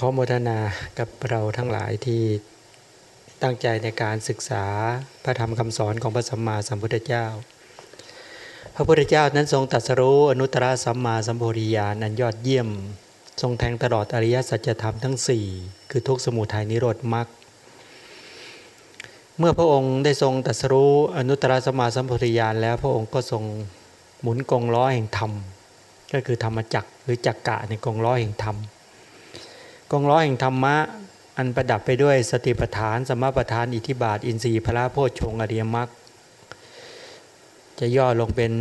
ขอโมทนากับเราทั้งหลายที่ตั้งใจในการศึกษาพระธรรมคำสอนของพระสัมมาสัมพุทธเจ้า พระพุทธเจ้านั้นทรงตรัสรู้อนุตตรสัมมาสัมโพธิญาณนันยอดเยี่ยม ทรงแทงตลอดอริยสัจธรรมทั้ง 4 คือทุกสมุทัยนิโรธมรรคเมื่อพระองค์ได้ทรงตรัสรู้อนุตตรสัมมาสัมโพธิญาณแล้วพระองค์ก็ทรงหมุนกองล้อแห่งธรรม ก็คือธรรมจักรหรือจักกะในกองล้อแห่งธรรม กองล้อแห่งธรรมะ อันประดับไปด้วยสติปัฏฐาน สมปัฏฐานอิทิบาท อินทรีย์พระโพชฌงอริยมรรคจะย่อลงเป็น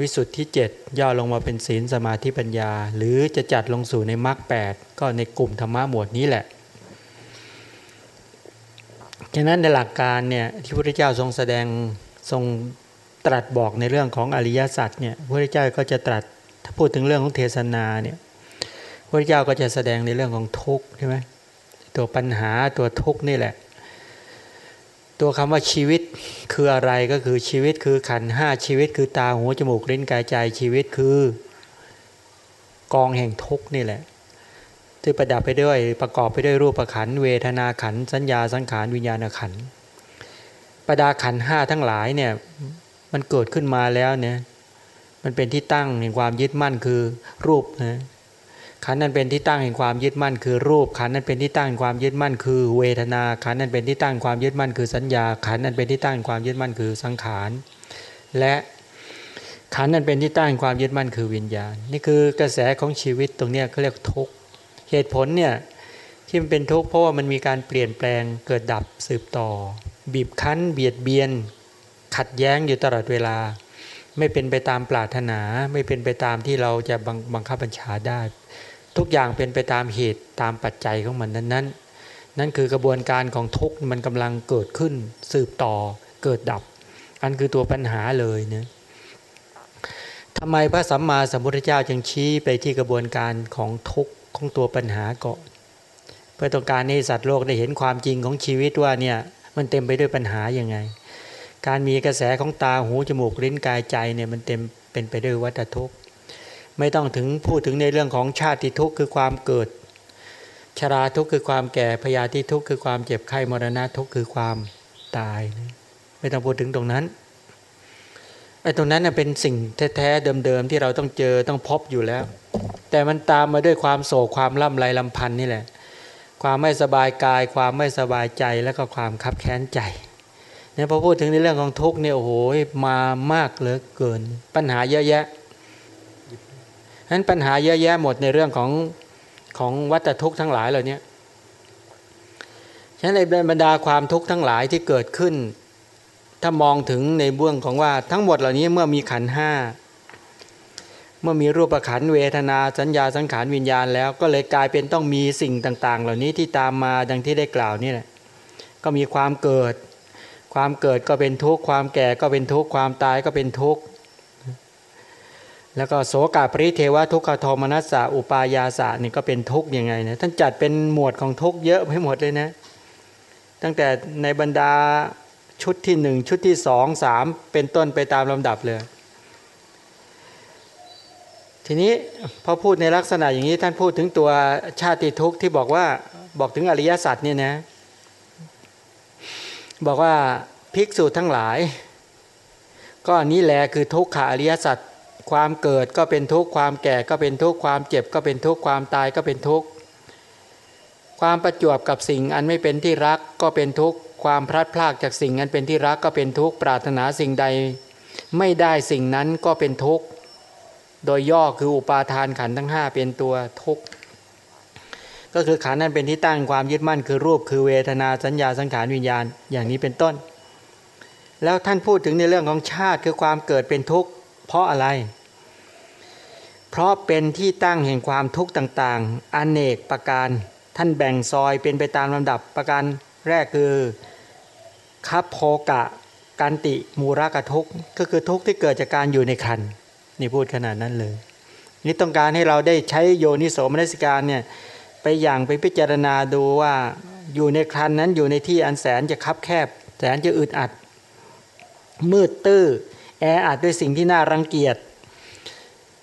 วิสุทธิเจ็ดย่อลงมาเป็นศีลสมาธิปัญญา หรือจะจัดลงสู่ในมรรคแปดก็ในกลุ่มธรรมะหมวดนี้แหละฉะนั้นในหลักการเนี่ยที่พระพุทธเจ้าทรงแสดงทรงตรัสบอกในเรื่องของอริยสัจเนี่ยพระพุทธเจ้าก็จะตรัสถ้าพูดถึงเรื่องของเทศนาเนี่ย พระเจ้าก็จะแสดงในเรื่องของทุกข์ใช่ไหมตัวปัญหาตัวทุกข์นี่แหละ ตัวคำว่าชีวิตคืออะไรก็คือชีวิตคือขันห้าชีวิต คือตาหูจมูกลิ้นกายใจชีวิตคือกองแห่งทุกข์นี่แหละที่ประดับไปด้วยประกอบไปด้วยรูปขันเวทนาขันสัญญาสังขารวิญญาณขันประดาขันห้าทั้งหลายเนี่ยมันเกิดขึ้นมาแล้วเนี่ยมันเป็นที่ตั้งแห่งความยึดมั่นคือรูปนะ ขันนั้นเป็นที่ตั้งแห่งความยึดมั่นคือรูป ขันนั้นเป็นที่ตั้งแห่งความยึดมั่นคือเวทนา ขันนั้นเป็นที่ตั้งความยึดมั่นคือสัญญา ขันนั้นเป็นที่ตั้งความยึดมั่นคือสังขาร และขันนั้นเป็นที่ตั้งความยึดมั่นคือวิญญาณ นี่คือกระแสของชีวิตตรงนี้เขาเรียกทุกข์เหตุผลเนี่ยที่มันเป็นทุกข์เพราะว่ามันมีการเปลี่ยนแปลงเกิดดับสืบต่อ บีบคั้น เบียดเบียน ขัดแย้งอยู่ตลอดเวลา ไม่เป็นไปตามปรารถนา ไม่เป็นไปตามที่เราจะบังคับบัญชาได้ ทุกอย่างเป็นไปตามเหตุตามปัจจัยของมันนั้นนั้นนั่นคือกระบวนการของทุกมันกำลังเกิดขึ้น สืบต่อเกิดดับ อันคือตัวปัญหาเลยเนะทำไมพระสัมมาสัมพุทธเจ้าจึงชี้ไปที่กระบวนการของทุกของตัวปัญหาก่อนเพื่อต้องการให้สัตว์โลกได้เห็นความจริงของชีวิตว่าเนี่ยมันเต็มไปด้วยปัญหาอย่างไง การมีกระแสของตาหูจมูกลิ้นกายใจเนี่ยมันเต็มเป็นไปด้วยวัฏทุกข์ ไม่ต้องถึงพูดถึงในเรื่องของชาติทุกข์คือความเกิด ชราทุกข์คือความแก่พยาธิทุกข์คือความเจ็บไข้มรณะทุกข์คือความตาย ไม่ต้องพูดถึงตรงนั้นไอ้ตรงนั้นเป็นสิ่งแท้ๆเดิมๆที่เราต้องเจอต้องพบอยู่แล้ว แต่มันตามมาด้วยความโศกความล่ำไรลำพันธ์นี่แหละ ความไม่สบายกาย ความไม่สบายใจแล้วก็ความคับแค้นใจเนี่ยพอพูดถึงในเรื่องของทุกข์เนี่ยโอ้โหมามากเหลือเกิน ปัญหาเยอะแยะ นั้นปัญหาเยอะแยะหมดในเรื่องของของวัตทุกข์ทั้งหลายเหล่านี้ฉะนั้นในบรรดาความทุกข์ทั้งหลายที่เกิดขึ้น ถ้ามองถึงในเบื้องของว่าทั้งหมดเหล่านี้เมื่อมีขันห้าเมื่อมีรูปขันเวทนาสัญญาสังขารวิญญาณแล้วก็เลยกลายเป็นต้องมีสิ่งต่าง ๆ เหล่านี้ที่ตามมาดังที่ได้กล่าวนี่แหละก็มีความเกิด ความเกิดก็เป็นทุกข์ความแก่ก็เป็นทุกข์ความตายก็เป็นทุกข์ แล้วก็โสกาปริเทวะทุกขโทมนัสสะอุปายาสะนี่ก็เป็นทุกข์ยังไงนะท่านจัดเป็นหมวดของทุกข์เยอะไปหมดเลยนะ ตั้งแต่ในบรรดาชุดที่หนึ่งชุดที่สองสามเป็นต้นไปตามลำดับเลย ทีนี้พอพูดในลักษณะอย่างนี้ท่านพูดถึงตัวชาติทุกข์ที่บอกว่าบอกถึงอริยสัจเนี่ยนะ บอกว่าภิกษุทั้งหลาย ก็นี้แหละคือทุกขาอริยสัจ ความเกิดก็เป็นทุกข์ความแก่ก็เป็นทุกข์ความเจ็บก็เป็นทุกข์ความตายก็เป็นทุกข์ความประจวบกับสิ่งอันไม่เป็นที่รักก็เป็นทุกข์ความพลัดพรากจากสิ่งอันเป็นที่รักก็เป็นทุกข์ปรารถนาสิ่งใด ไม่ได้สิ่งนั้นก็เป็นทุกข์โดยย่อคืออุปาทานขันทั้ง 5 เป็นตัวทุกข์ก็คือขันนั้นเป็นที่ตั้งความยึดมั่นคือรูปคือเวทนาสัญญาสังขารวิญญาณอย่างนี้เป็นต้น แล้วท่านพูดถึงในเรื่องของชาติคือความเกิดเป็นทุกข์เพราะอะไร เพราะเป็นที่ตั้งแห่งความทุกข์ต่างๆอนเนกประการ ท่านแบ่งซอยเป็นไปตามลำดับประการแรกคือคับโพกะกันติมูรากทุกก็คือทุกข์ที่เกิดจากการอยู่ในคันนี่พูดขนาดนั้นเลย นี่ต้องการให้เราได้ใช้โยนิโสมนสิการเนี่ยไปอย่างไปพิจารณาดูว่าอยู่ในคันนั้นอยู่ในที่อันแสนจะคับแคบ แสนจะอึดอัด มืดตื้อแออัดด้วยสิ่งที่น่ารังเกียจ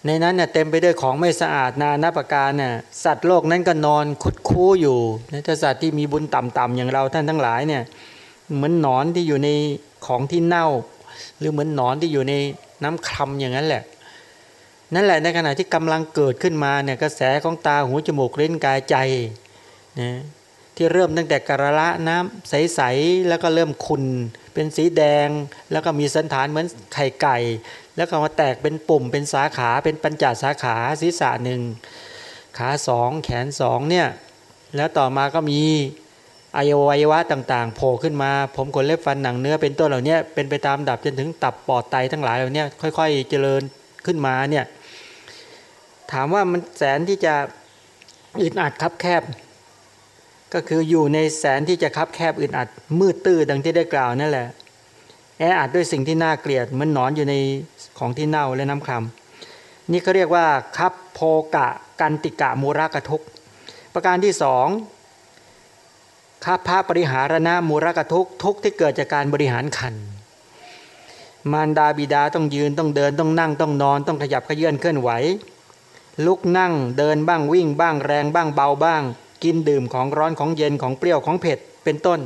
ในนั้นเนี่ยเต็มไปด้วยของไม่สะอาดนานาประการเนี่ยสัตว์โลกนั้นก็นอนคุดคู้อยู่นะถ้าสัตว์ที่มีบุญต่ำๆอย่างเราท่านทั้งหลายเนี่ยเหมือนหนอนที่อยู่ในของที่เน่า หรือเหมือนหนอนที่อยู่ในน้ำคลำอย่างนั้นแหละ นั่นแหละในขณะที่กำลังเกิดขึ้นมาเนี่ยกระแสของตาหูจมูกเลิ้นกายใจนะ ที่เริ่มตั้งแต่กระละน้ำใสๆแล้วก็เริ่มขุนเป็นสีแดง แล้วก็มีสันฐานเหมือนไข่ไก่ แล้วก็มาแตกเป็นปุ่มเป็นสาขาเป็นปัญจสาขาศีรษะหนึ่งขาสองแขนสองเนี่ยแล้วต่อมาก็มีอวัยวะต่างๆโผล่ขึ้นมา ผมขนเล็บฟันหนังเนื้อเป็นต้นเหล่านี้เป็นไปตามดับจนถึงตับปอดไตทั้งหลายเหล่านี้ค่อย ๆ เจริญขึ้นมาเนี่ยถามว่ามันแสนที่จะอึดอัดคับแคบ ก็คืออยู่ในแสนที่จะคับแคบอึดอัดมืดตื้อดังที่ได้กล่าวนั่นแหละ แออัดด้วยสิ่งที่น่าเกลียดเหมือนนอนอยู่ในของที่เน่าและน้ำคำนี่เขาเรียกว่าคับโพกะกันติกะมูรากทุกประการที่สองข้าพระบริหารณะมูรกทุกทุกที่เกิดจากการบริหารขัน มารดาบิดาต้องยืนต้องเดินต้องนั่งต้องนอน ต้องขยับขยื่นเคลื่อนไหว ลุกนั่งเดินบ้างวิ่งบ้างแรงบ้างเบาบ้าง กินดื่มของร้อนของเย็นของเปรี้ยวของเผ็ดเป็นต้น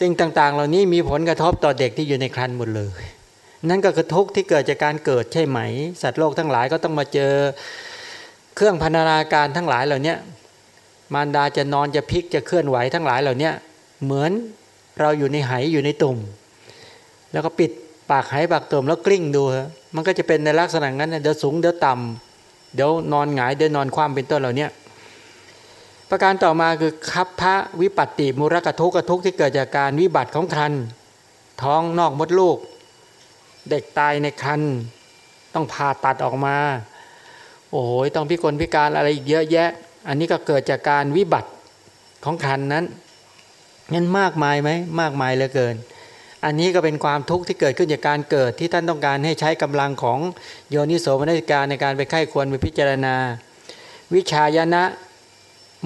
สิ่งต่างๆ เหล่านี้มีผลกระทบต่อเด็กที่อยู่ในครรภ์หมดเลย นั่นก็คือทุกข์ที่เกิดจากการเกิดใช่ไหม สัตว์โลกทั้งหลายก็ต้องมาเจอเครื่องพันธนาการทั้งหลายเหล่านี้มารดาจะนอนจะพลิกจะเคลื่อนไหวทั้งหลายเหล่านี้เหมือนเราอยู่ในไหอยู่ในตุ่ม แล้วก็ปิดปากไหปากตุ่มแล้วกลิ้งดูมันก็จะเป็นในลักษณะนั้นเดี๋ยวสูงเดี๋ยวต่ำเดี๋ยวนอนหงายเดี๋ยวนอนคว่ำเป็นต้นเหล่านี้ ประการต่อมาคือคับพระวิปัตติมุรกทุกทุกที่เกิดจากการวิบัติของครันท้องนอกมดลูก เด็กตายในครันต้องผ่าตัดออกมา โอ้โหต้องพิกลพิการอะไรอีกเยอะแยะ อันนี้ก็เกิดจากการวิบัติของคันนั้นงั้นมากมายไหมมากมายเหลือเกิน อันนี้ก็เป็นความทุกข์ที่เกิดขึ้นจากการเกิดที่ท่านต้องการให้ใช้กำลังของโยนิโสมนสิการในการไปไข้ควรไปพิจารณา วิชายนะ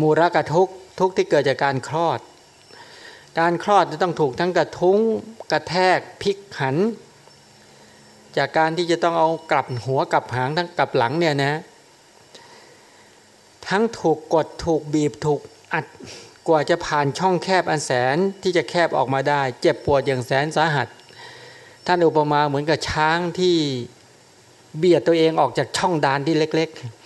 มูรกทุกทุกที่เกิดจากการคลอด การคลอดจะต้องถูกทั้งกระทุ้งกระแทกพลิกหัน จากการที่จะต้องเอากลับหัวกลับหางทั้งกลับหลังเนี่ยนะ ทั้งถูกกดถูกบีบถูกอัดกว่าจะผ่านช่องแคบอันแสนที่จะแคบออกมาได้ เจ็บปวดอย่างแสนสาหัส ท่านอุปมาเหมือนกับช้างที่เบียดตัวเองออกจากช่องดานที่เล็ก ๆ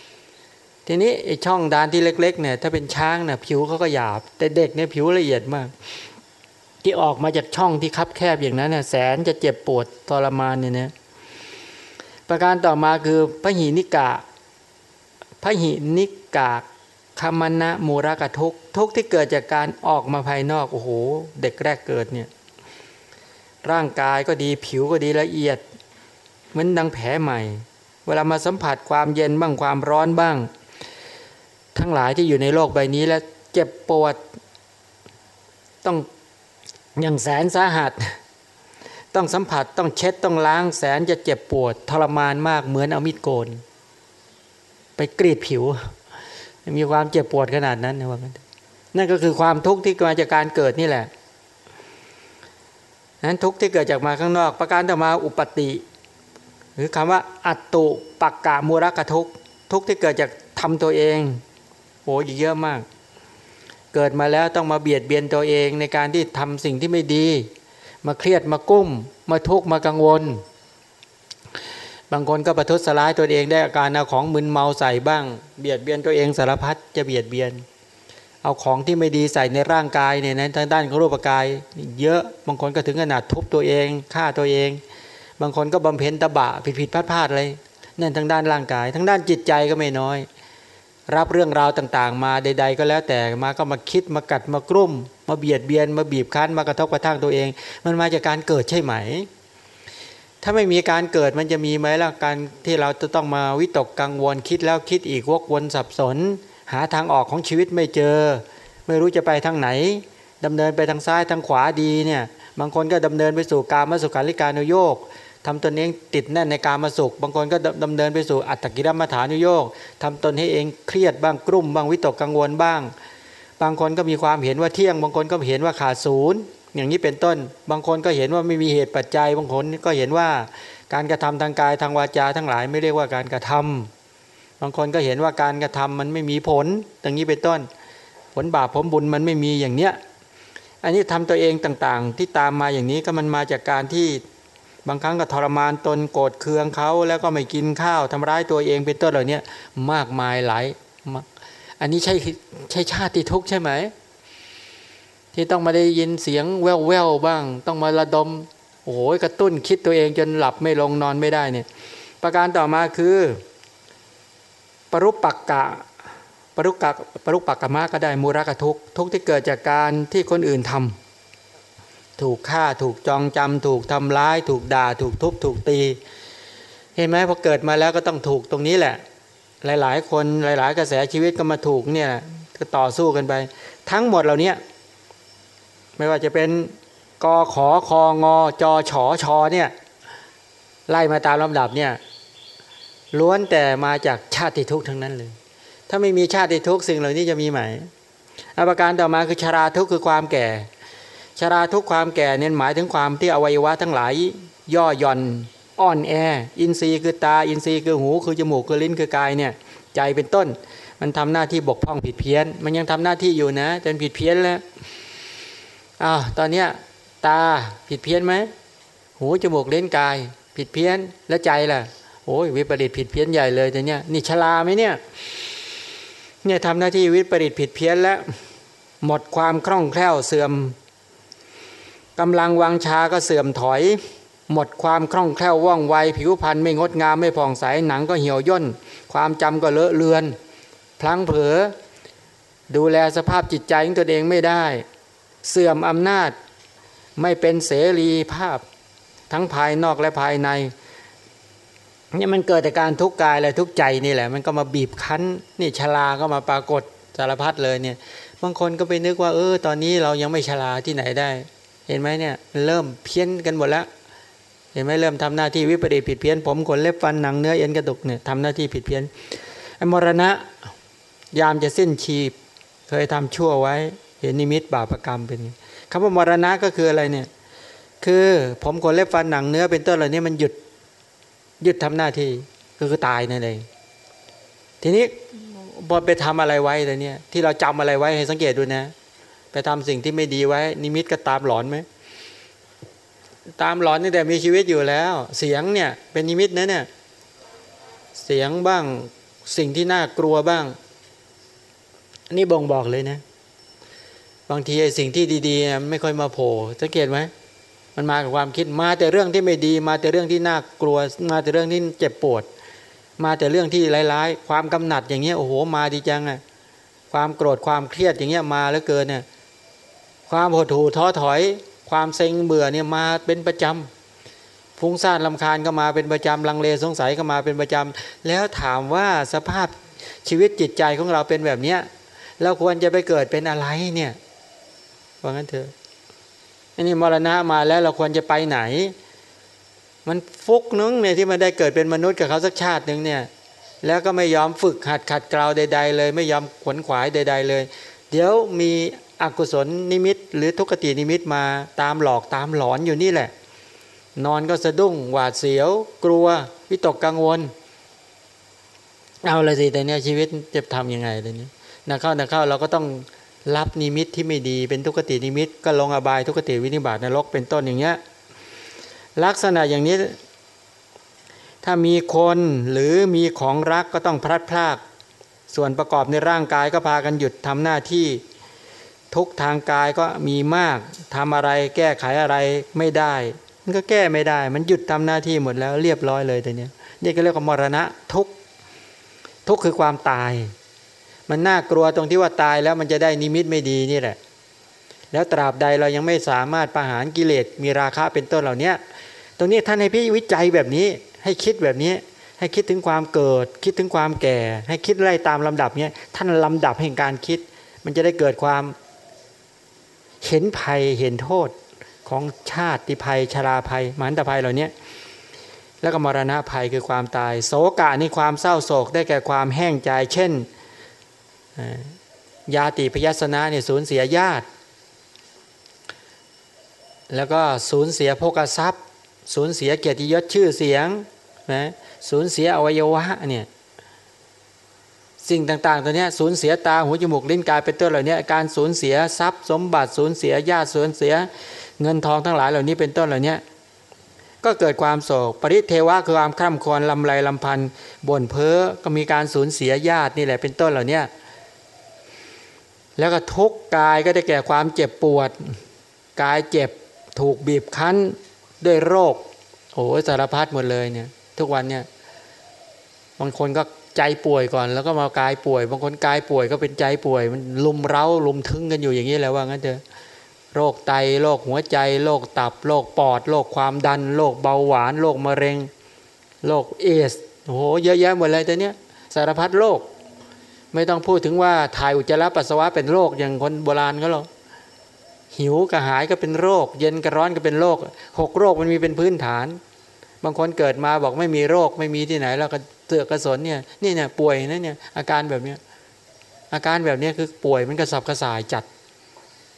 ทีนี้ไอ้ช่องดานที่เล็กๆเนี่ยถ้าเป็นช้างเนี่ยผิวเขาก็หยาบ แต่เด็กเนี่ยผิวละเอียดมาก ที่ออกมาจากช่องที่คับแคบอย่างนั้นเนี่ยแสนจะเจ็บปวดทรมานเนี่ยนะประการต่อมาคือพระหินิกะพระหินิกากคมณะมูรกทุกทุกที่เกิดจากการออกมาภายนอกโอ้โหเด็กแรกเกิดเนี่ยร่างกายก็ดีผิวก็ดีละเอียด เหมือนดังแผลใหม่ เวลามาสัมผัสความเย็นบ้างความร้อนบ้าง ทั้งหลายที่อยู่ในโลกใบนี้แล้วเจ็บปวด ต้องอย่างแสนสาหัส ต้องสัมผัสต้องเช็ดต้องล้างแสนจะเจ็บปวด ทรมานมากเหมือนเอามีดโกน ไปกรีดผิว มีความเจ็บปวดขนาดนั้นนะว่ากันนั่นก็คือความทุกข์ที่มาจากการเกิดนี่แหละนั้นทุกข์ที่เกิดจากมาข้างนอก ประการต่อมาอุปติ หรือคำว่าอัตตุปักกะมูรกทุกทุกที่เกิดจากทำตัวเอง โอ้ยเยอะมาก เกิดมาแล้วต้องมาเบียดเบียนตัวเองในการที่ทำสิ่งที่ไม่ดี มาเครียดมากุ้ม มาทุกข์มากังวล บางคนก็ประทุษร้ายตัวเองได้อาการเอาของมึนเมาใส่บ้าง เบียดเบียนตัวเองสารพัดจะเบียดเบียน เอาของที่ไม่ดีใส่ในร่างกายเนี่ยนะทางด้านของรูปกาย เยอะบางคนก็ถึงขนาดทุบตัวเองฆ่าตัวเอง บางคนก็บำเพ็ญตบะผิดผิดพลาดพลาดเลยนั่นทางด้านร่างกายทั้งด้านจิตใจก็ไม่น้อย รับเรื่องราวต่างๆ มาใด ๆ ก็แล้วแต่มาก็มาคิดมากัดมากรุ่ม มาเบียดเบียน มาบีบคั้นมากระทบกระทั่งตัวเอง มันมาจากการเกิดใช่ไหม ถ้าไม่มีการเกิดมันจะมีไหมล่ะการที่เราจะต้องมาวิตกกังวลคิดแล้วคิดอีกวกวนสับสน หาทางออกของชีวิตไม่เจอ ไม่รู้จะไปทางไหนดำเนินไปทางซ้ายทางขวาดีเนี่ยบางคนก็ดำเนินไปสู่การมาสุขาริการุโยก ทำตนเองติดแน่นในการมาสุข บางคนก็ดำเนินไปสู่อัตตกิรมฐานุโยกทำตนให้เองเครียดบ้างกลุ่มบ้างวิตกกังวลบ้าง บางคนก็มีความเห็นว่าเที่ยง บางคนก็เห็นว่าขาดศูนย์อย่างนี้เป็นต้น บางคนก็เห็นว่าไม่มีเหตุปัจจัย บางคนก็เห็นว่าการกระทำทางกายทางวาจาทั้งหลายไม่เรียกว่าการกระทำบางคนก็เห็นว่าการกระทำมันไม่มีผลอย่างนี้เป็นต้น ผลบาปผลบุญมันไม่มีอย่างเนี้ยอันนี้ทำตัวเองต่างๆ ที่ตามมาอย่างนี้ก็มันมาจากการที่ บางครั้งก็ทรมานตนโกรธเคืองเขาแล้วก็ไม่กินข้าวทำร้ายตัวเองเป็นต้นเหล่านี้มากมายหลายอันนี้ใช่ใช่ชาติทุกข์ใช่ไหม ที่ต้องมาได้ยินเสียงแววแววบ้าง ต้องมาระดมโอ้โหกระตุ้นคิดตัวเองจนหลับไม่ลงนอนไม่ได้เนี่ย ประการต่อมาคือ ปรุปักกะปรุกะปรุปักกะมะก็ได้มูรกะทุกทุกที่เกิดจากการที่คนอื่นทำ ถูกฆ่าถูกจองจำถูกทำร้าย ถูกด่า ถูกทุบ ถูกตี เห็นไหมพอเกิดมาแล้วก็ต้องถูกตรงนี้แหละ หลาย ๆ คนหลาย ๆ กระแสชีวิตก็มาถูกเนี่ยก็ต่อสู้กันไป ทั้งหมดเหล่านี้ไม่ว่าจะเป็นกอขอคองอจอฉอชอเนี่ยไล่มาตามลำดับเนี่ยล้วนแต่มาจากชาติทุกข์ทั้งนั้นเลย ถ้าไม่มีชาติทุกข์สิ่งเหล่านี้จะมีไหมอาการต่อมาคือชาราทุกข์คือความแก่ ชราทุกความแก่เนี่ยหมายถึงความที่อวัยวะทั้งหลาย ย่อหย่อน อ่อนแอ อินทรีย์คือตา อินทรีย์คือหู คือจมูกคือลิ้นคือกายเนี่ยใจเป็นต้น มันทำหน้าที่บกพร่องผิดเพี้ยน มันยังทำหน้าที่อยู่นะจนผิดเพี้ยนแล้วอ้าวตอนเนี้ยตาผิดเพี้ยนไหมหูจมูกเล่นกาย ผิดเพี้ยนแล้วใจล่ะโอ้ยวิปริตผิดเพี้ยนใหญ่เลยแต่เนี้ยนี่ชลาไหมเนี่ยเนี่ยทำหน้าที่วิปริตผิดเพี้ยนแล้ว หมดความคล่องแคล่วเสื่อม กำลังวังชาก็เสื่อมถอย หมดความคล่องแคล่วว่องไว ผิวพรรณไม่งดงามไม่ผ่องใสหนังก็เหี่ยวย่น ความจำก็เลอะเลือน พลังเผลอดูแลสภาพจิตใจของตัวเองไม่ได้ เสื่อมอำนาจไม่เป็นเสรีภาพ ทั้งภายนอกและภายในนี่มันเกิดจากการทุกข์กายและทุกข์ใจนี่แหละ มันก็มาบีบคั้นนี่ชลาก็มาปรากฏสารพัดเลยเนี่ยบางคนก็ไปนึกว่าเออตอนนี้เรายังไม่ชลาที่ไหนได้ เห็นไหมเนี่ยเริ่มเพี้ยนกันหมดแล้ว เห็นไหมเริ่มทำหน้าที่วิปริตผิดเพี้ยน ผมขนเล็บฟันหนังเนื้อเอ็นกระดูกเนี่ยทำหน้าที่ผิดเพี้ยนไอ้มรณะยามจะสิ้นชีพ เคยทำชั่วไว้ เห็นนิมิตบาปรกรรมเป็นคำว่ามรณะก็คืออะไรเนี่ยคือผมขนเล็บฟันหนังเนื้อเป็นต้นเหล่านี้มันหยุดหยุดทำหน้าที่ก็คือตายนั่นเองทีนี้พอไปทำอะไรไว้แต่เนี้ยที่เราจำอะไรไว้ให้สังเกตดูนะ ไปทำสิ่งที่ไม่ดีไว้ นิมิตก็ตามหลอนไหมตามหลอนนี่แต่มีชีวิตอยู่แล้ว เสียงเนี่ยเป็นนิมิตนะเนี่ยเสียงบ้างสิ่งที่น่ากลัวบ้างอันนี้บ่งบอกเลยนะ บางทีไอ้สิ่งที่ดีๆ ไม่ค่อยมาโผล่สังเกตไหมมันมากับความคิดมาแต่เรื่องที่ไม่ดี มาแต่เรื่องที่น่ากลัว มาแต่เรื่องที่เจ็บปวด มาแต่เรื่องที่ร้ายๆ ความกำหนัดอย่างเงี้ยโอ้โหมาดีจังอะความโกรธความเครียดอย่างเงี้ยมาแล้วเกินเนี่ย ความหดหู่ท้อถอย ความเซ็งเบื่อเนี่ยมาเป็นประจำฟุ้งซ่านลำคาญก็มาเป็นประจำลังเลสงสัยก็มาเป็นประจำแล้วถามว่าสภาพชีวิตจิตใจของเราเป็นแบบเนี้ยเราควรจะไปเกิดเป็นอะไรเนี่ยว่างั้นเถอะอันนี้มรณะมาแล้วเราควรจะไปไหน มันฟุกนึงเนี่ยที่มันได้เกิดเป็นมนุษย์กับเขาสักชาตินึงเนี่ยแล้วก็ไม่ยอมฝึกหัดขัดเกลาใด ๆ เลย ไม่ยอมขวนขวายใด ๆ เลย เดี๋ยวมี อกุศลนิมิต หรือทุกขตินิมิตมาตามหลอกตามหลอนอยู่นี่แหละ นอนก็สะดุ้งหวาดเสียว กลัว วิตกกังวล เอาลยสิแต่เนี้ยชีวิตจะทำยังไงแต่นี้นะเข้านะเข้าเราก็ต้องรับนิมิตที่ไม่ดีเป็นทุคตินิมิต ก็ลงอบายทุคติวินิบาตนรกเป็นต้นอย่างเงี้ยลักษณะอย่างนี้ ถ้ามีคนหรือมีของรักก็ต้องพลัดพราก ส่วนประกอบในร่างกายก็พากันหยุดทำหน้าที่ ทุกข์ทางกายก็มีมากทำอะไรแก้ไขอะไรไม่ได้ มันก็แก้ไม่ได้ มันหยุดทำหน้าที่หมดแล้วเรียบร้อยเลยแต่เนี้ยนี่ก็เรียกว่ามรณะทุกทุกคือความตาย มันน่ากลัวตรงที่ว่าตายแล้วมันจะได้นิมิตไม่ดีนี่แหละ แล้วตราบใดเรายังไม่สามารถประหารกิเลสมีราคะเป็นต้นเหล่านี้ตรงนี้ท่านให้พี่วิจัยแบบนี้ ให้คิดแบบนี้ ให้คิดถึงความเกิด คิดถึงความแก่ ให้คิดไล่ตามลำดับเนี้ยท่านลำดับแห่งการคิด มันจะได้เกิดความ เห็นภัยเห็นโทษของชาติภัยชราภัยมหันตภัยเหล่านี้แล้วก็มรณะภัยคือความตาย โศกะนี่ความเศร้าโศกได้แก่ความแห้งใจ เช่นญาติพยัสนะเนี่ยสูญเสียญาติ แล้วก็สูญเสียโภกทรัพย์ สูญเสียเกียรติยศชื่อเสียงนะสูญเสียอวัยวะเนี่ย สิ่งต่างๆ ตัวนี้สูญเสียตาหูจมูกลิ้นกายเป็นต้นเหล่านี้การสูญเสียทรัพย์สมบัติสูญเสียญาติสูญเสีย เงินทองทั้งหลายเหล่านี้เป็นต้นเหล่านี้ก็เกิดความโศก ปริเทวะคือความคร่ำครวญลำไรลำพันธ์บ่นเพ้อก็มีการสูญเสียญาตินี่แหละเป็นต้นเหล่านี้แล้วก็ทุกกายก็ได้แก่ความเจ็บปวดกายเจ็บถูกบีบคั้นด้วยโรคโอ้สารพัดหมดเลยเนี่ยทุกวันเนี่ยบางคนก็ ใจป่วยก่อน แล้วก็มากายป่วย บางคนกายป่วยก็เป็นใจป่วย มันลุมเร้าลุมทึงกันอยู่อย่างนี้แล้วว่างั้นเถอะโรคไตโรคหัวใจโรคตับโรคปอดโรคความดันโรคเบาหวานโรคมะเร็งโรคเอสโอ้โหเยอะแยะหมดเลยแต่เนี้ยสารพัดโรคไม่ต้องพูดถึงว่าถ่ายอุจจาระปัสสาวะเป็นโรคอย่างคนโบราณก็หรอกหิวกระหายก็เป็นโรค เย็นกระร้อนก็เป็นโรคหกโรคมันมีเป็นพื้นฐาน บางคนเกิดมาบอกไม่มีโรคไม่มีที่ไหน แล้วก็ เตือกกระสนเนี่ยนี่เนี่ยป่วยนะเนี่ยอาการแบบเนี้ยอาการแบบนี้คือป่วยมันกระสับกระส่ายจัด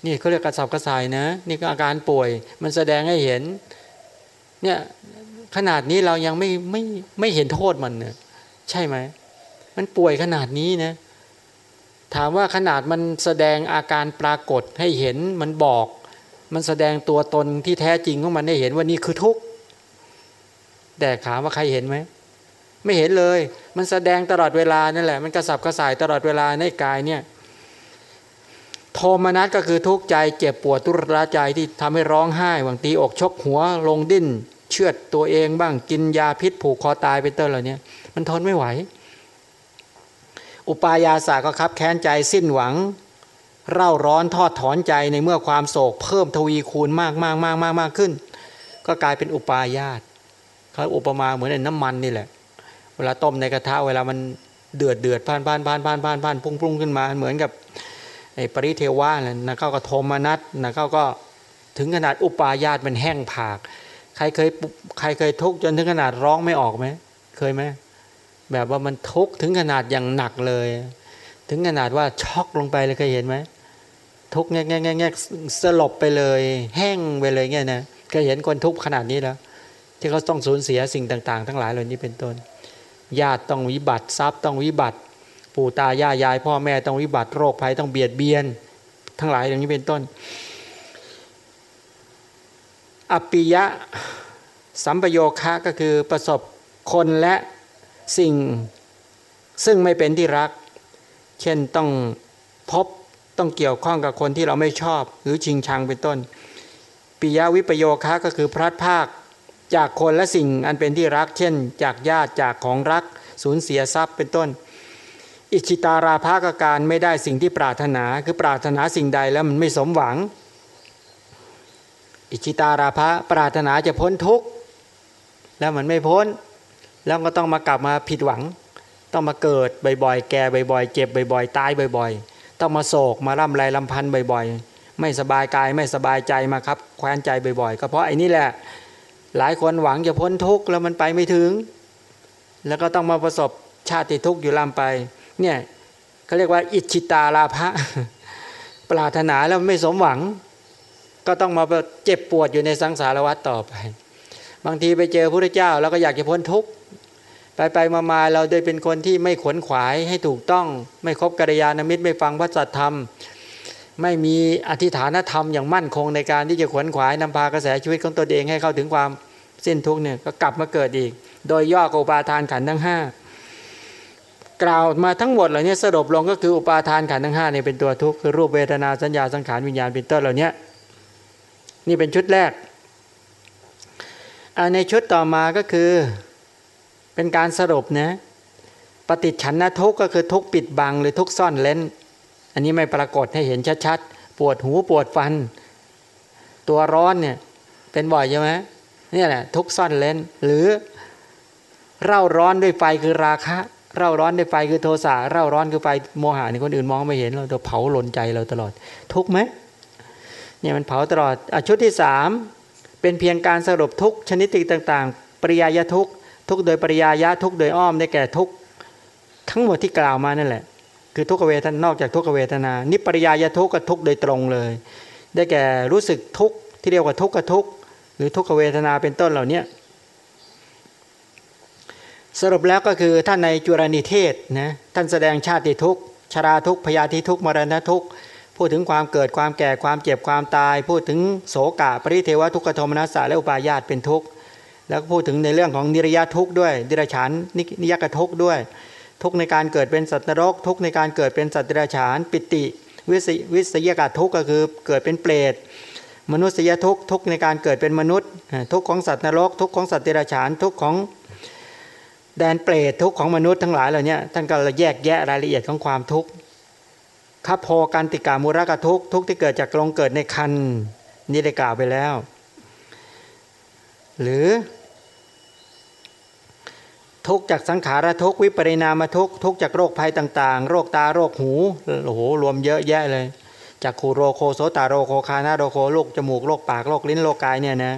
นี่เขาเรียกกระสับกระส่ายนะ นี่ก็อาการป่วยมันแสดงให้เห็นเนี่ยขนาดนี้เรายังไม่ไม่ไม่เห็นโทษมันเนี่ยใช่ไหมมันป่วยขนาดนี้นะถามว่าขนาดมันแสดงอาการปรากฏให้เห็นมันบอก มันแสดงตัวตนที่แท้จริงของมันให้เห็นว่านี่คือทุกข์แต่ถามว่าใครเห็นไหม ไม่เห็นเลย มันแสดงตลอดเวลานั่นแหละ มันกระสับกระส่ายตลอดเวลาในกายเนี่ย โทมนัสก็คือทุกข์ใจเจ็บปวดตุระใจที่ทำให้ร้องไห้บางตีอกชกหัวลงดิ้น เชือดตัวเองบ้างกินยาพิษผูกคอตายเป็นต้นเหล่านี้มันทนไม่ไหว อุปายาสาก็คับแค้นใจสิ้นหวัง เร่าร้อนทอดถอนใจในเมื่อความโศก เพิ่มทวีคูณมากมากมากมากมากขึ้น ก็กลายเป็นอุปายาตเขาอุปมาเหมือนน้ำมันนี่แหละ วลาต้มในกระทะเวลามันเดือดเดือดผ่านผ่านผ่านผ่านผ่านผ่านพุ่งพุ่งขึ้นมา เหมือนกับไอ้ปริเทวะนะเขาก็โทมนัสนะเขาก็ถึงขนาดอุปาญาตมันแห้งผาก ใครเคยใครเคยทุกข์จนถึงขนาดร้องไม่ออกไหมเคยไหมแบบว่ามันทุกข์ถึงขนาดอย่างหนักเลย ถึงขนาดว่าช็อกลงไปเลยเคยเห็นไหมทุกแง่แง่แง่แง่สลบไปเลย แห้งไปเลยเงี้ยนะเคยเห็นคนทุกข์ขนาดนี้แล้วที่เขาต้องสูญเสียสิ่งต่าง ๆ ทั้งหลายเหล่านี้เป็นต้น ญาติต้องวิบัติทรัพย์ต้องวิบัติ ปู่ตายายยาย พ่อแม่ต้องวิบัติโรคภัยต้องเบียดเบียน ทั้งหลายอย่างนี้เป็นต้น อปิยะสัมปโยคะก็คือประสบคนและสิ่งซึ่งไม่เป็นที่รัก เช่นต้องพบต้องเกี่ยวข้องกับคนที่เราไม่ชอบ หรือชิงชังเป็นต้นปิยะวิปโยคะก็คือพลัดภาค จากคนและสิ่งอันเป็นที่รัก เช่น จากญาติจากของรักสูญเสียทรัพย์เป็นต้น อิชิตาราภากการไม่ได้สิ่งที่ปรารถนา คือปรารถนาสิ่งใดแล้วมันไม่สมหวัง อิชิตาราภะปรารถนาจะพ้นทุกข์แล้วมันไม่พ้น แล้วก็ต้องมากลับมาผิดหวัง ต้องมาเกิดบ่อยๆ แก่บ่อยๆ เจ็บบ่อยๆ ตายบ่อยๆ ต้องมาโศกมาร่ำไรลำพันธ์บ่อยๆ ไม่สบายกายไม่สบายใจมาครับแคว้นใจบ่อยๆ ก็เพราะไอ้นี่แหละ หลายคนหวังจะพ้นทุกข์แล้วมันไปไม่ถึง แล้วก็ต้องมาประสบชาติทุกข์อยู่ลำไป เนี่ยเขาเรียกว่าอิจิตาลาภะปรารถนาแล้วไม่สมหวัง ก็ต้องมาเจ็บปวดอยู่ในสังสารวัฏต่อไป บางทีไปเจอพระเจ้า แล้วก็อยากจะพ้นทุกข์ไปไปมามาเราได้เป็นคนที่ไม่ขวนขวายให้ถูกต้อง ไม่คบกัลยาณมิตรไม่ฟังพระสัทธรรม ไม่มีอธิฐานธรรมอย่างมั่นคงในการที่จะขวนขวายนำพากระแสชีวิตของตนเองให้เข้าถึงความสิ้นทุกเนี่ยก็กลับมาเกิดอีก โดยย่ออุปาทานขันทั้งห้ากล่าวมาทั้งหมดเหล่านี้สรุปลงก็คืออุปาทานขันทั้งห้าเนี่ยเป็นตัวทุกข์คือรูปเวทนาสัญญาสังขารวิญญาณเป็นต้นเหล่านี้นี่เป็นชุดแรกในชุดต่อมาก็คือเป็นการสรุปนะปฏิฉันนทุกข์ก็คือทุกข์ปิดบังหรือทุกข์ซ่อนเล้น อันนี้ไม่ปรากฏให้เห็นชัดๆ ปวดหูปวดฟัน ตัวร้อนเนี่ยเป็นบ่อยใช่ไหมนี่แหละทุกซ่อนเล้นหรือเร่าร้อนด้วยไฟคือราคะ เร่าร้อนด้วยไฟคือโทสะเร่าร้อนคือไฟโมหะนี่คนอื่นมองไม่เห็นเราตัวเผาหลนใจเราตลอด ทุกไหมเนี่ยมันเผาตลอดอชุดที่สามเป็นเพียงการสรุปทุกชนิดต่างๆ ปริยายทุกทุกโดยปริยายะทุกโดยอ้อมได้แก่ทุกทั้งหมดที่กล่าวมานั่นแหละ คือทุกเวทนานอกจากทุกเวทนา นิปริยายทุกกับทุกโดยตรงเลย ได้แก่รู้สึกทุกที่เรียกว่าทุกกับทุกหรือทุกขเวทนาเป็นต้นเหล่านี้สรุปแล้วก็คือท่านในจุรนิเทศนะท่านแสดงชาติทุกข์ชราทุกข์พยาธิทุกข์มรณะทุกข์พูดถึงความเกิดความแก่ความเจ็บความตาย พูดถึงโสกะปริเทวทุกขโทมนัสสะและอุปาญาตเป็นทุกข์แล้วก็พูดถึงในเรื่องของนิรยทุกข์ด้วยดิรฉานนิยกทุกข์ด้วย ทุกในการเกิดเป็นสัตว์นรก ทุกในการเกิดเป็นสัตว์เดิรฉาน ปิติ วิสยากทุกก็คือเกิดเป็นเปรตมนุษยทุกทุกในการเกิดเป็นมนุษย์ ทุกของสัตว์นรก ทุกของสัตว์เดิรฉาน ทุกของแดนเปรตทุกของมนุษย์ทั้งหลายเหล่านี้ท่านก็แยกแยะรายละเอียดของความทุกข์ข้าพอกันติกามูรกทุกทุกที่เกิดจากลงเกิดในคันนี่ได้กล่าวไปแล้ว หรือ ทุกจากสังขารทุกวิปริณามทุกทุกจากโรคภัยต่าง ๆ โรคตาโรคหูโอ้โหรวมเยอะแยะเลยจากขูโรโคโซตาโรโคคานาโรโคโรคจมูกโรคปากโรคลิ้นโรคกายเนี่ยนะ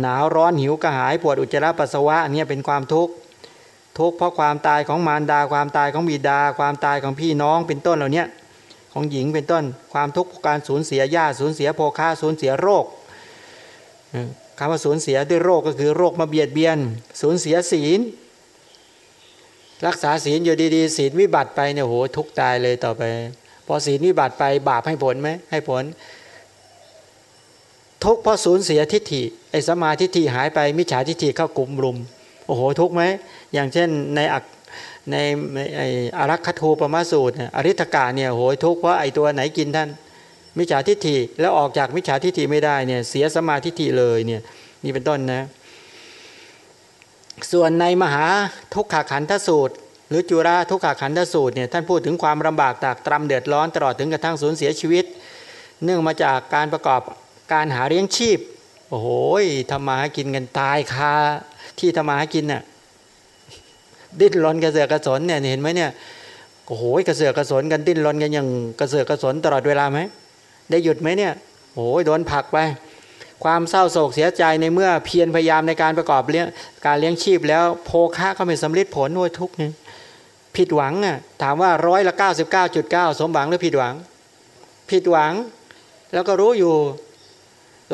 หนาวร้อนหิวกระหายปวดอุจจาระปัสสาวะเนี่ยเป็นความทุกข์ทุกข์เพราะความตายของมารดาความตายของบิดา ความตายของพี่น้องเป็นต้นเหล่านี้ของหญิงเป็นต้น ความทุกข์การสูญเสียญาติสูญเสียโภคาสูญเสียโรคคำว่าสูญเสียด้วยโรคก็คือโรคมาเบียดเบียน สูญเสียศีล รักษาศีลอยู่ดีๆ ศีลวิบัติไปเนี่ยโหทุกตายเลยต่อไป พอศีลวิบัติไปบาปให้ผลไหมให้ผล ทุกเพราะสูญเสียทิฏฐิไอ้สมาทิฏฐิหายไปมิจฉาทิฏฐิเข้ากลุ่มรุมโอ้โหทุกไหมอย่างเช่นในอักในไออารักขทูปมาสูตรอริธกาเนี่ยโหยทุกเพราะไอตัวไหนกินท่าน มิจฉาทิฏฐิแล้วออกจากมิจฉาทิฏฐิไม่ได้เนี่ยเสียสมาทิฏฐิเลยเนี่ยนี่เป็นต้นนะ ส่วนในมหาทุกขาขันธสูตร หรือจุราทุกขาขันธสูตรเนี่ยท่านพูดถึงความลำบากตากตรำเดือดร้อนตลอดถึงกระทั่งสูญเสียชีวิต เนื่องมาจากการประกอบการหาเลี้ยงชีพ โอ้โหทำมาหากินกันตายคาที่ทำมาหากินน่ะดิ้นรนกระเสือกกระสนเนี่ยเห็นไหมเนี่ยโอ้โหกระเสือกกระสนกันดิ้นรนกันอย่างกระเสือกกระสนตลอดเวลาไหมได้หยุดไหมเนี่ยโอ้ยโดนผลักไป ความเศร้าโศกเสียใจในเมื่อเพียรพยายามในการประกอบเลี้ยงการเลี้ยงชีพแล้วโภคะก็ไม่สำเร็จผลด้วยทุกนี่ผิดหวังอะถามว่าร้อยละเก้าสิบเก้าจุดเก้าสมหวังหรือผิดหวัง ผิดหวัง แล้วก็รู้อยู่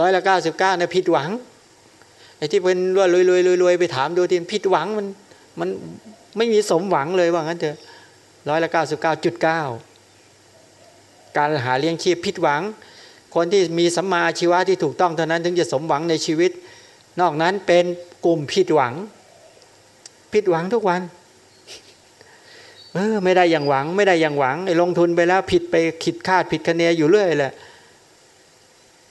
ร้อยละเก้าสิบเก้าเนี่ยผิดหวังไอ้ที่เป็นรวยรวยรวยรวยไปถามดูที่ผิดหวังมันมันไม่มีสมหวังเลยว่างั้นเถอะร้อยละเก้าสิบเก้าจุดเก้าการหาเลี้ยงชีพผิดหวัง คนที่มีสัมมาชีวะที่ถูกต้องเท่านั้น ถึงจะสมหวังในชีวิต นอกนั้นเป็นกลุ่มผิดหวัง ผิดหวังทุกวันเออไม่ได้อย่างหวัง ไม่ได้อย่างหวังไอ้ลงทุนไปแล้วผิดไปขิดคาดผิดคะเนอยู่เรื่อยแหละ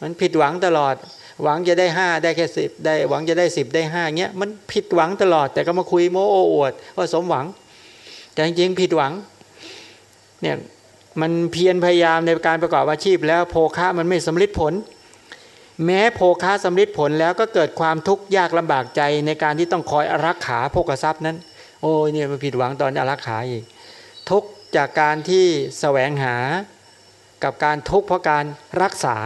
มันผิดหวังตลอด หวังจะได้ห้าได้แค่สิบได้หวังจะได้สิบได้ห้าเงี้ยมันผิดหวังตลอด แต่ก็มาคุยโม้โอ้อวดว่าสมหวัง แต่จริงๆผิดหวังเนี่ย มันเพียรพยายามในการประกอบอาชีพ แล้วโภคะมันไม่สำลิดผล แม้โภคะสำลิดผลแล้วก็เกิดความทุกข์ยากลำบากใจในการที่ต้องคอยอารักขาโภกทรัพย์นั้น โอ้ยเนี่ยมันผิดหวังตอนอารักขาอีก ทุกจากการที่แสวงหากับการทุกข์เพราะการรักษา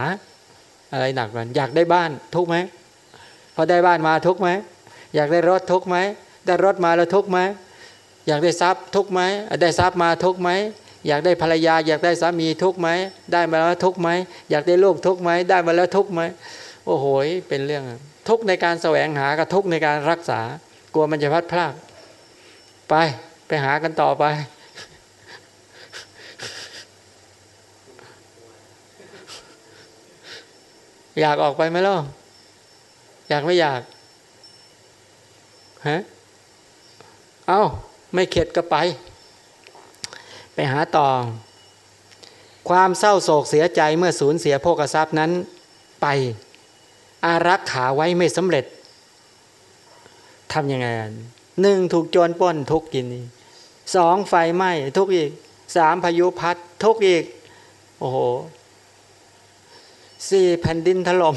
อะไรหนักมันอยากได้บ้านทุกไหมพอได้บ้านมาทุกไหมอยากได้รถทุกไหมได้รถมาแล้วทุกไหมอยากได้ทรัพย์ทุกไหมได้ทรัพย์มาทุกไหม อยากได้ภรรยา อยากได้สามีทุกไหมได้มาแล้วทุกไหมอยากได้ลูกทุกไหมได้มาแล้วทุกไหมโอ้โหเป็นเรื่อง ทุกในการแสวงหากับทุกในการรักษา กลัวมันจะพัดพลากไปไปหากันต่อไป อยากออกไปไหมล่ะอยากไม่อยากฮะเอา้า ไม่เข็ดก็ไป ไปหาต่อ ความเศร้าโศกเสียใจเมื่อสูญเสียโภกทรัพย์นั้นไป อารักขาไว้ไม่สำเร็จทำยังไงหนึ่งถูกโจรป้นทุกกินสองไฟไหม้ทุกอีกสามพายุพัดทุกอีก โอ้โหสี่แผ่นดินถล่ม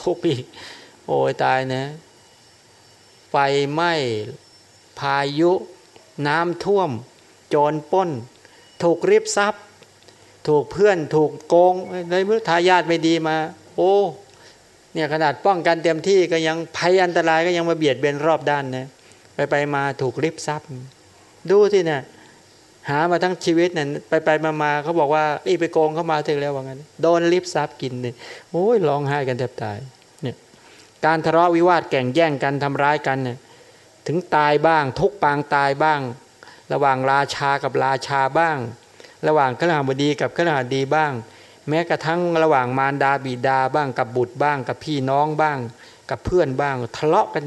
ทุกปีก โอ้ยตายนะ ไฟไหม้พายุ น้ำท่วม โจรป้น ถูกรีบทรัพย์ ถูกเพื่อนถูกโกงในมือทายาทไม่ดีมา โอ้เนี่ยขนาดป้องกันเต็มที่ก็ยังภัยอันตรายก็ยังมาเบียดเบียนรอบด้านนะไปไปมาถูกริบทรัพย์ ดูที่เนี่ยหามาทั้งชีวิตเนี่ยไปไปมามาเขาบอกว่าอีไปโกงเข้ามาถึงแล้วว่างั้นโดนริบทรัพย์สินเนี่ยโอ้ยร้องไห้กันแทบตายเนี่ยการทะเลาะวิวาทแก่งแย่งกันทำร้ายกันเนี่ยถึงตายบ้าง ทุกข์ปางตายบ้าง ระหว่างราชากับราชาบ้าง ระหว่างขลาบดีกับขลาดีบ้าง แม้กระทั่งระหว่างมารดาบิดาบ้างกับบุตรบ้าง กับพี่น้องบ้าง กับเพื่อนบ้าง ทะเลาะกัน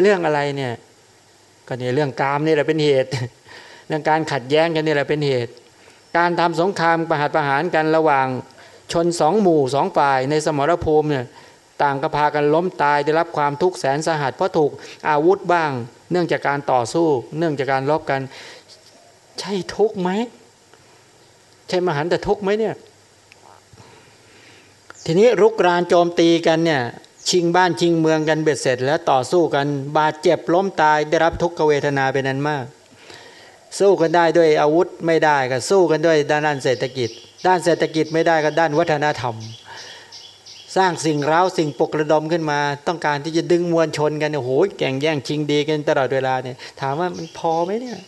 เรื่องอะไรเนี่ยก็เนี่ยเรื่องกามนี่แหละเป็นเหตุ เรื่องการขัดแย้งกันนี่แหละเป็นเหตุ การทำสงครามประหัตประหารกันระหว่างชนสองหมู่สองฝ่ายในสมรภูมิเนี่ย ต่างก็พากันล้มตายได้รับความทุกข์แสนสาหัสเพราะถูกอาวุธบ้าง เนื่องจากการต่อสู้ เนื่องจากการลบกัน ใช่ทุกไหมใช่มหันแต่ทุกไหมเนี่ยทีนี้รุกรานโจมตีกันเนี่ยชิงบ้านชิงเมืองกันเบ็ดเสร็จ แล้วต่อสู้กันบาดเจ็บล้มตายได้รับทุกขเวทนาเป็นนั้นมาก สู้กันได้ด้วยอาวุธไม่ได้ก็สู้กันด้วยด้านเศรษฐกิจ ด้านเศรษฐกิจไม่ได้ก็ด้านวัฒนธรรม สร้างสิ่งร้าวสิ่งปกระดมขึ้นมา ต้องการที่จะดึงมวลชนกันโอ้โหแข่งแย่งชิงดีกันตลอดเวลาเนี่ย ถามว่ามันพอไหมเนี่ย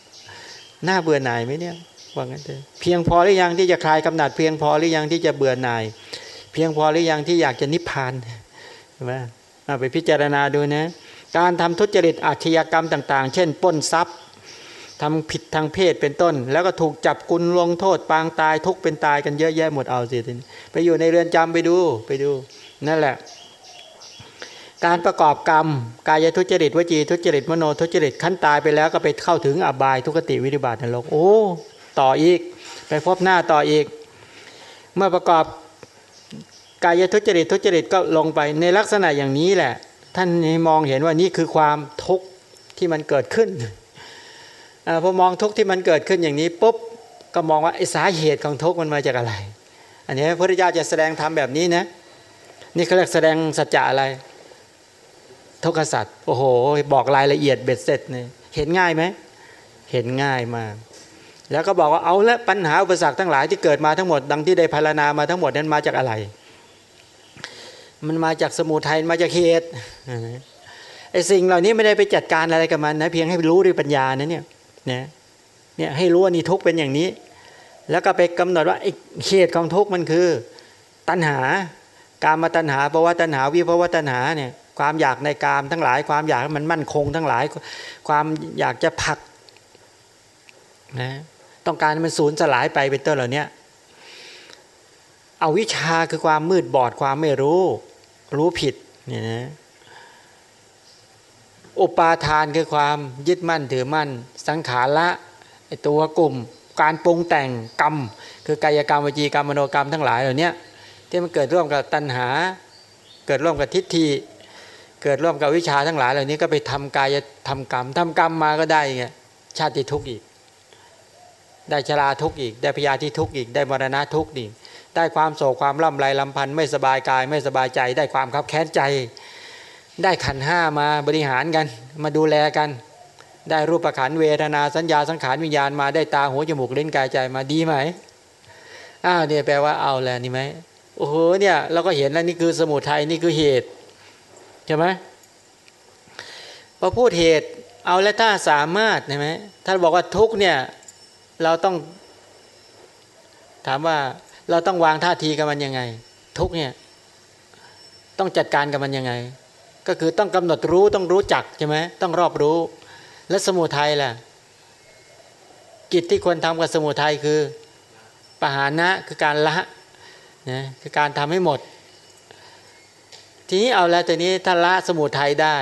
น่าเบื่อหน่ายไหมเนี่ยว่างั้นเถอะเพียงพอหรือยังที่จะคลายกำหนัดเพียงพอหรือยังที่จะเบื่อหน่าย เพียงพอหรือยังที่อยากจะนิพพานใช่ไหมเอาไปพิจารณาดูนะการทำทุจริตอาชญากรรมต่าง ๆ เช่นป้นทรัพย์ ทำผิดทางเพศเป็นต้น แล้วก็ถูกจับกุลลงโทษปางตายทุกเป็นตายกันเยอะแยะหมดเอาสิทีนี้ไปอยู่ในเรือนจำไปดูไปดูนั่นแหละ การประกอบกรรม กายทุจริตวจีทุจริตมโนทุจริตขั้นตายไปแล้วก็ไปเข้าถึงอบายทุกติวิริบาตนรกโอ้ต่ออีก ไปพบหน้าต่ออีก เมื่อประกอบกายทุจริตทุจริตก็ลงไปในลักษณะอย่างนี้แหละ ท่านมองเห็นว่านี่คือความทุกข์ที่มันเกิดขึ้น พอมองทุกข์ที่มันเกิดขึ้นอย่างนี้ปุ๊บก็มองว่าไอ้สาเหตุของทุกข์มันมาจากอะไร อันนี้พระพุทธเจ้าจะแสดงธรรมแบบนี้นะนี่เขาเรียกแสดงสัจจะอะไร ทุกขสัจโอ้โห บอกรายละเอียดเบ็ดเสร็จเนี่ยเห็นง่ายไหมเห็นง่ายมากแล้วก็บอกว่าเอาละปัญหาอุปสรรคทั้งหลายที่เกิดมาทั้งหมดดังที่ได้พารณามาทั้งหมดนั้นมาจากอะไร มันมาจากสมุทัยมาจากเหตุไอ้สิ่งเหล่านี้ไม่ได้ไปจัดการอะไรกับมันนะเพียงให้รู้ด้วยปัญญานะเนี่ย นะเนี่ยให้รู้ว่านี่ทุกเป็นอย่างนี้ แล้วก็ไปกำหนดว่าไอ้เหตุของทุกมันคือ ตัณหา การมาตัณหาภาวะตัณหาวิภาวะตัณหาเนี่ยความอยากในกามทั้งหลาย ความอยากมันมั่นคงทั้งหลาย ความอยากจะผักนะต้องการมันสูญสลายไปเป็นต้นเหล่านี้เอาวิชาคือความมืดบอดความไม่รู้ รู้ผิดเนี่ยนะ อุปาทานคือความยึดมั่นถือมั่น สังขารละไอตัวกลุ่ม การปรุงแต่งกรรม คือกายกรรมวจีกรรมมโนกรรมทั้งหลายเหล่านี้ที่มันเกิดร่วมกับตัณหา เกิดร่วมกับทิฏฐิเกิดร่วมกับวิชาทั้งหลาย เหล่านี้ก็ไปทำกายทำกรรมทำกรรมมาก็ได้ไงชาติทุกข์อีก ได้ชราทุกข์อีก ได้พยาธิทุกข์อีก ได้มรณะทุกข์อีก ได้ความโศกความล่ำไรลำพันธ์ไม่สบายกายไม่สบายใจ ได้ความคับแค้นใจ ได้ขันห้ามาบริหารกัน มาดูแลกัน ได้รูปขันเวทนาสัญญาสังขารวิญญาณมาได้ตาหูจมูกเลิ้นกายใจมาดีไหมอ้าวเนี่ยแปลว่าเอาแล้วนี่ไหมโอ้โหเนี่ยเราก็เห็นแล้วนี่คือสมุทัยนี่คือเหตุใช่ไหมพอพูดเหตุเอาแล้วถ้าสามารถใช่ไหมท่านบอกว่าทุกเนี่ยเราต้องถามว่าเราต้องวางท่าทีกับมันยังไง ทุกเนี่ยต้องจัดการกับมันยังไง ก็คือต้องกำหนดรู้ต้องรู้จักใช่ไหมต้องรอบรู้ และสมุทัยล่ะ กิจที่ควรทำกับสมุทัยคือปหานะคือการละนะคือการทำให้หมด ทีนี้เอาแล้วต่นี้ถ้าละสมุทัยได้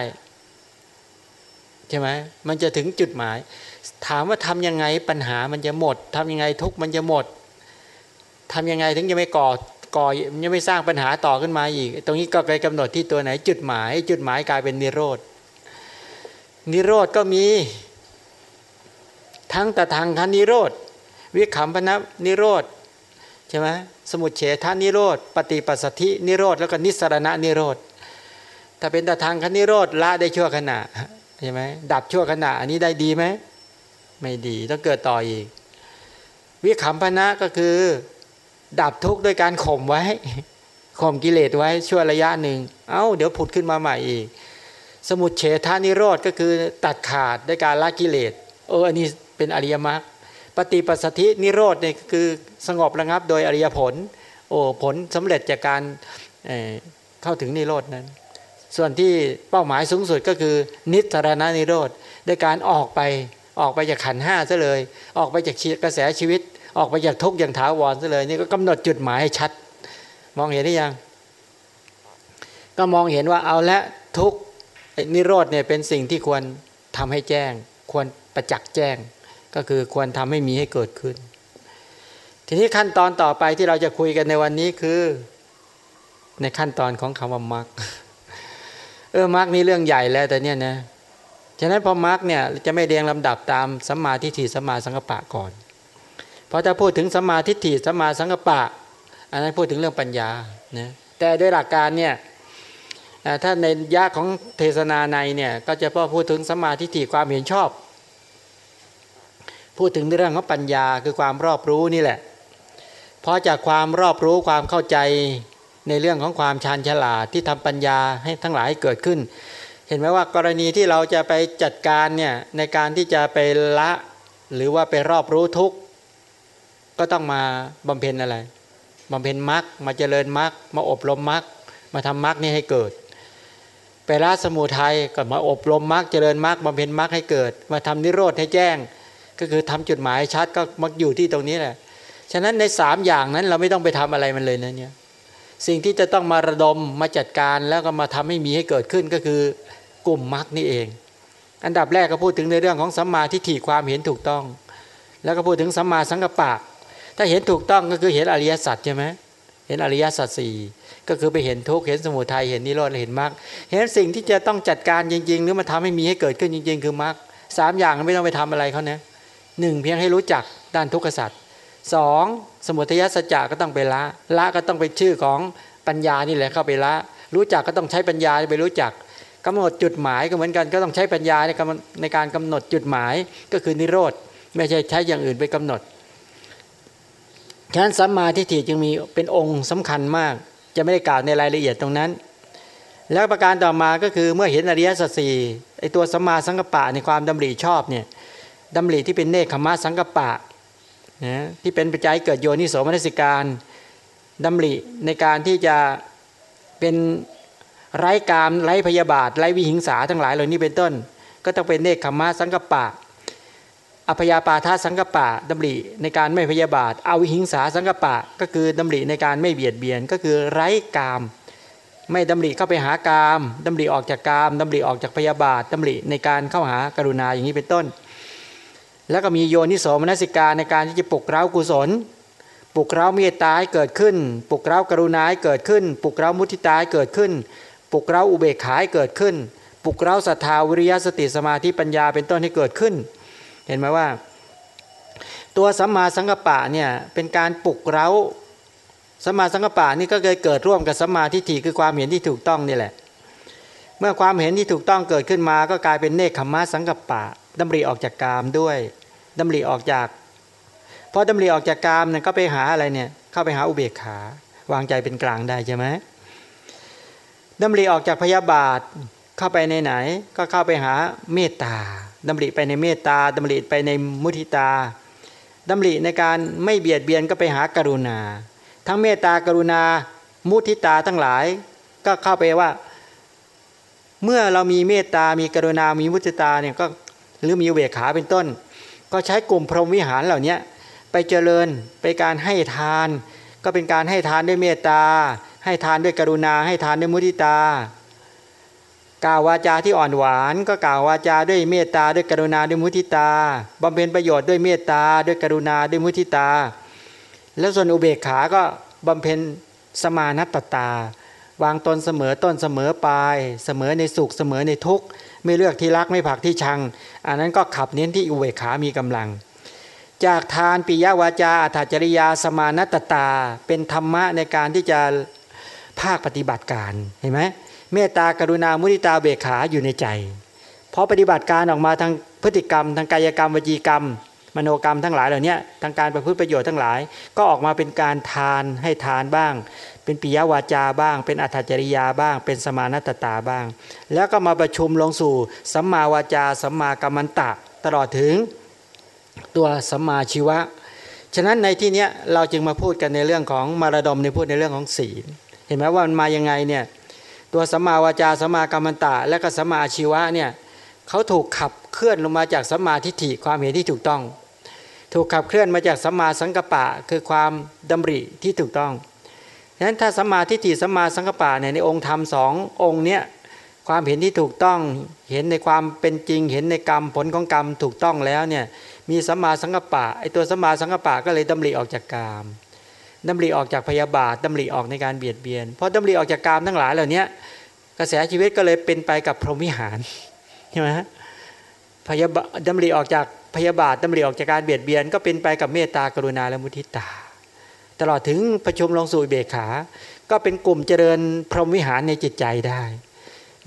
ใช่ไหมมันจะถึงจุดหมาย ถามว่าทํำยังไงปัญหามันจะหมดทำยังไงทุกมันจะหมดทำยังไงถึงจะไม่ก่อ ก่อยังไม่สร้างปัญหาต่อขึ้นมาอีก ตรงนี้ก็ไปกำหนดที่ตัวไหนจุดหมาย จุดหมายกลายเป็นนิโรธนิโรธก็มีทั้งแต่ทางคันนิโรธวิขำพนับนิโรธใช่ไหมสมุทเฉทานิโรธปฏิปัสสธินิโรธแล้วก็นิสรณะนิโรธถ้าเป็นแต่ทางคันนิโรธละได้ชั่วขณะใช่ไหมดับชั่วขณะอันนี้ได้ดีไหมไม่ดีต้องเกิดต่ออีก วิขำพนะก็คือ ดับทุกข์ด้วยการข่มไว้ข่มกิเลสไว้ช่วระยะหนึ่งเอา้าเดี๋ยวผุดขึ้นมาใหม่อีก สมุดเฉทานิโรธก็คือตัดขาดด้วยการละกิเลสเอออันนี้เป็นอริยมรรคปฏิปัสสธินิโรธเนี่ยคือสงบระงับโดยอริยผล โอ้ผลสำเร็จจากการเเข้าถึงนิโรธนั้นสส่วนที่เป้าหมายสูงสุดก็คือ นิสรณนิโรธด้วยการออกไปออกไปจากขันห้าซะเลย ออกไปจากกระแสชีวิต ออกไปจากทุกข์อย่างถาวรซะเลย นี่ก็กำหนดจุดหมายให้ชัด มองเห็นได้ยัง ก็มองเห็นว่าเอาละทุกนิโรธเนี่ยเป็นสิ่งที่ควรทำให้แจ้ง ควรประจักษ์แจ้ง ก็คือควรทำให้มีให้เกิดขึ้น ทีนี้ขั้นตอนต่อไปที่เราจะคุยกันในวันนี้คือในขั้นตอนของคำว่ามรรคเออมรรคนี่เรื่องใหญ่แล้วแต่เนี่ยนะฉะนั้นพอมรรคเนี่ยจะไม่เรียงลำดับตามสัมมาทิฏฐิสัมมาสังกปะก่อน เพราะถ้าพูดถึงสัมมาทิฏฐิสัมมาสังกปะ อันนั้นพูดถึงเรื่องปัญญานะแต่ด้วยหลักการเนี่ยถ้าในยะของเทศนาในเนี่ยก็จะพ่อพูดถึงสัมมาทิฏฐิความเห็นชอบ พูดถึงเรื่องของปัญญาคือความรอบรู้นี่แหละ เพราะจากความรอบรู้ความเข้าใจในเรื่องของความชาญฉลาดที่ทำปัญญาให้ทั้งหลายเกิดขึ้น เห็นไหมว่ากรณีที่เราจะไปจัดการเนี่ยในการที่จะไปละหรือว่าไปรอบรู้ทุก ก็ต้องมาบำเพ็ญอะไรบำเพ็ญมรรคมาเจริญมรรคมาอบรมมรรคมาทำมรรคนี่ให้เกิด ไปละสมุทัยก็มาอบรมมรรคเจริญมรรคบำเพ็ญมรรคให้เกิด มาทำนิโรธให้แจ้ง ก็คือทำจุดหมายชัดก็มักอยู่ที่ตรงนี้แหละ ฉะนั้นในสามอย่างนั้นเราไม่ต้องไปทำอะไรมันเลยนะเนี่ยสิ่งที่จะต้องมาระดมมาจัดการแล้วก็มาทำให้มีให้เกิดขึ้นก็คือกลุ่มมรรคนี่เอง อันดับแรกก็พูดถึงในเรื่องของสัมมาทิฏฐิความเห็นถูกต้อง แล้วก็พูดถึงสัมมาสังกัปปะ ถ้าเห็นถูกต้องก็คือเห็นอริยสัจใช่ไหมเห็นอริยสัจสี่ก็คือไปเห็นทุกข์เห็นสมุทัยเห็นนิโรธเห็นมรรคเห็นสิ่งที่จะต้องจัดการจริง ๆ หรือมาทำให้มีให้เกิดขึ้นจริง ๆ คือมรรคสามอย่างไม่ต้องไปทำอะไรเขาเนะหนึ่งเพียงให้รู้จักด้านทุกขสัจสองสมุทัยสัจจะก็ต้องไปละละก็ต้องไปชื่อของปัญญานี่แหละเข้าไปละ รู้จักก็ต้องใช้ปัญญาไปรู้จักกำหนดจุดหมายก็เหมือนกันก็ต้องใช้ปัญญาในการในการกำหนดจุดหมายก็คือนิโรธ ไม่ใช่ใช้อย่างอื่นไปกำหนด ฉะนั้นสัมมาทิฏฐิจึงมีเป็นองค์สำคัญมาก จะไม่ได้กล่าวในรายละเอียดตรงนั้น แล้วประการต่อมาก็คือเมื่อเห็นอริยสัจสี่ไอตัวสัมมาสังกปะในความดำริชอบเนี่ยดำริที่เป็นเนคขมะสังกปะนะที่เป็นปัจจัยเกิดโยนิโสมนสิการดำริในการที่จะเป็นไร้กามไร้พยาบาทไร้วิหิงสาทั้งหลายเหล่านี้เป็นต้น ก็ต้องเป็นเนคขมะสังกปะ อภยาปาทาสังกปะดำริในการไม่พยาบาทเอาวิหิงสาสังกปะ ก็คือดำริในการไม่เบียดเบียนก็คือไร้กาม ไม่ดำริเข้าไปหากามดำริออกจากกามดำริออกจากพยาบาทดำริในการเข้าหากรุณาอย่างนี้เป็นต้น แล้วก็มีโยนิโสมนสิกาในการที่จะปลุกเร้ากุศลปลุกเร้าเมตตาให้เกิดขึ้น ปลุกเร้ากรุณาให้เกิดขึ้น ปลุกเร้ามุทิตาให้เกิดขึ้น ปลุกเร้าอุเบกขาให้เกิดขึ้น ปลุกเร้าศรัทธาวิริยะสติสมาธิปัญญาเป็นต้นให้เกิดขึ้น เห็นไหมว่า ตัวสัมมาสังกปะเนี่ยเป็นการปลุกเร้าสัมมาสังกปะนี่ก็เคยเกิดร่วมกับสัมมาทิฏฐิคือความเห็นที่ถูกต้องนี่แหละ เมื่อความเห็นที่ถูกต้องเกิดขึ้นมา ก็กลายเป็นเนคขมะสังกปะดำริออกจากกามด้วยดำริออกจากพอดำริออกจากกามเนี่ยก็ไปหาอะไรเนี่ยเข้าไปหาอุเบกขาวางใจเป็นกลางได้ใช่ไหมดำริออกจากพยาบาทเข้าไปในไหน ก็เข้าไปหาเมตตา ดำริไปในเมตตาดำริไปในมุทิตาดำริในการไม่เบียดเบียนก็ไปหากรุณา ทั้งเมตตากรุณา มุทิตาทั้งหลาย ก็เข้าไปว่า เมื่อเรามีเมตตา มีกรุณา มีมุทิตาเนี่ยก็หรือมีเวขาเป็นต้น ก็ใช้กลุ่มพรหมวิหารเหล่านี้ไปเจริญไปการให้ทาน ก็เป็นการให้ทานด้วยเมตตา ให้ทานด้วยกรุณา ให้ทานด้วยมุทิตา กล่าววาจาที่อ่อนหวาน ก็กล่าววาจาด้วยเมตตาด้วยกรุณาด้วยมุทิตาบำเพ็ญประโยชน์ด้วยเมตตาด้วยกรุณาด้วยมุทิตา แล้วส่วนอุเบกขา ก็บำเพ็ญสมานัตตา วางตนเสมอต้นเสมอปลาย เสมอในสุขเสมอในทุกข์ไม่เลือกที่รักไม่ผักที่ชัง อันนั้นก็ขับเน้นที่อุเบกขามีกำลัง จากทานปิยวาจาอัตจริยาสมานัตตา เป็นธรรมะในการที่จะภาคปฏิบัติการเห็นไหม เมตตากรุณามุทิตาเบกขาอยู่ในใจพอปฏิบัติการออกมาทางพฤติกรรม ทางกายกรรมวจีกรรม มโนกรรมทั้งหลายเหล่านี้ทางการประพฤติประโยชน์ทั้งหลาย ก็ออกมาเป็นการทานให้ทานบ้าง เป็นปิยวาจาบ้าง เป็นอัตจริยาบ้าง เป็นสมานัตตาบ้าง แล้วก็มาประชุมลงสู่สัมมาวาจาสัมมากรรมันตะ ตลอดถึงตัวสัมมาชีวะ ฉะนั้นในที่นี้เราจึงมาพูดกันในเรื่องของมารดมในพูดในเรื่องของศีล เห็นไหมว่ามันมายังไงเนี่ย ตัวสัมมาวาจาสัมมากรรมตะ และก็สัมมาชีวะเนี่ยเขาถูกขับเคลื่อนลงมาจากสัมมาทิฏฐิความเห็นที่ถูกต้อง ถูกขับเคลื่อนมาจากสัมมาสังกปะ คือความดำริที่ถูกต้องฉะนั้นถ้าสัมมาทิฏฐิสัมมาสังกปะเนี่ยในองค์ธรรมสององค์เนี้ยความเห็นที่ถูกต้องเห็นในความเป็นจริง เห็นในกรรมผลของกรรมถูกต้องแล้วเนี่ยมีสัมมาสังกปะไอตัวสัมมาสังกปะก็เลยดำริออกจากกาม ดำริออกจากพยาบาทดำริออกในการเบียดเบียนเพราะดำริออกจากกามทั้งหลายเหล่านี้กระแสชีวิตก็เลยเป็นไปกับพรหมิหารใช่ไหมฮะพยาบาทดำริออกจากพยาบาทดำริออกจากการเบียดเบียน ก็เป็นไปกับเมตตากรุณาและมุทิตา ตลอดถึงประชุมลงสู่เบขา ก็เป็นกลุ่มเจริญพรหมวิหารในจิตใจได้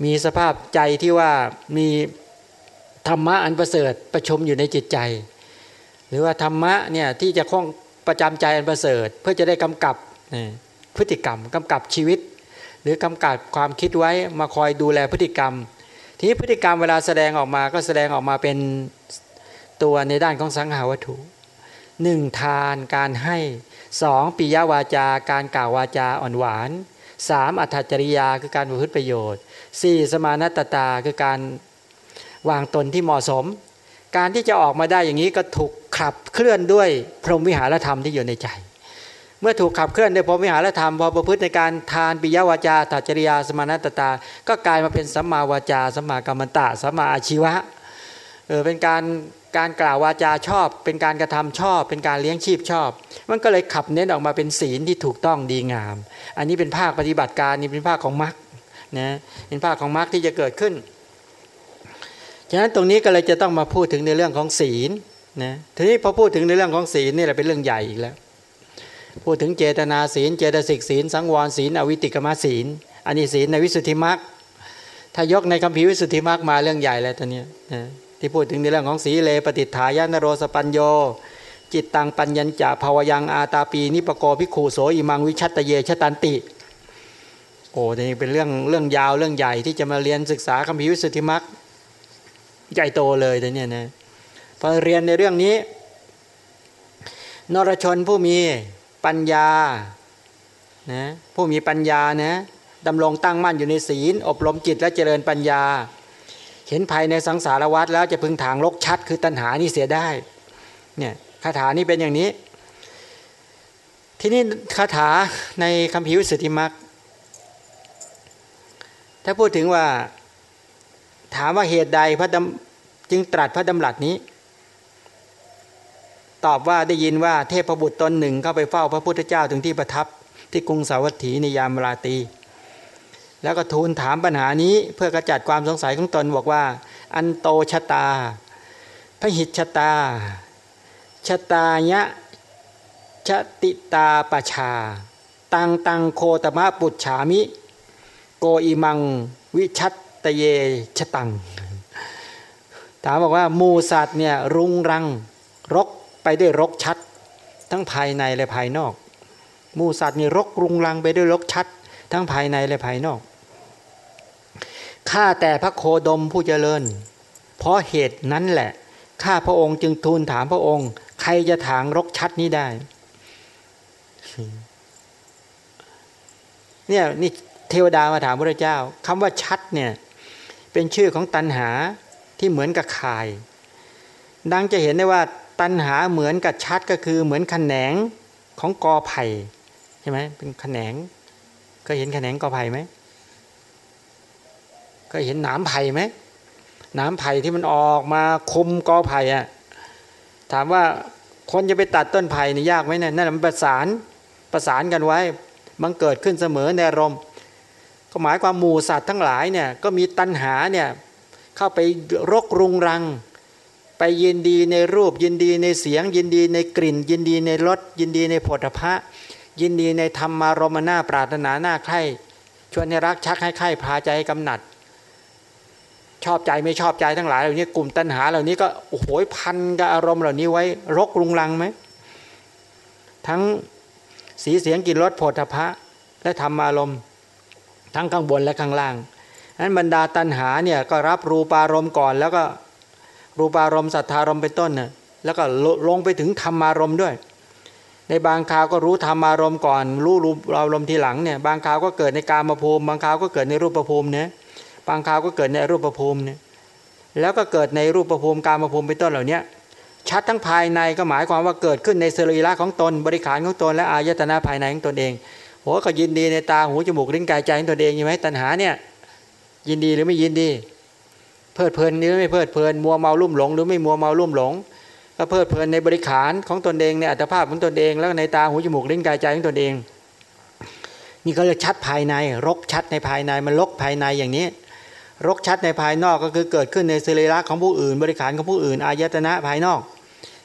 มีสภาพใจที่ว่ามีธรรมะอันประเสริฐประชุมอยู่ในจิตใจ หรือว่าธรรมะเนี่ยที่จะคล้อง ประจำใจอันประเสริฐ เพื่อจะได้กำกับพฤติกรรมกำกับชีวิต หรือกำกับความคิดไว้มาคอยดูแลพฤติกรรม ทีนี้พฤติกรรมเวลาแสดงออกมาก็แสดงออกมาเป็นตัวในด้านของสังหาวัตถุหนึ่งทานการให้สองปิยวาจาการกล่าววาจาอ่อนหวานสามอัตจริยาคือการประพฤติประโยชน์สี่สมานัตตาคือการวางตนที่เหมาะสม การที่จะออกมาได้อย่างนี้ก็ถูกขับเคลื่อนด้วยพรหมวิหารธรรมที่อยู่ในใจ เมื่อถูกขับเคลื่อนด้วยพรหมวิหารธรรมพอประพฤติในการทานปิยวาจาตัจริยาสมานัตตา ก็กลายมาเป็นสัมมาวาจาสัมมากรรมตะสัมมาอาชีวะเออเป็นการการกล่าววาจาชอบ เป็นการกระทำชอบ เป็นการเลี้ยงชีพชอบ มันก็เลยขับเน้นออกมาเป็นศีลที่ถูกต้องดีงาม อันนี้เป็นภาคปฏิบัติการนี่เป็นภาคของมรรคนะเป็นภาคของมรรคที่จะเกิดขึ้น ฉะนั้นตรงนี้ก็เลยจะต้องมาพูดถึงในเรื่องของศีลนะทีนี้พอพูดถึงในเรื่องของศีลนี่แหละเป็นเรื่องใหญ่อีกแล้ว พูดถึงเจตนาศีล เจตสิกศีล สังวรศีล อวิติกรรมศีล อันนี้ศีลในวิสุทธิมรรค ถ้ายกในคัมภีร์วิสุทธิมรรคมาเรื่องใหญ่แล้วตอนนี้นะที่พูดถึงในเรื่องของสีเลปฏิฐายานโรสปัญโย จิตตังปัญญัญจะภาวะยังอาตาปี นิปะโก ภิกขุ โสอิมังวิชะฏะเยชะฏันติ โอ้นี่เป็นเรื่องเรื่องยาวเรื่องใหญ่ที่จะมาเรียนศึกษาคัมภีร์วิสุทธิมรรค ใหญ่โตเลยแต่เนี่ยนะพอเรียนในเรื่องนี้ นรชนผู้มีปัญญานะผู้มีปัญญานะดำรงตั้งมั่นอยู่ในศีล อบรมจิตและเจริญปัญญา เห็นภัยในสังสารวัฏแล้วจะพึงถางรกชัฏ คือตัณหานี่เสียได้เนี่ยคาถานี้เป็นอย่างนี้ ที่นี่คาถาในคำพิวสุทธิมักถ้าพูดถึงว่า ถามว่าเหตุใดพระดจึงตรัสพระดำรัสนี้ ตอบว่าได้ยินว่าเทพบุตรตนหนึ่งเข้าไปเฝ้าพระพุทธเจ้าถึงที่ประทับที่กรุงสาวัตถีในยามราตรีแล้วก็ทูลถามปัญหานี้เพื่อกระจัดความสงสัยของตนบอกว่า อันโตชะตา พระหิตชะตา ชะตายะชติตาปชา ตังตังโคตมะปุจฉามิ โกอิมัง วิชัต ตเยชตัง ถามบอกว่ามูสัตว์เนี่ยรุงรังรกไปด้วยรกชัด ทั้งภายในและภายนอก มูสัตว์นี่รกรุงรังไปด้วยรกชัด ทั้งภายในและภายนอกข้าแต่พระโคดมผู้เจริญ เพราะเหตุนั้นแหละ ข้าพระองค์จึงทูลถามพระองค์ ใครจะถางรกชัดนี้ได้ เนี่ยนี่เทวดามาถามพระเจ้าคำว่าชัดเนี่ย เป็นชื่อของตันหาที่เหมือนกับข่าย ดังจะเห็นได้ว่าตันหาเหมือนกับชัดก็คือเหมือนขแขนงของกอไผ่ใช่ไหมเป็นขแขนงเคยเห็นขแขนงกอไผ่ไหมก็เห็นหนามไผ่ไหมหนามไผ่ที่มันออกมาคุมกอไผ่อะถามว่าคนจะไปตัดต้นไผ่นี่ยากไหมเนี่ยนั่นมันประสานประสานกันไว้ มันเกิดขึ้นเสมอในรม ก็หมายความหมู่สัตว์ทั้งหลายเนี่ยก็มีตัณหาเนี่ยเข้าไปรกรุงรัง ไปยินดีในรูปยินดีในเสียง ยินดีในกลิ่น ยินดีในรสยินดีในผลพระยินดีในธรรมารมณนาปรารถนาหน้าใครชวนให้รักชักให้ใครพาใจกำหนัด ชอบใจไม่ชอบใจทั้งหลายเหล่านี้กลุ่มตัณหาเหล่านี้ก็โอ้โหพันกับอารมณ์เหล่านี้ไว้รกรุงรังไหมทั้งสีเสียงกลิ่นรสโผฏฐะและธรรมอารมณ์ ทั้งข้างบนและข้างล่างนั้นบรรดาตัณหาเนี่ยก็รับรูปารมณ์ก่อน แล้วก็รูปารมณ์สัทธารมณ์เป็นต้นน่ะแล้วก็ลงไปถึงธรรมารมณ์ด้วย ในบางคราวก็รู้ธรรมารมณ์ก่อน รู้รูปอารมณ์ทีหลังเนี่ยบางคราวก็เกิดในกามภูมิ บางคราวก็เกิดในรูปภูมิเนี่ยบางคราวก็เกิดในรูปภูมิเนี่ยแล้วก็เกิดในรูปภูมิกามภูมิเป็นต้นเหล่านี้ชัดทั้งภายในก็หมายความว่าเกิดขึ้นในสรีระของตนบริขารของตนและอายตนะภายในของตนเอง โหก็ยินดีในตาหูจมูกลิ้นกายใจของตนเองใช่ไหมตัณหาเนี่ย ยินดีหรือไม่ยินดี เพลิดเพลินหรือไม่เพลิดเพลินมัวเมาลุ่มหลง หรือไม่มัวเมาลุ่มหลงก็เพลิดเพลินในบริขารของตนเองในอัตภาพของตนเอง แล้วในตาหูจมูกลิ้นกายใจของตนเอง นี่ก็เลยชัดภายใน รกชัดในภายในมันลกภายในอย่างนี้ รกชัดในภายนอกก็คือเกิดขึ้นในสรีระของผู้อื่น บริขารของผู้อื่นอายตนะภายนอก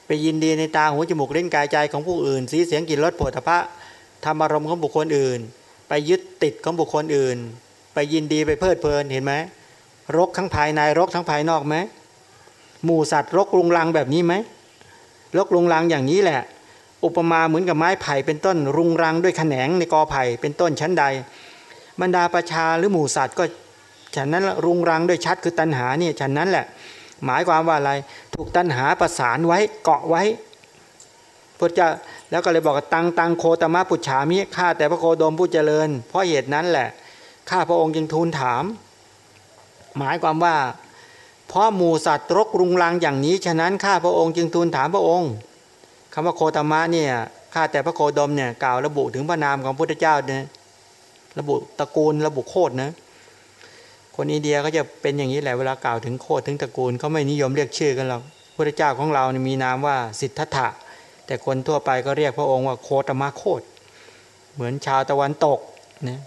ไปยินดีในตาหูจมูกลิ้นกายใจของผู้อื่น สีเสียงกลิ่นรสโผฏฐะธ รรมารมณ์ของบุคคลอื่น ไปยึดติดของบุคคลอื่น ไปยินดีไปเพลิดเพลินเห็นไหมรกทั้งภายในรกทั้งภายนอกไหมหมู่สัตว์รกรุงรังแบบนี้ไหมรกรุงรังอย่างนี้แหละ อุปมาเหมือนกับไม้ไผ่เป็นต้นรุงรังด้วยแขนงในกอไผ่เป็นต้นชั้นใด บรรดาประชาหรือหมู่สัตว์ก็ฉันนั้นรุงรังด้วยชัดคือตัณหาเนี่ยฉันนั้นแหละ หมายความว่าอะไรถูกตัณหาประสานไว้เกาะไว้พุทธเจ้า แล้วก็เลยบอกตังตังโคตมะปุจฉามิข้าแต่พระโคดมผู้เจริญ เพราะเหตุนั้นแหละข้าพระองค์จึงทูลถาม หมายความว่า เพราะหมูสัตว์รกรุงรังอย่างนี้ ฉะนั้นข้าพระองค์จึงทูลถามพระองค์คำว่าโคตมะเนี่ยข้าแต่พระโคดมเนี่ยกล่าวระบุถึงพระนามของพระพุทธเจ้าเนี่ยระบุตระกูลระบุโคดนะคนอินเดียก็จะเป็นอย่างนี้แหละเวลากล่าวถึงโคดถึงตระกูลเขาไม่นิยมเรียกชื่อกันหรอกพระเจ้าของเราเนี่ยมีนามว่าสิทธัตถะ แต่คนทั่วไปก็เรียกพระองค์ว่าโคตมะโคดเหมือนชาวตะวันตกนะ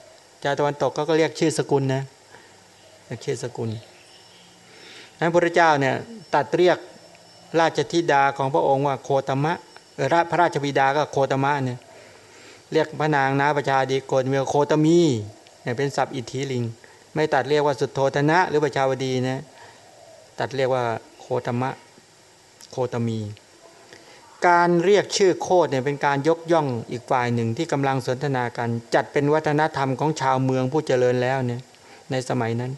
ชาวตะวันตกก็เรียกชื่อสกุลนะเชื่อสกุลนั้นพระเจ้าเนี่ยตัดเรียกราชธิดาของพระองค์ว่าโคตมะพระราชบิดาก็โคตมะเนี่ยเรียกพระนางนาประชาดีโกนเมียโคตมีเนี่ยเป็นศัพท์อิทธิลิง ไม่ตัดเรียกว่าสุดโทธนะ หรือประชาวดีนะตัดเรียกว่าโคตมะโคตมี การเรียกชื่อโคตเนี่ยเป็นการยกย่องอีกฝ่ายหนึ่งที่กำลังสนทนากัน จัดเป็นวัฒนธรรมของชาวเมืองผู้เจริญแล้วเนี่ยในสมัยนั้น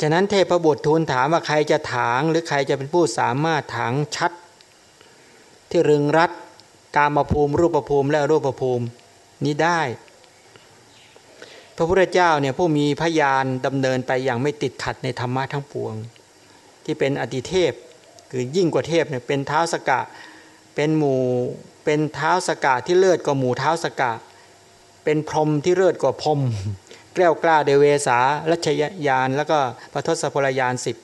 ฉะนั้นเทพบุตรทูลถามว่าใครจะถางหรือใครจะเป็นผู้สามารถถางชัด ที่รึงรัดกามภูมิ รูปภูมิและรูปภูมินี้ได้ พระพุทธเจ้าเนี่ยผู้มีพยานดำเนินไปอย่างไม่ติดขัดในธรรมะทั้งปวง ที่เป็นอติเทพ คือยิ่งกว่าเทพเนี่ยเป็นเท้าสกะเป็นหมู่เป็นเท้าสกะที่เลิศกว่าหมู่เท้าสกะ เป็นพรมที่เลิศกว่าพรมแกล้วกล้าเดเวสารัชยานแล้วก็พระทศพลยานสิบ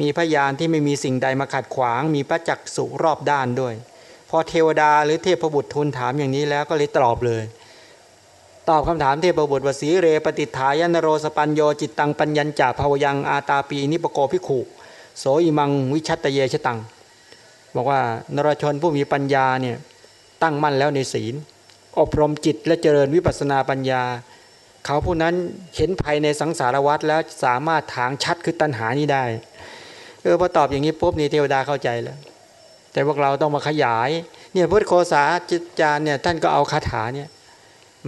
มีพยานที่ไม่มีสิ่งใดมาขัดขวาง มีพระจักสุรอบด้านด้วย พอเทวดาหรือเทพบุตรทูลถามอย่างนี้แล้วก็เลยตอบเลย ตอบคำถามเทพบุตรวสีเรปฏิฐายนโรสปัญโยจิตตังปัญญัญจ่าภาวยังอาตาปีนิปโกพิขุ โสอิมังวิชะฏะเยชะฏัง บอกว่านรชนผู้มีปัญญาเนี่ยตั้งมั่นแล้วในศีล อบรมจิตและเจริญวิปัสสนาปัญญา เขาผู้นั้นเห็นภัยในสังสารวัฏแล้วสามารถถางชัฏคือตัณหานี้ได้เออพอตอบอย่างนี้ปุ๊บนี่เทวดาเข้าใจแล้ว แต่พวกเราต้องมาขยายเนี่ยพุทธโฆสาจารย์เนี่ยท่านก็เอาคาถาเนี่ย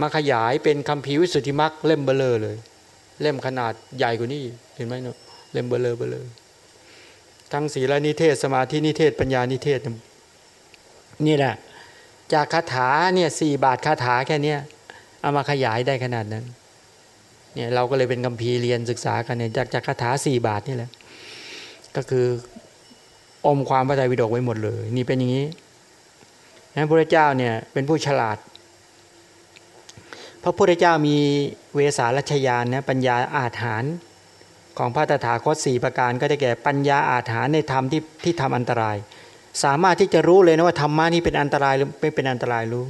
มาขยายเป็นคัมภีร์วิสุทธิมรรคเล่มเบ้อเร่อเลย เล่มขนาดใหญ่กว่านี้เห็นไหมเนาะเล่มเบลอเบลอ ทั้งศีลนิเทศสมาธินิเทศปัญญานิเทศนี่แหละจากคาถาเนี่ยสี่บาทคาถาแค่เนี้ยเอามาขยายได้ขนาดนั้นเนี่ยเราก็เลยเป็นกัมพีเรียนศึกษากันเนี่ยจากจากคาถาสี่บาทนี่แหละก็คืออมความพระไตรปิฎกไว้หมดเลย นี่เป็นอย่างนี้นะพระเจ้าเนี่ยเป็นผู้ฉลาด พระพุทธเจ้ามีเวสาลัชยานนะปัญญาอาถาน ของพระตถาคตสี่ประการก็ได้แก่ปัญญาอาถานในธรรมที่ที่ทำอันตราย สามารถที่จะรู้เลยนะว่าธรรมะนี้เป็นอันตรายหรือไม่เป็นอันตรายรู้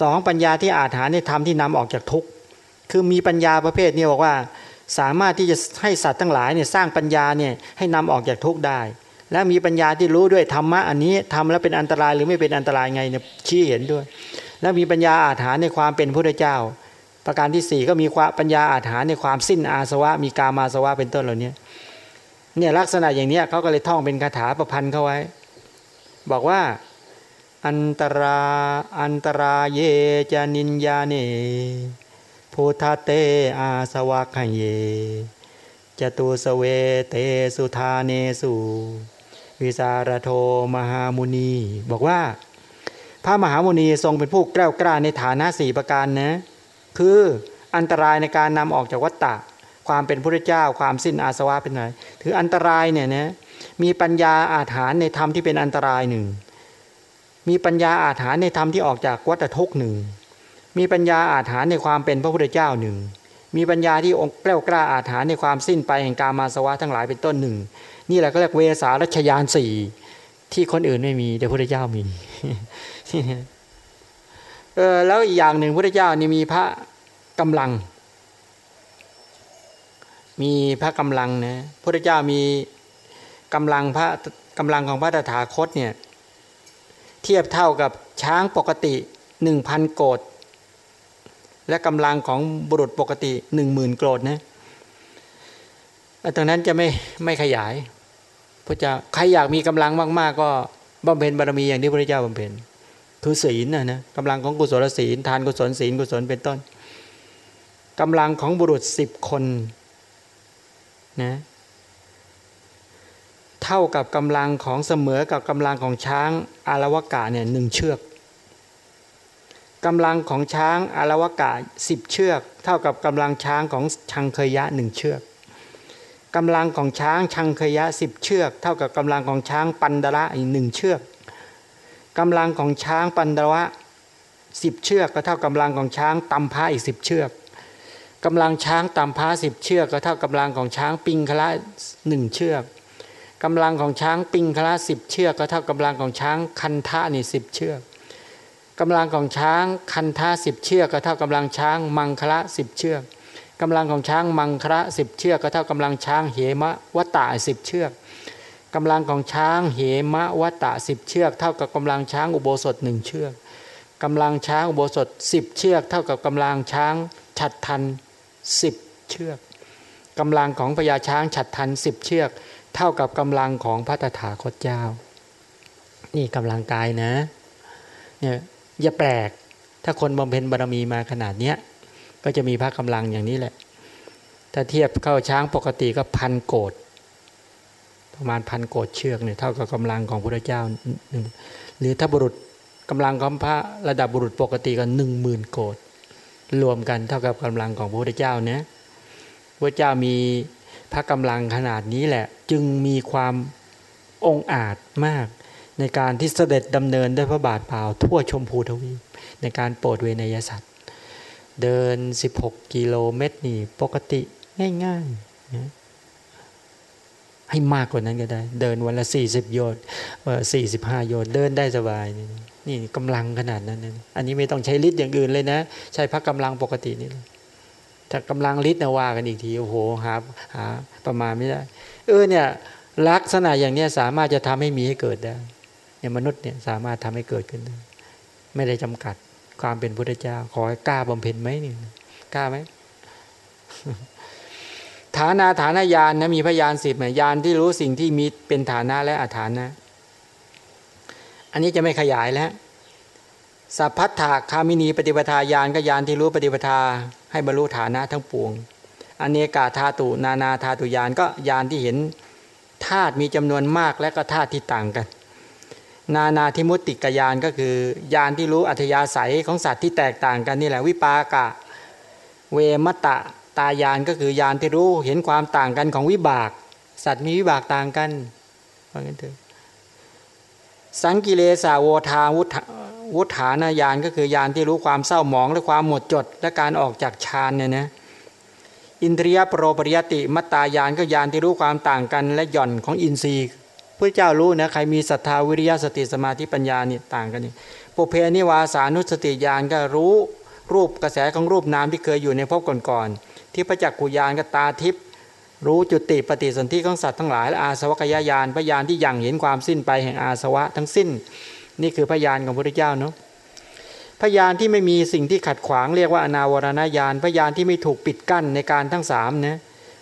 สองปัญญาที่อาถานในธรรมที่นำออกจากทุกข์คือมีปัญญาประเภทนี้บอกว่า สามารถที่จะให้สัตว์ทั้งหลายเนี่ยสร้างปัญญาเนี่ยให้นำออกจากทุกข์ได้ และมีปัญญาที่รู้ด้วยธรรมะอันนี้ทำแล้วเป็นอันตรายหรือไม่เป็นอันตรายไงเนี่ยชี้เห็นด้วย แล้วมีปัญญาอาถรรในความเป็นพระเจ้า ประการที่4ก็มีความปัญญาอาถรรในความสิ้นอาสวะ มีกามาสวะเป็นต้นเหล่านี้เนี่ยลักษณะอย่างนี้เขาก็เลยท่องเป็นคาถาประพันธ์เข้าไว้ บอกว่า อันตราอันตราเยจานินญาเนพุทธเตอาสวะขันเยจตุสเวเตสุธาเนสุวิสารโทมหามุนี บอกว่า พระมหามุนีทรงเป็นผู้กล้ากล้าในฐานะสี่ประการนะ คืออันตรายในการนำออกจากวัฏฏะความเป็นพระเจ้าความสิ้นอาสวะเป็นไงถืออันตรายเนี่ยนะมีปัญญาอาถารในธรรมที่เป็นอันตรายหนึ่ง มีปัญญาอาถารในธรรมที่ออกจากวัฏทุกหนึ่ง มีปัญญาอาถารในความเป็นพระพุทธเจ้าหนึ่ง มีปัญญาที่องค์แกล้วกล้าอาถารในความสิ้นไปแห่งกามาสวะทั้งหลายเป็นต้นหนึ่ง นี่แหละก็เรียกเวสารัชยานสี่ที่คนอื่นไม่มีแต่พระพุทธเจ้ามี เออแล้วอีกอย่างหนึ่งพระเจ้านี่มีพระกำลัง มีพระกำลังนะพระเจ้ามีกำลังพระกำลังของพระตถาคตเนี่ยเทียบเท่ากับช้างปกติหนึ่งพันโกดและกำลังของบุรุษปกติหนึ่งหมื่นโกดนะตรงนั้นจะไม่ไม่ขยายพระเจ้าใครอยากมีกำลังมาก ๆ ก็บำเพ็ญบารมีอย่างที่พระเจ้าบำเพ็ญ คือศีลนะนะกำลังของกุศลศีลทานกุศลศีลกุศลเป็นต้นกำลังของบุรุษสิบคนนะเท่ากับกำลังของเสมอกับกำลังของช้างอารวกะเนี่ยหนึ่งเชือกกำลังของช้างอารวกะสิบเชือก เท่ากับกำลังช้างของชังเคยะหนึ่งเชือกกำลังของช้างชังเคยะสิบเชือก เท่ากับกำลังของช้างปันดระอีกหนึ่งเชือก กำลังของช้างปันดระสิบเชือกก็เท่ากำลังของช้างตำพาอีกสิบเชือกกำลังช้างตำพาสิบเชือกก็เท่ากำลังของช้างปิงคละหนึ่งเชือกกำลังของช้างปิงคละสิบเชือกก็เท่ากำลังของช้างคันทะนี่สิบเชือกกำลังของช้างคันทะสิบเชือกก็เท่ากำลังช้างมังคละสิบเชือกกำลังของช้างมังคละสิบเชือกก็เท่ากำลังช้างเหมะวตตะสิบเชือก กำลังของช้างเหมะวัตตะสิบเชือก เท่ากับกำลังช้างอุโบสถหนึ่งเชือกกำลังช้างอุโบสถสิบเชือก เท่ากับกำลังช้างฉัดทันสิบเชือกกำลังของพญาช้างฉัดทันสิบเชือก เท่ากับกำลังของพระตถาคตเจ้า นี่กำลังกายนะเนี่ยอย่าแปลกถ้าคนบำเพ็ญบารมีมาขนาดเนี้ยก็จะมีพระกำลังอย่างนี้แหละ ถ้าเทียบเข้าช้างปกติก็พันโกด ประมาณพันโกดเชือกเนี่ยเท่ากับกำลังของพระเจ้าหนึ่งหรือถ้าบุรุษกำลังของพระระดับบุรุษปกติก็หนึ่งหมื่นโกดรวมกันเท่ากับกำลังของพระพุทธเจ้าเนี่ยพระเจ้ามีพระกำลังขนาดนี้แหละ จึงมีความองอาจมาก ในการที่เสด็จดำเนินด้วยพระบาทเปล่า ทั่วชมพูทวีในการโปรดเวนยสัตว์เดิน 16 กิโลเมตรนี่ปกติง่ายๆนะ ให้มากกว่านั้นก็ได้ เดินวันละ40โยชน์45โยชน์เดินได้สบาย นี่นี่กำลังขนาดนั้นนอันนี้ไม่ต้องใช้ฤทธิ์อย่างอื่นเลยนะ ใช้พักกำลังปกตินี่ถ้ากำลังฤทธิ์นะว่ากันอีกทีโอ้โหหาหาประมาณไม่ได้ เออเนี่ยลักษณะอย่างเนี้ยสามารถจะทำให้มีให้เกิดได้เนี่ยมนุษย์เนี่ยสามารถทำให้เกิดขึ้นได้ไม่ได้จำกัดความเป็นพุทธเจ้า ขอให้กล้าบำเพ็ญไหมนี่กล้าไหม ฐานาฐานญาณนะมีพยานสิบหมยานที่รู้สิ่งที่มีเป็นฐานะและอาฐานนะ อันนี้จะไม่ขยายแล้วสัพพัทธาคามินีปฏิปทาญาณก็ญาณที่รู้ปฏิปทาให้บรรลุฐานะทั้งปวงอเนกาธาตุนานาธาตุญาณก็ญาณที่เห็นธาตุมีจำนวนมากและก็ธาตุที่ต่างกัน นานาทิมุติกยานก็คือญาณที่รู้อัธยาศัยของสัตว์ที่แตกต่างกันนี่แหละวิปากะ เวมตะ ตายานก็คือยานที่รู้เห็นความต่างกันของวิบาก สัตว์มีวิบากต่างกันว่างั้นเถอะสังกิเลสาโวทาวุฒวุฒานายานก็คือยานที่รู้ความเศร้าหมองและความหมดจด และการออกจากฌานเนี่ยนะอินทรียปรปริยติมัตตายานก็ยานที่รู้ความต่างกัน และหย่อนของอินทรีย์พระเจ้ารู้นะใครมีศรัทธาวิริยะสติสมาธิปัญญานี่ต่างกันนี่ปุเพนิวาสานุสติยานก็รู้รูปกระแสของรูปนามที่เคยอยู่ในภพก่อนๆ ที่ประจักษ์กุยานกตาทิพย์รู้จุติปฏิสนธิของสัตว์ทั้งหลายและอาสวะกยายานพยานที่ยังเห็นความสิ้นไปแห่งอาสวะทั้งสิ้น นี่คือพยานของพระพุทธเจ้าเนาะพยานที่ไม่มีสิ่งที่ขัดขวางเรียกว่าอนาวรณญาณพยานที่ไม่ถูกปิดกั้นในการทั้งสามนะ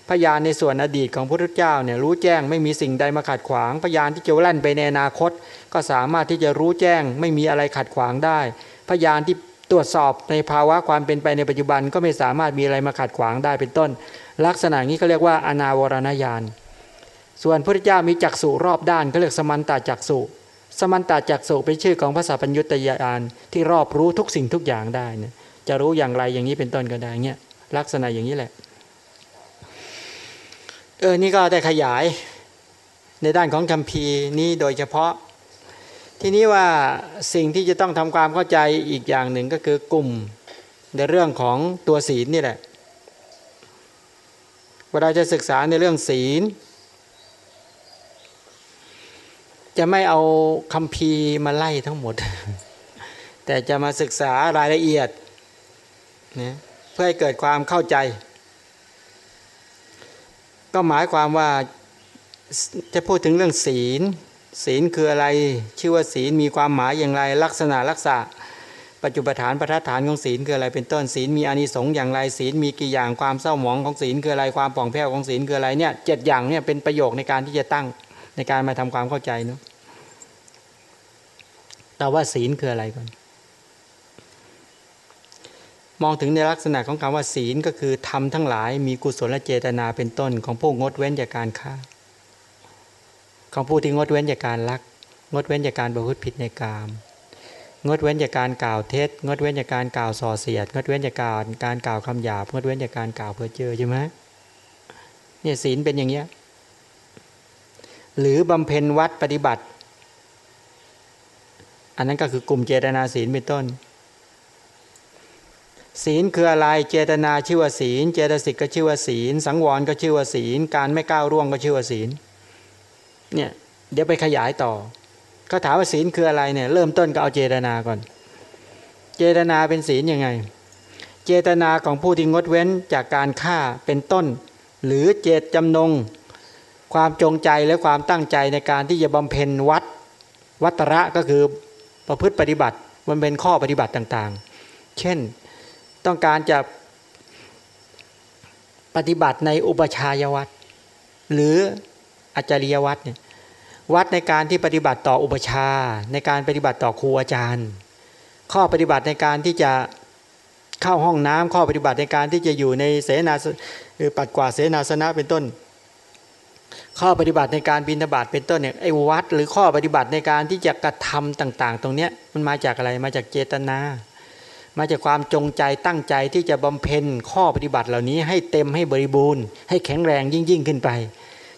พยานในส่วนอดีตของพระพุทธเจ้าเนี่ยรู้แจ้งไม่มีสิ่งใดมาขัดขวาง พยานที่จะแล่นไปในอนาคต ก็สามารถที่จะรู้แจ้งไม่มีอะไรขัดขวางได้ พยานที่ ตรวจสอบในภาวะความเป็นไปในปัจจุบันก็ไม่สามารถมีอะไรมาขัดขวางได้เป็นต้น ลักษณะนี้เขาเรียกว่าอนาวรณญาณส่วนพระเจ้ามีจักษุรอบด้านก็เรียกสมันตาจักษุสมันตาจักษุเป็นชื่อของภาษาปัญญุตยานที่รอบรู้ทุกสิ่งทุกอย่างได้เนี่ยจะรู้อย่างไรอย่างนี้เป็นต้นก็ได้เงี้ยลักษณะอย่างนี้แหละเออนี่ก็ได้ขยายในด้านของคำพีนี้โดยเฉพาะ ทีนี้ว่าสิ่งที่จะต้องทำความเข้าใจอีกอย่างหนึ่งก็คือกลุ่มในเรื่องของตัวศีลนี่แหละเวลาจะศึกษาในเรื่องศีล จะไม่เอาคำพีมาไล่ทั้งหมด แต่จะมาศึกษารายละเอียดนะเพื่อให้เกิดความเข้าใจ ก็หมายความว่าจะพูดถึงเรื่องศีล ศีลคืออะไร ชื่อว่าศีลมีความหมายอย่างไร ลักษณะลักษณะปัจจุบันฐานประทัดฐานของศีลคืออะไรเป็นต้นศีลมีอานิสงส์อย่างไรศีลมีกี่อย่างความเศร้าหมองของศีลคืออะไรความป่องแผ้วของศีลคืออะไรเนี่ยเจ็ดอย่างเนี่ยเป็นประโยคในการที่จะตั้งในการมาทำความเข้าใจเนาะแต่ว่าศีลคืออะไรก่อน มองถึงในลักษณะของคำว่าศีลก็คือทำทั้งหลายมีกุศลและเจตนาเป็นต้นของผู้งดเว้นจากการฆ่า ของผู้ที่งดเว้นจากการลัก งดเว้นจากการประพฤติผิดในกาม งดเว้นจากการกล่าวเท็จ งดเว้นจากการกล่าวส่อเสียด งดเว้นจากการการกล่าวคำหยาบ งดเว้นจากการกล่าวเพ้อเจอใช่ไหมเนี่ยศีลเป็นอย่างเงี้ย หรือบำเพ็ญวัดปฏิบัติ อันนั้นก็คือกลุ่มเจตนาศีลเป็นต้น ศีลคืออะไร เจตนาชื่อว่าศีล เจตสิกก็ชื่อว่าศีล สังวรก็ชื่อว่าศีล การไม่ก้าวร่วงก็ชื่อว่าศีล เนี่ยเดี๋ยวไปขยายต่อเขาถามว่าศีลคืออะไรเนี่ยเริ่มต้นก็เอาเจตนาก่อน เจตนาเป็นศีลยังไง เจตนาของผู้ที่งดเว้นจากการฆ่าเป็นต้น หรือเจตจำนง ความจงใจและความตั้งใจในการที่จะบำเพ็ญวัดวัตระก็คือประพฤติปฏิบัติมันเป็นข้อปฏิบัติต่างๆ เช่นต้องการจะปฏิบัติในอุปชายวัดหรือ อาจาริยวัดเนี่ยวัดในการที่ปฏิบัติต่ออุปชา ในการปฏิบัติต่อครูอาจารย์ ข้อปฏิบัติในการที่จะเข้าห้องน้ำข้อปฏิบัติในการที่จะอยู่ในเสนาหรือปัดกวาดเสนาสนะเป็นต้น ข้อปฏิบัติในการบินบาตเป็นต้นเนี่ยไอ้วัด หรือข้อปฏิบัติในการที่จะกระทำต่าง ๆ ตรงเนี้ยมันมาจากอะไรมาจากเจตนา มาจากความจงใจตั้งใจที่จะบำเพ็ญข้อปฏิบัติเหล่านี้ให้เต็มให้บริบูรณ์ ให้แข็งแรงยิ่งยิ่งขึ้นไป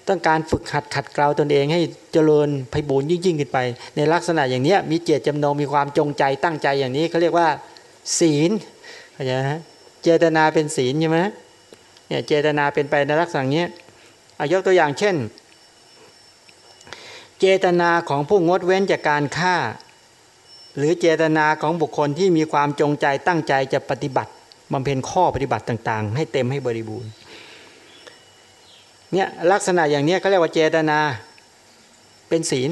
ต้องการฝึกหัดขัดเกลาตนเองให้เจริญไพบูรยิ่งยิ่งขึ้นไป ในลักษณะอย่างนี้มีเจตจำนงมีความจงใจตั้งใจอย่างนี้เขาเรียกว่า ศีลเข้าใจไหมเจตนาเป็นศีลใช่ไหมเนี่ยเจตนาเป็นไปในลักษณะนี้อายกตัวอย่างเช่น เจตนาของผู้งดเว้นจากการฆ่า หรือเจตนาของบุคคลที่มีความจงใจตั้งใจจะปฏิบัติบำเพ็ญข้อปฏิบัติต่าง ๆ ให้เต็มให้บริบูรณ์ เนี่ยลักษณะอย่างนี้เขาเรียกว่าเจตนาเป็นศีล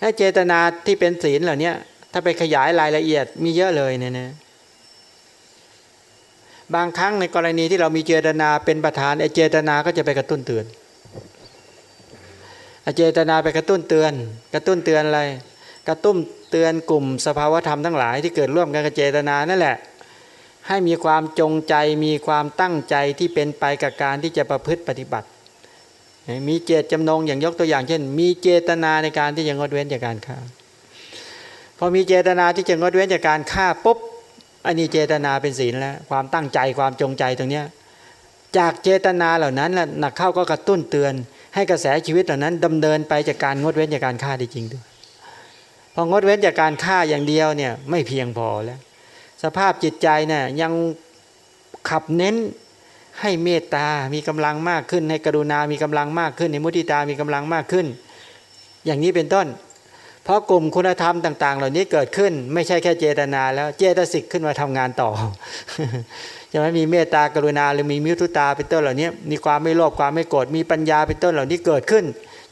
ถ้าเจตนาที่เป็นศีลเหล่านี้ถ้าไปขยายรายละเอียดมีเยอะเลยเนี่ยนะบางครั้งในกรณีที่เรามีเจตนาเป็นประธานไอเจตนาก็จะไปกระตุ้นเตือนไอเจตนาไปกระตุ้นเตือน กระตุ้นเตือนอะไร กระตุ้นเตือนกลุ่มสภาวธรรมทั้งหลายที่เกิดร่วมกันกับเจตนานั่นแหละ ให้มีความจงใจมีความตั้งใจที่เป็นไปกับการที่จะประพฤติปฏิบัติ มีเจตจำนงอย่างยกตัวอย่างเช่น มีเจตนาในการที่จะงดเว้นจากการฆ่าพอมีเจตนาที่จะงดเว้นจากการฆ่าปุ๊บอันนี้เจตนาเป็นศีลแล้วความตั้งใจความจงใจตรงเนี้ยจากเจตนาเหล่านั้นหนักเข้าก็กระตุ้นเตือน ให้กระแสชีวิตเหล่านั้นดำเนินไปจากการงดเว้นจากการฆ่าได้จริงด้วยพองดเว้นจากการฆ่าอย่างเดียวเนี่ยไม่เพียงพอแล้ว สภาพจิตใจเนี่ยยังขับเน้นให้เมตตามีกำลังมากขึ้น ให้กรุณา มีกำลังมากขึ้นในมุทิตามีกำลังมากขึ้น อย่างนี้เป็นต้น เพราะกลุ่มคุณธรรมต่าง ๆ เหล่านี้เกิดขึ้น ไม่ใช่แค่เจตนา แล้วเจตสิกขึ้นมาทำงานต่อจะไม่มีเมตตากรุณาหรือมีมิทุตาเป็นต้นเหล่านี้มีความไม่โลภความไม่โกรธมีปัญญาเป็นต้นเหล่านี้เกิดขึ้น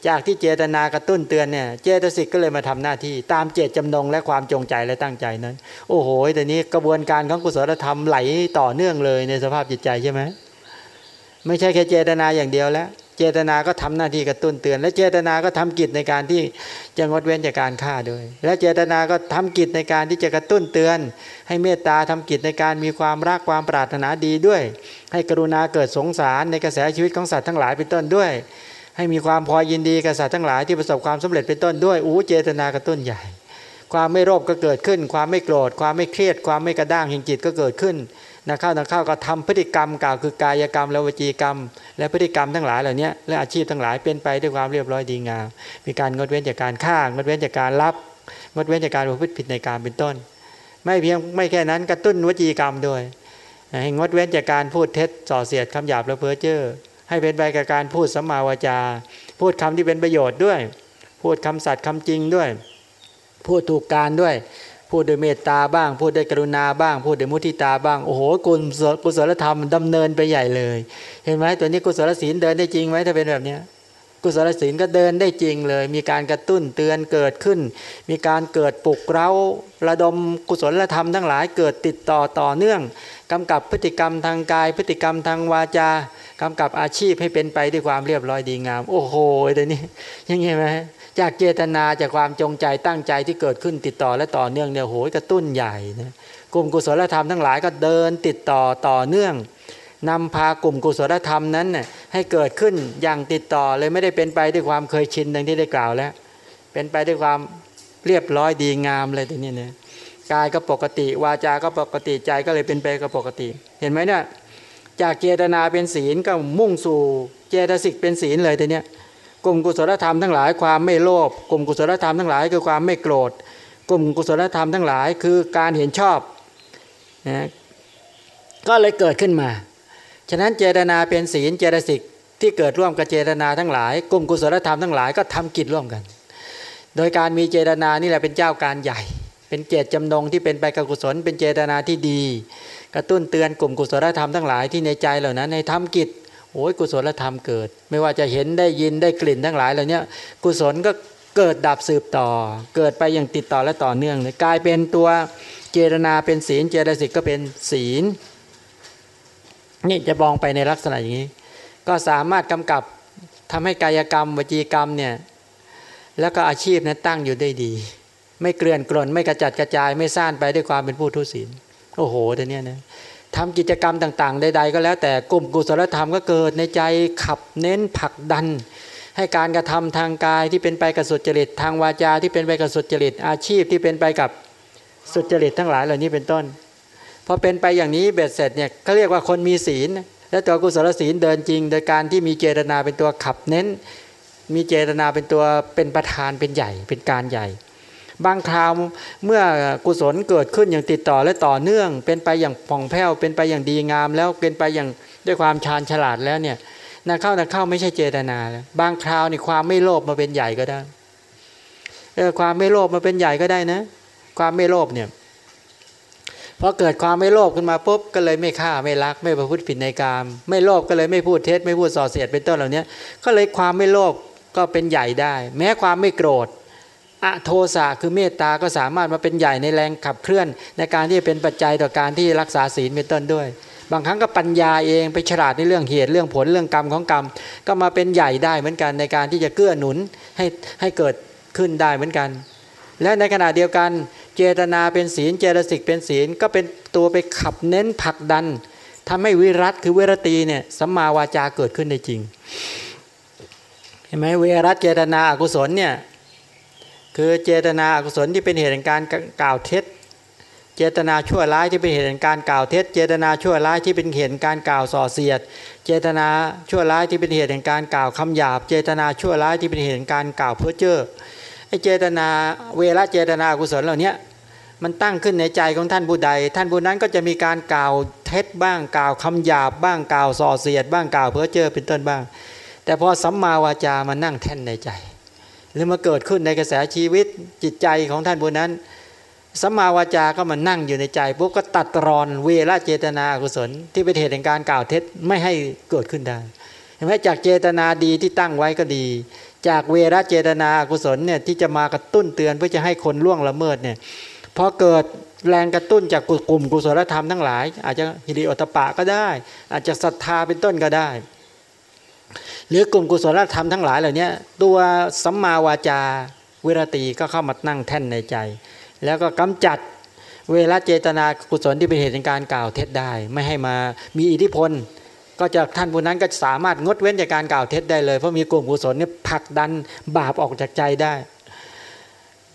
จากที่เจตนากระตุ้นเตือนเนี่ยเจตสิกก็เลยมาทำหน้าที่ ตามเจตจำนงและความจงใจและตั้งใจนั้น โอ้โหแต่นี้กระบวนการของกุศลธรรมไหลต่อเนื่องเลยในสภาพจิตใจใช่ไหมไม่ใช่แค่เจตนาอย่างเดียวแล้ว เจตนาก็ทำหน้าที่กระตุ้นเตือน และเจตนาก็ทำกิจในการที่จะงดเว้นจากการฆ่าด้วย และเจตนาก็ทำกิจในการที่จะกระตุ้นเตือน ให้เมตตาทำกิจในการมีความรักความปรารถนาดีด้วย ให้กรุณาเกิดสงสารในกระแสชีวิตของสัตว์ทั้งหลายเป็นต้นด้วย ให้มีความพอยินดีกับสัตว์ทั้งหลายที่ประสบความสำเร็จเป็นต้นด้วยอู้เจตนากระตุ้นใหญ่ ความไม่โลภก็เกิดขึ้น ความไม่โกรธ ความไม่เครียด ความไม่กระด้างแห่งจิตก็เกิดขึ้นนักข้าวนักข้าวก็ทำพฤติกรรมกล่าวคือกายกรรมและวจีกรรม และพฤติกรรมทั้งหลายเหล่านี้และอาชีพทั้งหลายเป็นไปด้วยความเรียบร้อยดีงาม มีการงดเว้นจากการฆ่างดเว้นจากการรับงดเว้นจากการประพฤติผิดในการเป็นต้น ไม่เพียงไม่แค่นั้นกระตุ้นวจีกรรมด้วยให้งดเว้นจากการพูดเท็จส่อเสียดคำหยาบและเพ้อเจ้อ ให้เป็นไปกับการพูดสัมมาวาจา พูดคำที่เป็นประโยชน์ด้วย พูดคำสัตย์คำจริงด้วย พูดถูกการด้วย พูดด้วยเมตตาบ้าง พูดด้วยกรุณาบ้าง พูดด้วยมุทิตาบ้างโอ้โหกุศลกุศลธรรมดำเนินไปใหญ่เลย เห็นไหมตัวนี้กุศลศีลเดินได้จริงไหมถ้าเป็นแบบเนี้ยกุศลศีลก็เดินได้จริงเลย มีการกระตุ้นเตือนเกิดขึ้น มีการเกิดปลุกเร้า ระดมกุศลธรรมทั้งหลายเกิดติดต่อต่อเนื่อง กำกับพฤติกรรมทางกาย พฤติกรรมทางวาจากำกับอาชีพให้เป็นไปด้วยความเรียบร้อยดีงาม โอ้โหตัวนี้ยังไงไหมจากเจตนาจากความจงใจตั้งใจที่เกิดขึ้นติดต่อและต่อเนื่องเนี่ยโหยกระตุ้นใหญ่นะกลุ่มกุศลธรรมทั้งหลายก็เดินติดต่อต่อเนื่องนำพากลุ่มกุศลธรรมนั้นน่ยให้เกิดขึ้นอย่างติดต่อเลยไม่ได้เป็นไปด้วยความเคยชินดังที่ได้กล่าวแล้ว เป็นไปด้วยความเรียบร้อยดีงามเลยทีนี้เนี่ย กายก็ปกติ วาจาก็ปกติใจก็เลยเป็นไปก็ปกติ เห็นไหมเนี่ยจากเจตนาเป็นศีลก็มุ่งสู่เจตสิกเป็นศีลเลยทีเนี้ยกลุ่มกุศลธรรมทั้งหลายความไม่โลภกลุ่มกุศลธรรมทั้งหลายคือความไม่โกรธ กลุ่มกุศลธรรมทั้งหลายคือการเห็นชอบนะก็เลยเกิดขึ้นมา ฉะนั้นเจตนาเป็นศีลเจตสิกที่เกิดร่วมกับเจตนาทั้งหลาย กลุ่มกุศลธรรมทั้งหลายก็ทำกิจร่วมกัน โดยการมีเจตนานี่แหละเป็นเจ้าการใหญ่ เป็นเจตจำนงที่เป็นไปกับกุศล เป็นเจตนาที่ดี กระตุ้นเตือนกลุ่มกุศลธรรมทั้งหลายที่ในใจเหล่านั้นในทำกิจโอ้ยกุศลธรรมเกิด ไม่ว่าจะเห็นได้ยินได้กลิ่นทั้งหลายเหล่านี้กุศลก็เกิดดับสืบต่อ เกิดไปอย่างติดต่อและต่อเนื่องเลยกลายเป็นตัวเจตนาเป็นศีลเจตสิกก็เป็นศีลนี่จะมองไปในลักษณะอย่างนี้ ก็สามารถกำกับทำให้กายกรรมวจีกรรมเนี่ยแล้วก็อาชีพนั้นตั้งอยู่ได้ดี ไม่เกลื่อนกลนไม่กระจัดกระจาย ไม่ซ่านไปด้วยความเป็นผู้ทุศีลโอ้โหแต่เนี้ยนะทำกิจกรรมต่างๆใดๆก็แล้วแต่กลุ่มกุศลธรรมก็เกิดในใจขับเน้นผลักดัน ให้การกระทำทางกายที่เป็นไปกับสุจริตทางวาจาที่เป็นไปกับสุจริตอาชีพที่เป็นไปกับสุจริตทั้งหลายเหล่านี้เป็นต้นพอเป็นไปอย่างนี้เบ็ดเสร็จเนี่ยเขาเรียกว่าคนมีศีล และตัวกุศลศีลเดินจริง โดยการที่มีเจตนาเป็นตัวขับเน้น มีเจตนาเป็นตัวเป็นประธานเป็นใหญ่เป็นการใหญ่ บางคราวเมื่อกุศลเกิดขึ้นอย่างติดต่อและต่อเนื่อง เป็นไปอย่างผ่องแผ้ว เป็นไปอย่างดีงาม แล้วเป็นไปอย่างด้วยความชาญฉลาดแล้วเนี่ยนักเข้านักเข้าไม่ใช่เจตนาแล้วบางคราวนี่ความไม่โลภมาเป็นใหญ่ก็ได้เออความไม่โลภมาเป็นใหญ่ก็ได้นะ ความไม่โลภเนี่ยพอเกิดความไม่โลภขึ้นมาปุ๊บก็เลยไม่ฆ่าไม่ลักไม่ประพฤติผิดในกาม ไม่โลภก็เลยไม่พูดเท็จไม่พูดส่อเสียดเป็นต้นเหล่านี้ก็เลยความไม่โลภก็เป็นใหญ่ได้ แม้ความไม่โกรธ อโทสะคือเมตตาก็สามารถมาเป็นใหญ่ในแรงขับเคลื่อน ในการที่จะเป็นปัจจัยต่อการที่รักษาศีลเป็นต้นด้วย บางครั้งก็ปัญญาเองไปฉลาดในเรื่องเหตุเรื่องผลเรื่องกรรมของกรรม ก็มาเป็นใหญ่ได้เหมือนกันในการที่จะเกื้อหนุนให้ให้เกิดขึ้นได้เหมือนกัน และในขณะเดียวกันเจตนาเป็นศีลเจตสิกเป็นศีล ก็เป็นตัวไปขับเน้นผลักดันทำให้วิรัตคือเวรตีเนี่ยสัมมาวาจาเกิดขึ้นได้จริงเห็นไหมเวรัตเจตนาอกุศลเนี่ย คือเจตนาอกุศลที่เป็นเหตุแห่งการกล่าวเท็จ เจตนาชั่วร้ายที่เป็นเหตุแห่งการกล่าวเท็จ เจตนาชั่วร้ายที่เป็นเหตุการกล่าวส่อเสียด เจตนาชั่วร้ายที่เป็นเหตุแห่งการกล่าวคำหยาบ เจตนาชั่วร้ายที่เป็นเหตุแห่งการกล่าวเพ้อเจ้อไอเจตนาเวลาเจตนาอกุศลเหล่านี้มันตั้งขึ้นในใจของท่านผู้ใด ท่านผู้นั้นก็จะมีการกล่าวเท็จบ้างกล่าวคำหยาบบ้างกล่าวส่อเสียด บ้างกล่าวเพ้อเจ้อเป็นต้นบ้าง แต่พอสัมมาวาจามานั่งแท่นในใจ หรือมาเกิดขึ้นในกระแสชีวิตจิตใจของท่านผู้นั้นสัมมาวาจาก็มานั่งอยู่ในใจปุ๊บก็ตัดรอนเวรเจตนากุศล ที่เป็นเหตุแห่งการกล่าวเท็จไม่ให้เกิดขึ้นได้เห็นไหมจากเจตนาดีที่ตั้งไว้ก็ดี จากเวรเจตนากุศลเนี่ยที่จะมากระตุ้นเตือนเพื่อจะให้คนล่วงละเมิดเนี่ยพอเกิดแรงกระตุ้นจากกลุ่มกุศลธรรมทั้งหลาย อาจจะฮิริโอตปะก็ได้ อาจจะศรัทธาเป็นต้นก็ได้ หรือกลุ่มกุศลธรรมทั้งหลายเหล่านี้ตัวสัมมาวาจาเวรตีก็เข้ามานั่งแท่นในใจ แล้วก็กำจัดเวลาเจตนากุศลที่เป็นเหตุในการกล่าวเท็จได้ ไม่ให้มามีอิทธิพล ก็จะท่านผู้นั้นก็สามารถงดเว้นจากการกล่าวเท็จได้เลย เพราะมีกลุ่มกุศลเนี่ยผลักดันบาปออกจากใจได้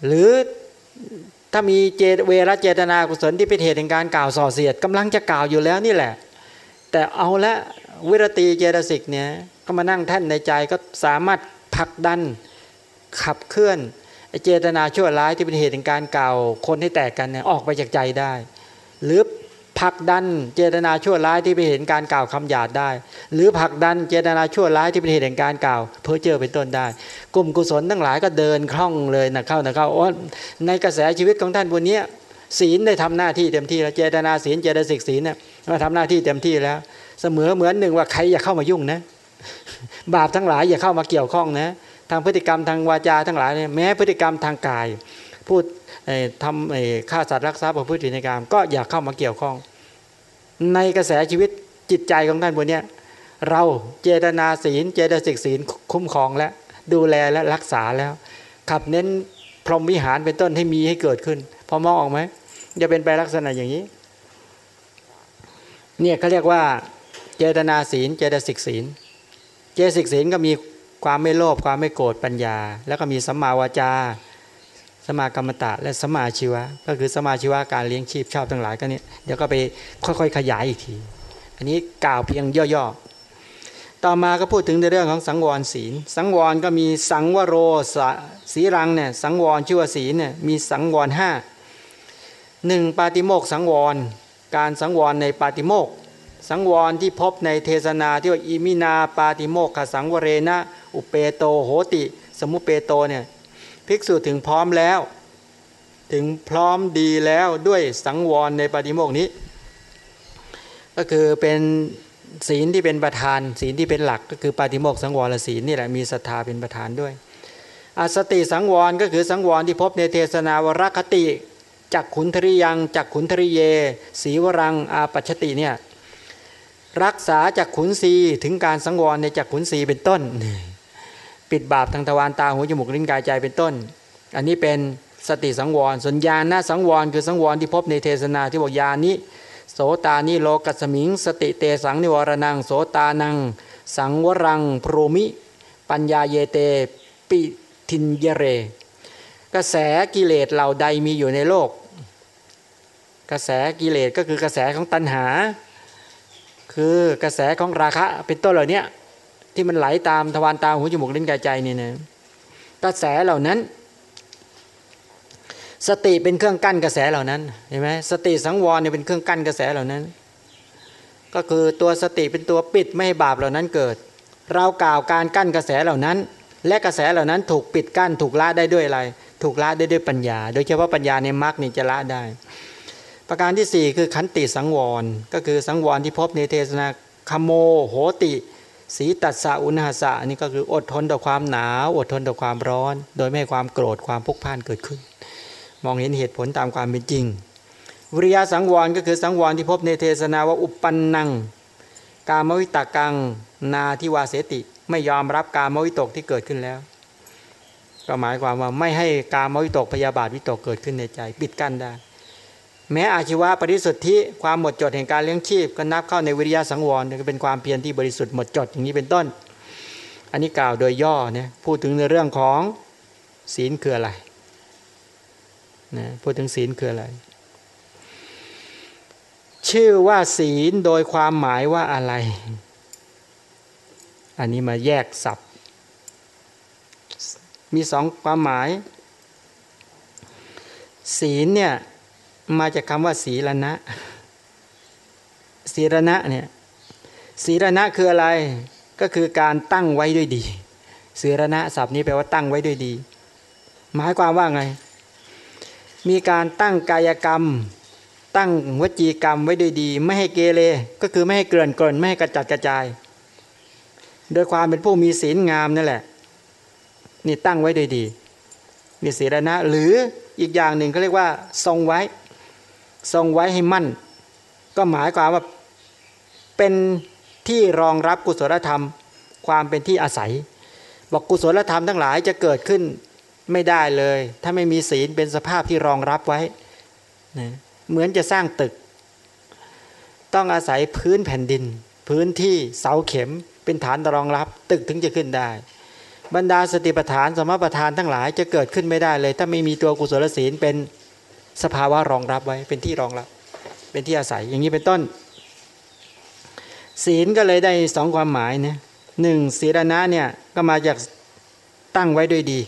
หรือถ้ามีเจเวรเจตนากุศลที่เป็นเหตุในการกล่าวส่อเสียดกำลังจะกล่าวอยู่แล้วนี่แหละ แต่เอาละวิรตีเจตสิกเนี่ย ก็มานั่งแท่นในใจก็สามารถผลักดันขับเคลื่อนเจตนาชั่วร้ายที่เป็นเหตุในการเก่าคนให้แตกกันเนี่ยออกไปจากใจได้ หรือผลักดันเจตนาชั่วร้ายที่เป็นเหตุการกล่าวคำหยาดได้ หรือผลักดันเจตนาชั่วร้ายที่เป็นเหตุแห่งการกล่าวเพื่อเจอเป็นต้นได้ กลุ่มกุศลทั้งหลายก็เดินคล่องเลยนะเข้านะเข้าโอ้ในกระแสชีวิตของท่านบนนี้ศีลได้ทำหน้าที่เต็มที่แล้วเจตนาศีลเจตสิกศีลเนี่ยมาทำหน้าที่เต็มที่แล้ว เสมอเหมือนหนึ่งว่าใครอย่าเข้ามายุ่งนะ บาปทั้งหลายอย่าเข้ามาเกี่ยวข้องนะทางพฤติกรรมทางวาจาทั้งหลายเนี่ยแม้พฤติกรรมทางกาย พูดทำฆ่าสัตว์รักทรัพย์ประพฤติในกรรมก็อย่าเข้ามาเกี่ยวข้อง ในกระแสชีวิตจิตใจของท่านบนนี้เราเจตนาศีล เจตสิกศีลคุ้มครองและดูแลและรักษาแล้ว ขับเน้นพรหมวิหารเป็นต้นให้มีให้เกิดขึ้น พอมองออกไหมจะเป็นไปลักษณะอย่างนี้ เนี่ยเขาเรียกว่า เจตนาศีล เจตสิกศีล เจสิกศีลก็มีความไม่โลภความไม่โกรธปัญญา แล้วก็มีสัมมาวาจาสมากรรมตะและสมาชีวะ ก็คือสมาชีวะการเลี้ยงชีพชอบทั้งหลายก็เนี่ยเดี๋ยวก็ไปค่อยๆ ขยายอีกที อันนี้กล่าวเพียงย่อๆ ต่อมาก็พูดถึงในเรื่องของสังวรศีล สังวรก็มีสังวโรสีรังเนี่ยสังวรชื่อว่าศีลเนี่ยมีสังวรห้าหนึ่งปาติโมกสังวร การสังวรในปาติโมก สังวรที่พบในเทศนาที่ว่าอิมินาปาติโมกขสังวเรนะ อุเปโตโหติ สมุเปโตเนี่ยภิกษุถึงพร้อมแล้ว ถึงพร้อมดีแล้วด้วยสังวรในปาติโมกนี้ ก็คือเป็นศีลที่เป็นประธาน ศีลที่เป็นหลักก็คือปาติโมกสังวรศีลนี่แหละมีศรัทธาเป็นประธานด้วยอสติสังวรก็คือสังวรที่พบในเทศนาวรคติจักขุนทริยังจักขุนทริเย สีวรังอาปัชติเนี่ย รักษาจากขุนศีถึงการสังวรในจากขุนศีเป็นต้น ปิดบาปทางทวารตาหูจมูกลิ้นกายใจเป็นต้น อันนี้เป็นสติสังวรส่วนญาณนะสังวรคือสังวรที่พบในเทศนาที่บอกญาณนี้โสตานิโลกัสมิง สติเตสังนิวรนังโสตานัง สังวรังพรมิ ปัญญาเยเตปิทินเยเร กระแสกิเลสเหล่าใดมีอยู่ในโลก กระแสกิเลสก็คือกระแสของตัณหา คือกระแสของราคะเป็นต้นเหล่านี้ที่มันไหลตามทวารตาหูจมูกลิ้นกายใจนี่นะกระแสเหล่านั้น สติเป็นเครื่องกั้นกระแสเหล่านั้นเห็นไหมสติสังวรเนี่ยเป็นเครื่องกั้นกระแสเหล่านั้น ก็คือตัวสติเป็นตัวปิดไม่ให้บาปเหล่านั้นเกิด เรากล่าวการกั้นกระแสเหล่านั้น และกระแสเหล่านั้นถูกปิดกั้นถูกละได้ด้วยอะไร ถูกละได้ด้วยปัญญา โดยเฉพาะปัญญาในมรรคนี่จะละได้ ประการที่ 4 คือขันติสังวร ก็คือสังวรที่พบในเทศนาคโมโหติ สีตัสสะอุณหสะนี่ก็คืออดทนต่อความหนาว อดทนต่อความร้อน โดยไม่ให้ความโกรธความพุกพ่านเกิดขึ้น มองเห็นเหตุผลตามความเป็นจริง วิริยะสังวรก็คือสังวรที่พบในเทศนาว่าอุปปันนัง กามวิตากังนาทิวาเสติ ไม่ยอมรับกามวิตกที่เกิดขึ้นแล้ว ก็หมายความว่าไม่ให้กามวิตกพยาบาทวิตกเกิดขึ้นในใจ ปิดกั้นได้ แม้อาชีวะปริสุทธิความหมดจดแห่งการเลี้ยงชีพก็นับเข้าในวิริยะสังวรก็เป็นความเพียรที่บริสุทธิ์หมดจดอย่างนี้เป็นต้น อันนี้กล่าวโดยย่อเนี่ยพูดถึงในเรื่องของศีลคืออะไรนะพูดถึงศีลคืออะไร ชื่อว่าศีลโดยความหมายว่าอะไร อันนี้มาแยกศัพท์ มีสองความหมาย ศีลเนี่ย มาจากคำว่าศีลณะศีลณะเนี่ยศีลณะคืออะไรก็คือการตั้งไว้ด้วยดีศีลณะศัพท์นี้แปลว่าตั้งไว้ด้วยดี หมายความว่าไง มีการตั้งกายกรรม ตั้งวจีกรรมไว้ด้วยดี ไม่ให้เกเรก็คือไม่ให้เกลื่อนกลนไม่ให้กระจัดกระจาย โดยความเป็นผู้มีศีลงามนั่นแหละนี่ตั้งไว้ด้วยดีมีศีลณะหรืออีกอย่างหนึ่งเขาเรียกว่าทรงไว้ ทรงไว้ให้มั่น ก็หมายความว่าเป็นที่รองรับกุศลธรรม ความเป็นที่อาศัย บอกกุศลธรรมทั้งหลายจะเกิดขึ้นไม่ได้เลย ถ้าไม่มีศีลเป็นสภาพที่รองรับไว้นะเหมือนจะสร้างตึก ต้องอาศัยพื้นแผ่นดิน พื้นที่เสาเข็มเป็นฐานรองรับ ตึกถึงจะขึ้นได้ บรรดาสติปัฏฐานสมปัฏฐานทั้งหลายจะเกิดขึ้นไม่ได้เลย ถ้าไม่มีตัวกุศลศีลเป็น สภาวะรองรับไว้เป็นที่รองรับ เป็นที่อาศัยอย่างนี้เป็นต้น ศีลก็เลยได้สองความหมายนะหนึ่งศีลนะเนี่ยก็มาจากตั้งไว้ด้วยดี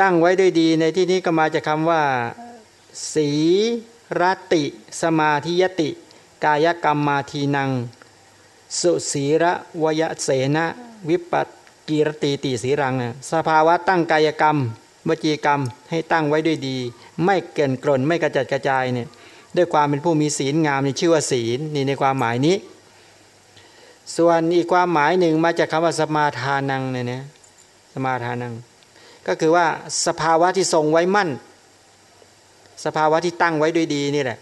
ตั้งไว้ด้วยดีในที่นี้ก็มาจากคำว่า สีรติ สมาธิยติ กายกรรมมาทีนัง สุสีระวยเสนะ วิปัตกีรตีติสีรัง สภาวะตั้งกายกรรม วจีกรรมให้ตั้งไว้ด้วยดี ไม่เกินกลนไม่กระจัดกระจายเนี่ยด้วยความเป็นผู้มีศีลงามนี่ชื่อว่าศีลนี่ในความหมายนี้ ส่วนอีกความหมายหนึ่งมาจากคำว่าสมาทานังเนี่ยนะสมาทานัง ก็คือว่าสภาวะที่ทรงไว้มั่น สภาวะที่ตั้งไว้ด้วยดีนี่แหละ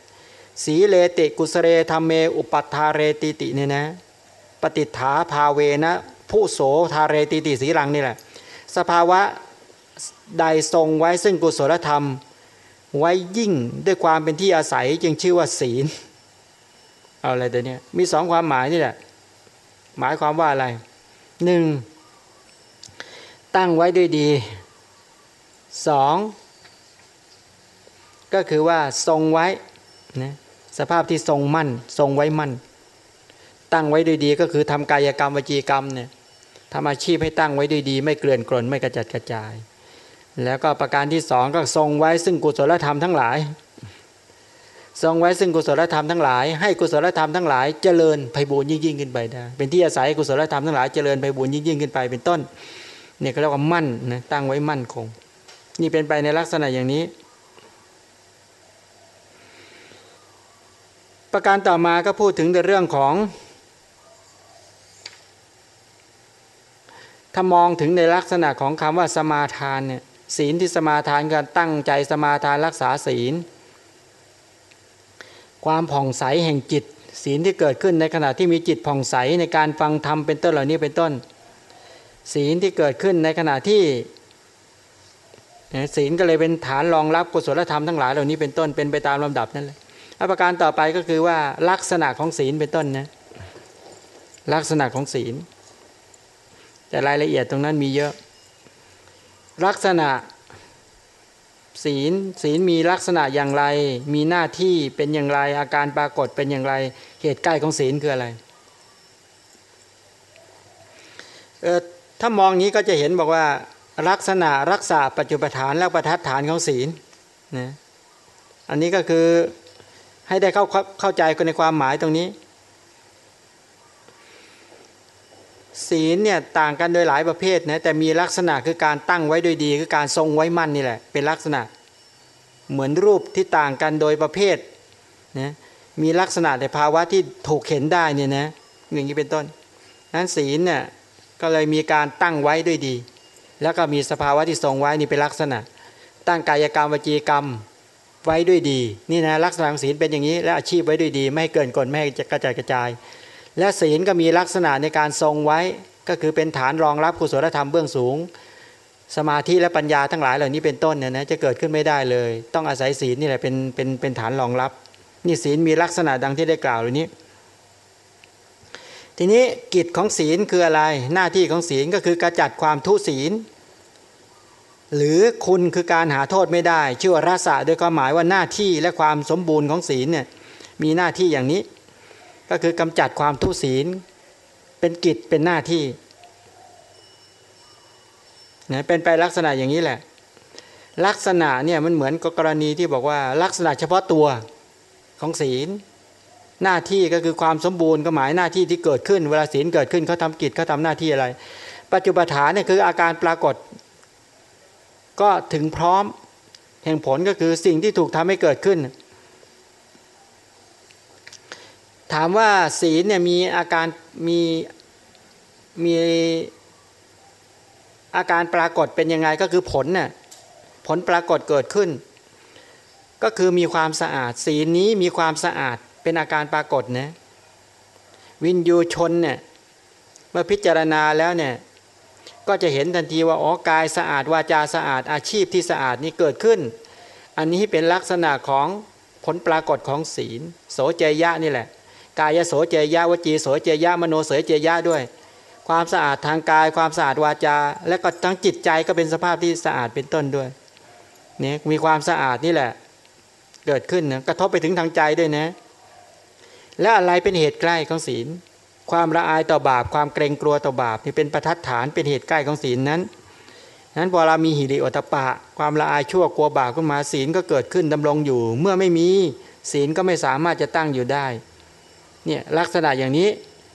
สีเลติกุสเรธรรมเม อุปัฏฐาเรติติเนี่ยนะปฏิฐาภาเวนะผู้โสทาเรติติสีรังนี่แหละ สภาวะ ใดทรงไว้ซึ่งกุศลธรรม ไว้ยิ่งด้วยความเป็นที่อาศัยจึงชื่อว่าศีล เอาอะไรตัวเนี้ยมีสองความหมายนี่แหละ หมายความว่าอะไรหนึ่งตั้งไว้ด้วยดีสองก็คือว่าทรงไว้นะสภาพที่ทรงมั่น ทรงไว้มั่น ตั้งไว้ด้วยดีก็คือทำกายกรรมวจีกรรมเนี่ยทำอาชีพให้ตั้งไว้ด้วยดี ไม่เกลื่อนกลนไม่กระจัดกระจาย แล้วก็ประการที่สองก็ทรงไว้ซึ่งกุศลธรรมทั้งหลาย ทรงไว้ซึ่งกุศลธรรมทั้งหลาย ให้กุศลธรรมทั้งหลายเจริญไพบูรยิ่งยิ่งขึ้นไปได้เป็นที่อาศัยกุศลธรรมทั้งหลายเจริญไพบูรยิ่งยิ่งขึ้นไปเป็นต้นเนี่ยเขาเรียกว่ามั่นนะตั้งไว้มั่นคง นี่เป็นไปในลักษณะอย่างนี้ ประการต่อมาก็พูดถึงในเรื่องของถ้ามองถึงในลักษณะของคำว่าสมาทานเนี่ย ศีลที่สมาทานการตั้งใจสมาทานรักษาศีล ความผ่องใสแห่งจิต ศีลที่เกิดขึ้นในขณะที่มีจิตผ่องใสในการฟังธรรมเป็นต้นเหล่านี้เป็นต้น ศีลที่เกิดขึ้นในขณะที่ศีลก็เลยเป็นฐานรองรับกุศลธรรมทั้งหลายเหล่านี้เป็นต้นเป็นไปตามลำดับนั่นแหละประการต่อไปก็คือว่าลักษณะของศีลเป็นต้นนะลักษณะของศีล แต่รายละเอียดตรงนั้นมีเยอะ ลักษณะศีลศีลมีลักษณะอย่างไร มีหน้าที่เป็นอย่างไร อาการปรากฏเป็นอย่างไร เหตุใกล้ของศีลคืออะไรเออถ้ามองนี้ก็จะเห็นบอกว่า ลักษณะรักษาปัจจุบัฐานและประทัดฐานของศีลนะอันนี้ก็คือให้ได้เข้าเข้าใจกันในความหมายตรงนี้ ศีลเนี่ยต่างกันโดยหลายประเภทนะแต่มีลักษณะคือการตั้งไว้โดยดี คือการทรงไว้มั่นนี่แหละเป็นลักษณะเหมือนรูปที่ต่างกันโดยประเภทนะมีลักษณะในภาวะที่ถูกเห็นได้เนี่ยนะอย่างนี้เป็นต้นนั้นศีลเนี่ยก็เลยมีการตั้งไว้ด้วยดี แล้วก็มีสภาวะที่ทรงไว้นี่เป็นลักษณะ ตั้งกายกรรมวจีกรรมไว้ด้วยดี นี่นะลักษณะของศีลเป็นอย่างนี้ และอาชีพไว้ด้วยดี ไม่ให้เกินกลไม่ให้กระจายกระจาย และศีลก็มีลักษณะในการทรงไว้ ก็คือเป็นฐานรองรับกุศลธรรมเบื้องสูง สมาธิและปัญญาทั้งหลายเหล่านี้เป็นต้นเนี่ยนะจะเกิดขึ้นไม่ได้เลย ต้องอาศัยศีลนี่แหละเป็นเป็นเป็นฐานรองรับนี่ศีลมีลักษณะดังที่ได้กล่าวเหล่านี้ ทีนี้กิจของศีลคืออะไร หน้าที่ของศีลก็คือกระจัดความทุศีล หรือคุณคือการหาโทษไม่ได้ ชื่อว่ารสะโดยความหมายว่าหน้าที่และความสมบูรณ์ของศีลเนี่ยมีหน้าที่อย่างนี้ ก็คือกำจัดความทุศีล เป็นกิจเป็นหน้าที่นะเป็นไปลักษณะอย่างนี้แหละ ลักษณะเนี่ยมันเหมือนกรณีที่บอกว่าลักษณะเฉพาะตัวของศีล หน้าที่ก็คือความสมบูรณ์ก็หมายหน้าที่ที่เกิดขึ้น เวลาศีลเกิดขึ้นเขาทำกิจเขาทำหน้าที่อะไร ปัจจุบันฐานเนี่ยคืออาการปรากฏ ก็ถึงพร้อมแห่งผลก็คือสิ่งที่ถูกทำให้เกิดขึ้น ถามว่าศีลเนี่ยมีอาการมีมีอาการปรากฏเป็นยังไงก็คือผลเนี่ยผลปรากฏเกิดขึ้น ก็คือมีความสะอาด ศีลนี้มีความสะอาดเป็นอาการปรากฏนะวินยูชนเนี่ยเมื่อพิจารณาแล้วเนี่ยก็จะเห็นทันทีว่าอ๋อกายสะอาดวาจาสะอาดอาชีพที่สะอาดนี้เกิดขึ้น อันนี้เป็นลักษณะของผลปรากฏของศีล โสเจยะนี่แหละ กายโสเจยะวจีโสเจยะมโนเสเจยะด้วย ความสะอาดทางกาย ความสะอาดวาจา และก็ทั้งจิตใจก็เป็นสภาพที่สะอาดเป็นต้นด้วยเนี่ยมีความสะอาดนี่แหละ เกิดขึ้นนะกระทบไปถึงทางใจด้วยนะ และอะไรเป็นเหตุใกล้ของศีล ความละอายต่อบาป ความเกรงกลัวต่อบาปนี่เป็นประทัดฐานเป็นเหตุใกล้ของศีลนั้นนั้นพอเรามีหิริโอตปะ ความละอายชั่วกลัวบาปขึ้นมาศีลก็เกิดขึ้นดำรงอยู่ เมื่อไม่มีศีลก็ไม่สามารถจะตั้งอยู่ได้ เนี่ยลักษณะอย่างนี้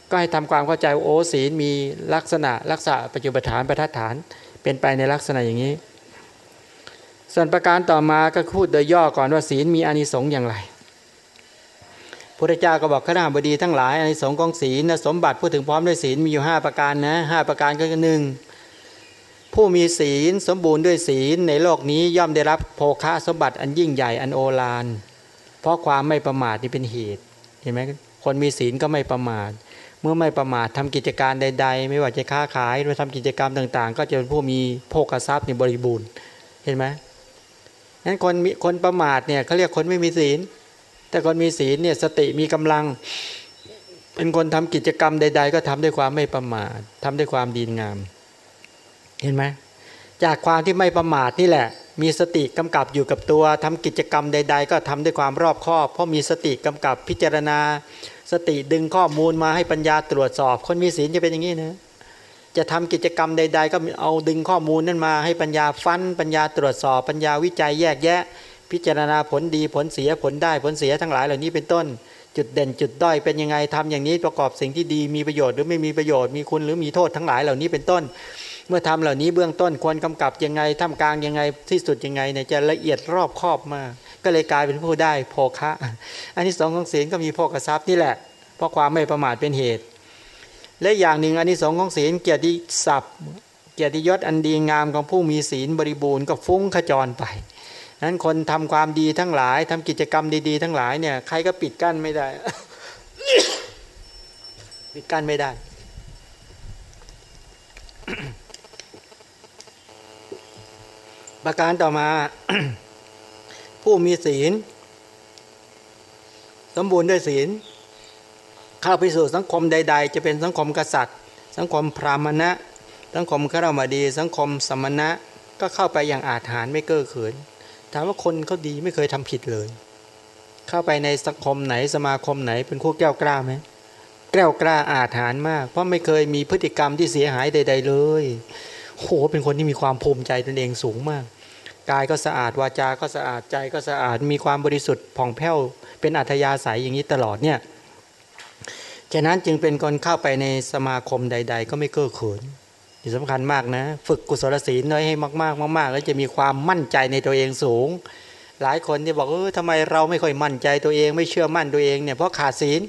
ก็ให้ทำความเข้าใจโอ้ศีลมีลักษณะลักษณะปัจจุบันฐานประทัดฐานเป็นไปในลักษณะอย่างนี้ ส่วนประการต่อมาก็พูดโดยย่อก่อนว่าศีลมีอานิสงส์อย่างไรพระเจ้าก็บอกข้าราบดีทั้งหลายอานิสงส์ของศีลสมบัติพูดถึงพร้อมด้วยศีลมีอยู่ 5 ประการนะห้าประการก็คือหนึ่งผู้มีศีลสมบูรณ์ด้วยศีลในโลกนี้ย่อมได้รับโภคะสมบัติอันยิ่งใหญ่อันโอฬารเพราะความไม่ประมาทนี่เป็นเหตุเห็นไหม คนมีศีลก็ไม่ประมาท เมื่อไม่ประมาททำกิจการใด ๆ ไม่ว่าจะค้าขายหรือทำกิจกรรมต่าง ๆ ก็จะเป็นผู้มีโภคทรัพย์ในบริบูรณ์เห็นไหมนั้นคนมีคนประมาทเนี่ยเขาเรียกคนไม่มีศีล แต่คนมีศีลเนี่ยสติมีกำลัง เป็นคนทำกิจกรรมใด ๆ ก็ทำด้วยความไม่ประมาททำด้วยความดีงาม เห็นไหมจากความที่ไม่ประมาทนี่แหละ มีสติกำกับอยู่กับตัวทำกิจกรรมใด ๆ ก็ทำด้วยความรอบคอบ เพราะมีสติกำกับพิจารณา สติดึงข้อมูลมาให้ปัญญาตรวจสอบ คนมีศีลจะเป็นอย่างนี้นะจะทำกิจกรรมใด ๆ ก็เอาดึงข้อมูลนั้นมาให้ปัญญาฟัน ปัญญาตรวจสอบ ปัญญาวิจัยแยกแยะ พิจารณาผลดีผลเสียผลได้ผลเสียทั้งหลายเหล่านี้เป็นต้น จุดเด่นจุดด้อยเป็นยังไงทำอย่างนี้ประกอบสิ่งที่ดีมีประโยชน์หรือไม่มีประโยชน์มีคุณหรือมีโทษทั้งหลายเหล่านี้เป็นต้น เมื่อทำเหล่านี้เบื้องต้นควรกำกับยังไงท่ามกลางยังไงที่สุดยังไงเนี่ยจะละเอียดรอบคอบมาก ก็เลยกลายเป็นผู้ได้โภคะอันที่สองของศีลก็มีโภคทรัพย์นี่แหละ เพราะความไม่ประมาทเป็นเหตุ และอย่างหนึ่งอันที่สองของศีลเกียรติศัพท์ เกียรติยศอันดีงามของผู้มีศีลบริบูรณ์ก็ฟุ้งขจรไปนั้นคนทำความดีทั้งหลายทำกิจกรรมดีๆ ทั้งหลายเนี่ยใครก็ปิดกั้นไม่ได้ ปิดกั้นไม่ได้ประการต่อมา ผู้มีศีล สมบูรณ์ด้วยศีล เข้าไปสู่สังคมใด ๆ จะเป็นสังคมกษัตริย์ สังคมพราหมณะ สังคมขรามดี สังคมสมณะ ก็เข้าไปอย่างอาถรรพ์ไม่เก้อเขิน ถามว่าคนเขาดีไม่เคยทำผิดเลย เข้าไปในสังคมไหนสมาคมไหนเป็นคู่แก้วกล้าไหมแก้วกล้าอาถรรพ์มาก เพราะไม่เคยมีพฤติกรรมที่เสียหายใด ๆ เลย โห เป็นคนที่มีความภูมิใจตนเองสูงมาก กายก็สะอาดวาจาก็สะอาดใจก็สะอาดมีความบริสุทธิ์ผ่องแผ้วเป็นอัธยาศัยอย่างนี้ตลอดเนี่ยฉะนั้นจึงเป็นคนเข้าไปในสมาคมใด ๆ ก็ไม่เก้อเขินที่สำคัญมากนะ ฝึกกุศลศีลน้อยให้มากๆมากๆ แล้วจะมีความมั่นใจในตัวเองสูง หลายคนที่บอกเออทำไมเราไม่ค่อยมั่นใจตัวเอง ไม่เชื่อมั่นตัวเองเนี่ยเพราะขาดศีล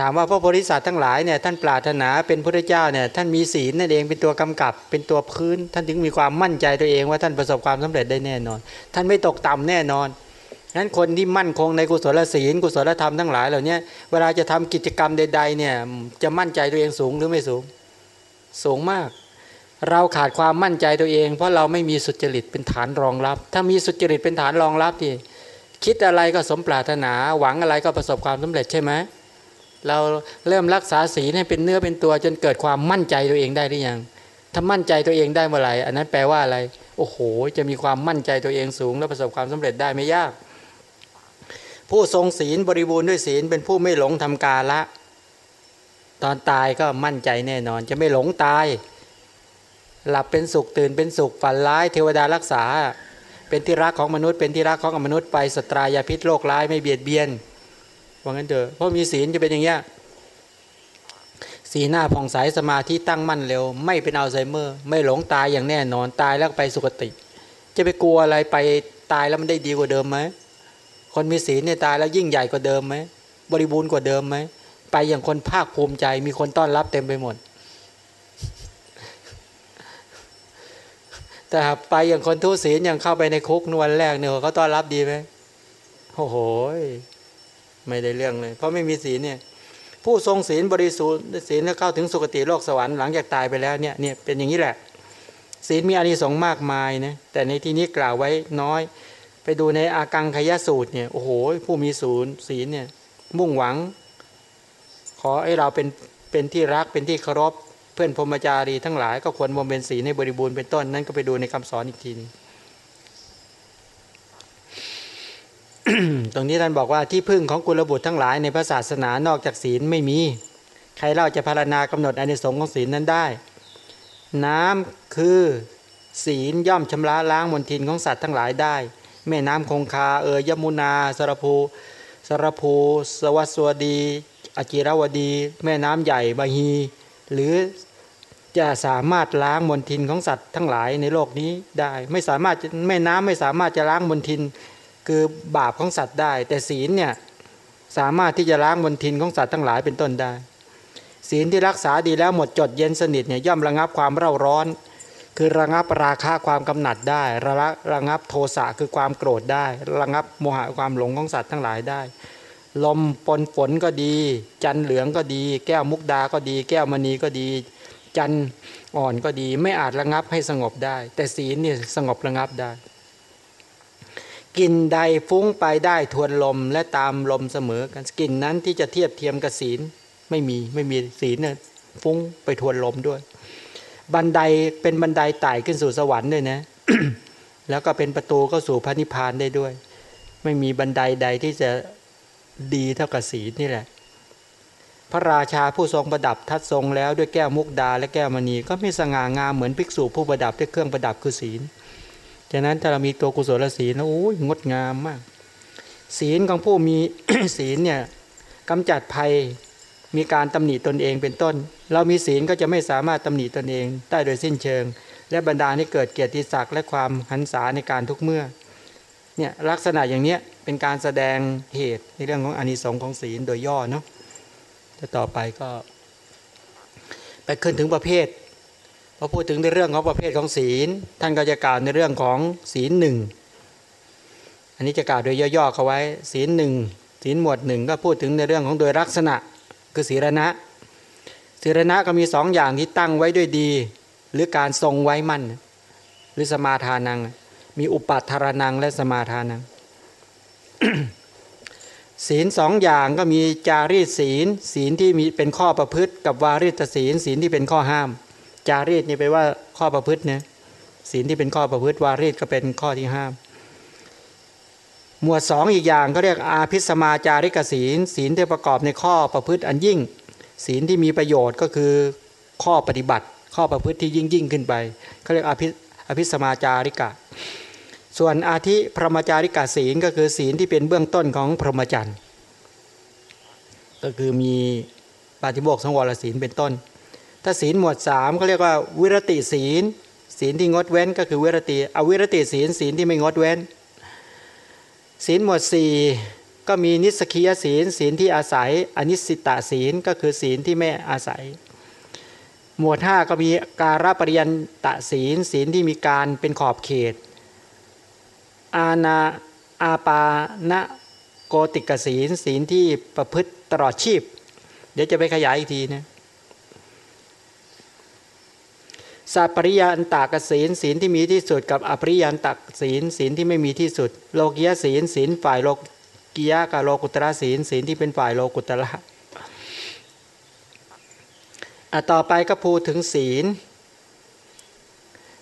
ถามว่าพระโพธิสัตว์ทั้งหลายเนี่ยท่านปรารถนาเป็นพระเจ้าเนี่ยท่านมีศีลนั่นเองเป็นตัวกำกับ เป็นตัวพื้น ท่านถึงมีความมั่นใจตัวเองว่าท่านประสบความสำเร็จได้แน่นอน ท่านไม่ตกต่ำแน่นอนนั้นคนที่มั่นคงในกุศลศีลกุศลธรรมทั้งหลายเหล่านี้เวลาจะทำกิจกรรมใด ๆ เนี่ยจะมั่นใจตัวเองสูงหรือไม่สูง สูงมาก เราขาดความมั่นใจตัวเอง เพราะเราไม่มีสุจริตเป็นฐานรองรับ ถ้ามีสุจริตเป็นฐานรองรับที่คิดอะไรก็สมปรารถนาหวังอะไรก็ประสบความสำเร็จใช่ไหม เราเริ่มรักษาศีลให้เป็นเนื้อเป็นตัวจนเกิดความมั่นใจตัวเองได้หรือยังถ้ามั่นใจตัวเองได้เมื่อไหร่อันนั้นแปลว่าอะไร โอ้โห จะมีความมั่นใจตัวเองสูง และประสบความสำเร็จได้ไม่ยาก ผู้ทรงศีลบริบูรณ์ด้วยศีลเป็นผู้ไม่หลงทำกาละ ตอนตายก็มั่นใจแน่นอน จะไม่หลงตาย หลับเป็นสุขตื่นเป็นสุขฝันร้ายเทวดารักษา เป็นที่รักของมนุษย์ เป็นที่รักของมนุษย์ไปสตรายาพิษโรคร้ายไม่เบียดเบียน ว่างั้นเถอะเพราะมีศีลจะเป็นอย่างเงี้ยสีหน้าผ่องใสสมาธิตั้งมั่นเร็ว ไม่เป็นอัลไซเมอร์ ไม่หลงตายอย่างแน่นอนตายแล้วไปสุคติ จะไปกลัวอะไรไปตายแล้วมันได้ดีกว่าเดิมไหมคนมีศีลเนี่ยตายแล้วยิ่งใหญ่กว่าเดิมไหมบริบูรณ์กว่าเดิมไหมไปอย่างคนภาคภูมิใจมีคนต้อนรับเต็มไปหมด แต่ไปอย่างคนทุศีลอยังเข้าไปในคุกนวันแรกเนี่ยเขาต้อนรับดีไหมโอ้โห ไม่ได้เรื่องเลย เพราะไม่มีศีลเนี่ยผู้ทรงศีลบริสุทธิ์ศีลแล้วเข้าถึงสุคติโลกสวรรค์หลังจากตายไปแล้วเนี่ยเนี่ยเป็นอย่างนี้แหละ ศีลมีอานิสงส์มากมายนะแต่ในที่นี้กล่าวไว้น้อย ไปดูในอากังขยสูตรเนี่ยโอ้โหผู้มีศูนย์ศีลเนี่ยมุ่งหวัง ขอให้เราเป็นเป็นที่รักเป็นที่เคารพเพื่อนพรมจารีทั้งหลายก็ควรบำเพ็ญศีลในบริบูรณ์เป็นต้น นั่นก็ไปดูในคำสอนอีกทีนึง ตรงนี้ท่านบอกว่าที่พึ่งของกุลบุตรทั้งหลายในพระศาสนานอกจากศีลไม่มี ใครเล่าจะพารณากำหนดอานิสงส์ของศีลนั้นได้ น้ำคือศีลย่อมชำระล้างมลทินของสัตว์ทั้งหลายได้ แม่น้ำคงคาเอยยมุนาสรภูสรภู สวัสวดีอจิรวดี แม่น้ำใหญ่บาฮี หรือจะสามารถล้างมลทินของสัตว์ทั้งหลายในโลกนี้ได้ ไม่สามารถแม่น้ำไม่สามารถจะล้างมลทิน คือบาปของสัตว์ได้ แต่ศีลเนี่ยสามารถที่จะล้างมลทินของสัตว์ทั้งหลายเป็นต้นได้ ศีลที่รักษาดีแล้วหมดจดเย็นสนิทเนี่ยย่อมระงับความเร่าร้อน คือระงับราคะความกำหนัดได้ ระละระงับโทสะคือความโกรธได้ ระงับโมหะความหลงของสัตว์ทั้งหลายได้ ลมปนฝนก็ดี จันเหลืองก็ดี แก้วมุกดาก็ดี แก้วมณีก็ดี จันอ่อนก็ดี ไม่อาจระงับให้สงบได้ แต่ศีลเนี่ยสงบระงับได้ กลิ่นใดฟุ้งไปได้ทวนลมและตามลมเสมอกันกลิ่นนั้นที่จะเทียบเทียมกับศีลไม่มีไม่มีศีลเนี่ยฟุ้งไปทวนลมด้วย บันไดเป็นบันไดไต่ขึ้นสู่สวรรค์ด้วยนะ แล้วก็เป็นประตูเข้าสู่พระนิพพานได้ด้วย ไม่มีบันไดใดที่จะดีเท่ากับศีลนี่แหละ พระราชาผู้ทรงประดับทัดทรงแล้วด้วยแก้วมุกดาและแก้วมณีก็ไม่สง่างามเหมือนภิกษุผู้ประดับด้วยเครื่องประดับคือศีล ฉะนั้นถ้าเรามีตัวกุศลศีลนะโอ้ยงดงามมาก ศีลของผู้มีศีลเนี่ยกำจัดภัยมีการตำหนิตนเองเป็นต้น เรามีศีลก็จะไม่สามารถตำหนิตนเองได้โดยสิ้นเชิง และบรรดาให้เกิดเกียรติศักดิ์และความหันษาในการทุกเมื่อเนี่ยลักษณะอย่างเนี้ยเป็นการแสดงเหตุในเรื่องของอานิสงส์ของศีลโดยย่อเนาะจะต่อไปก็ ไปขึ้นถึงประเภท พอพูดถึงในเรื่องของประเภทของศีล ท่านก็จะกล่าวในเรื่องของศีลหนึ่งอันนี้จะกล่าวโดยย่อๆเขาไว้ ศีลหนึ่งศีลหมวดหนึ่งก็พูดถึงในเรื่องของโดยลักษณะคือศีรณะศีรณะก็มีสองอย่างที่ตั้งไว้ด้วยดี หรือการทรงไว้มั่น หรือสมาทานัง มีอุปัฏฐารนังและสมาทานังศีลสองอย่างก็มีจารีตศีล ศีลที่มีเป็นข้อประพฤติ กับวาริตศีล ศีลที่เป็นข้อห้าม จารีตนี่แปว่าข้อประพฤตินีศีลที่เป็นข้อประพฤติวารีตก็เป็นข้อที่ห้ามหมวดสองอีกอย่างก็เรียกอาภิสมาจาริกศีล ศีลที่ประกอบในข้อประพฤติอันยิ่ง ศีลที่มีประโยชน์ก็คือข้อปฏิบัติ ข้อประพฤติที่ยิ่งยิ่งขึ้นไปเขาเรียกอภิอภิสมาจาริกะ ส่วนอาทิพรหมจาริกาศีลก็คือศีลที่เป็นเบื้องต้นของพรหมจรรย์ ก็คือมีปาฏิโมกข์สังวรศีลเป็นต้น ถ้าศีลหมวดสามเขาเรียกว่าวิรติศีล ศีลที่งดเว้นก็คือวิรติอวิรติศีลศีลที่ไม่งดเว้น ศีลหมวดสี่ก็มีนิสกิยศีล ศีลที่อาศัย อนิสิตาศีลก็คือศีลที่ไม่อาศัย หมวดห้าก็มีการปริยันตะศีล ศีลที่มีการเป็นขอบเขต อาณาอาปาณโกติกศีล ศีลที่ประพฤติตลอดชีพ เดี๋ยวจะไปขยายอีกทีนะ สัปริยันตากศีลศีลที่มีที่สุด กับอปริยันตักศีลศีลที่ไม่มีที่สุด โลกียศีลศีลฝ่ายโลกียกับโลกุตระศีลศีลที่เป็นฝ่ายโลกุตระอะต่อไปก็พูดถึงศีล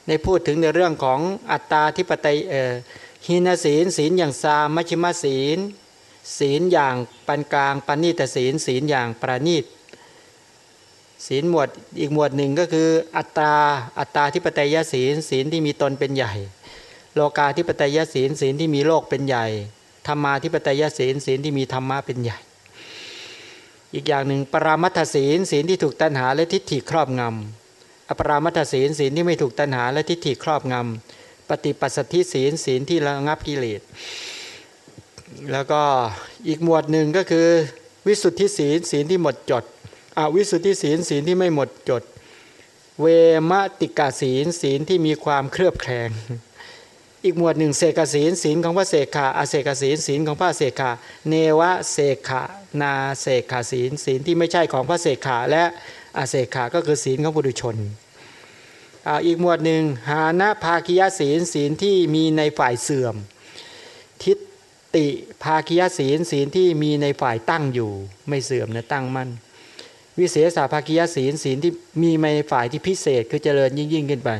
ในพูดถึงในเรื่องของอัตตาธิปไตยเออหินศีลศีลอย่างสามมัชิมศีล ศีลอย่างปานกลางปานีตศีลศีลอย่างปราณีต ศีลหมวดอีกหมวดหนึ่งก็คือ อัตตาอัตตาธิปไตยศีลศีลที่มีตนเป็นใหญ่ โลกาธิปไตยศีลศีลที่มีโลกเป็นใหญ่ธรรมาธิปไตยศีลศีลที่มีธรรมะเป็นใหญ่ อีกอย่างหนึ่งปรามัทศีลศีลที่ถูกตัณหาและทิฏฐิครอบงำอปรามัทศีลศีลที่ไม่ถูกตัณหาและทิฏฐิครอบงำปฏิปัสสธิศีลศีลที่ระงับกิเลสแล้วก็อีกหมวดหนึ่งก็คือ วิสุทธิศีลศีลที่หมดจด อวิสุทธิศีลศีลที่ไม่หมดจด เวมติกาศีลศีลที่มีความเคลือบแคลงอีกหมวดหนึ่งเสกศีลศีลของพระเสกขาอาเสกศีลศีลของพระเสกขาเนวเสกขานาเสกขาศีลศีลที่ไม่ใช่ของพระเสกขาและอาเสกขาก็คือศีลของบุรุชนอีกหมวดหนึ่งหานะภาคิยศีลศีลที่มีในฝ่ายเสื่อม ทิฏติภาคิยศีลศีลที่มีในฝ่ายตั้งอยู่ ไม่เสื่อมนะตั้งมั่น วิเศษสาภาคิยศีลศีลที่มีในฝ่ายที่พิเศษคือเจริญยิ่งยิ่งขึ้นไป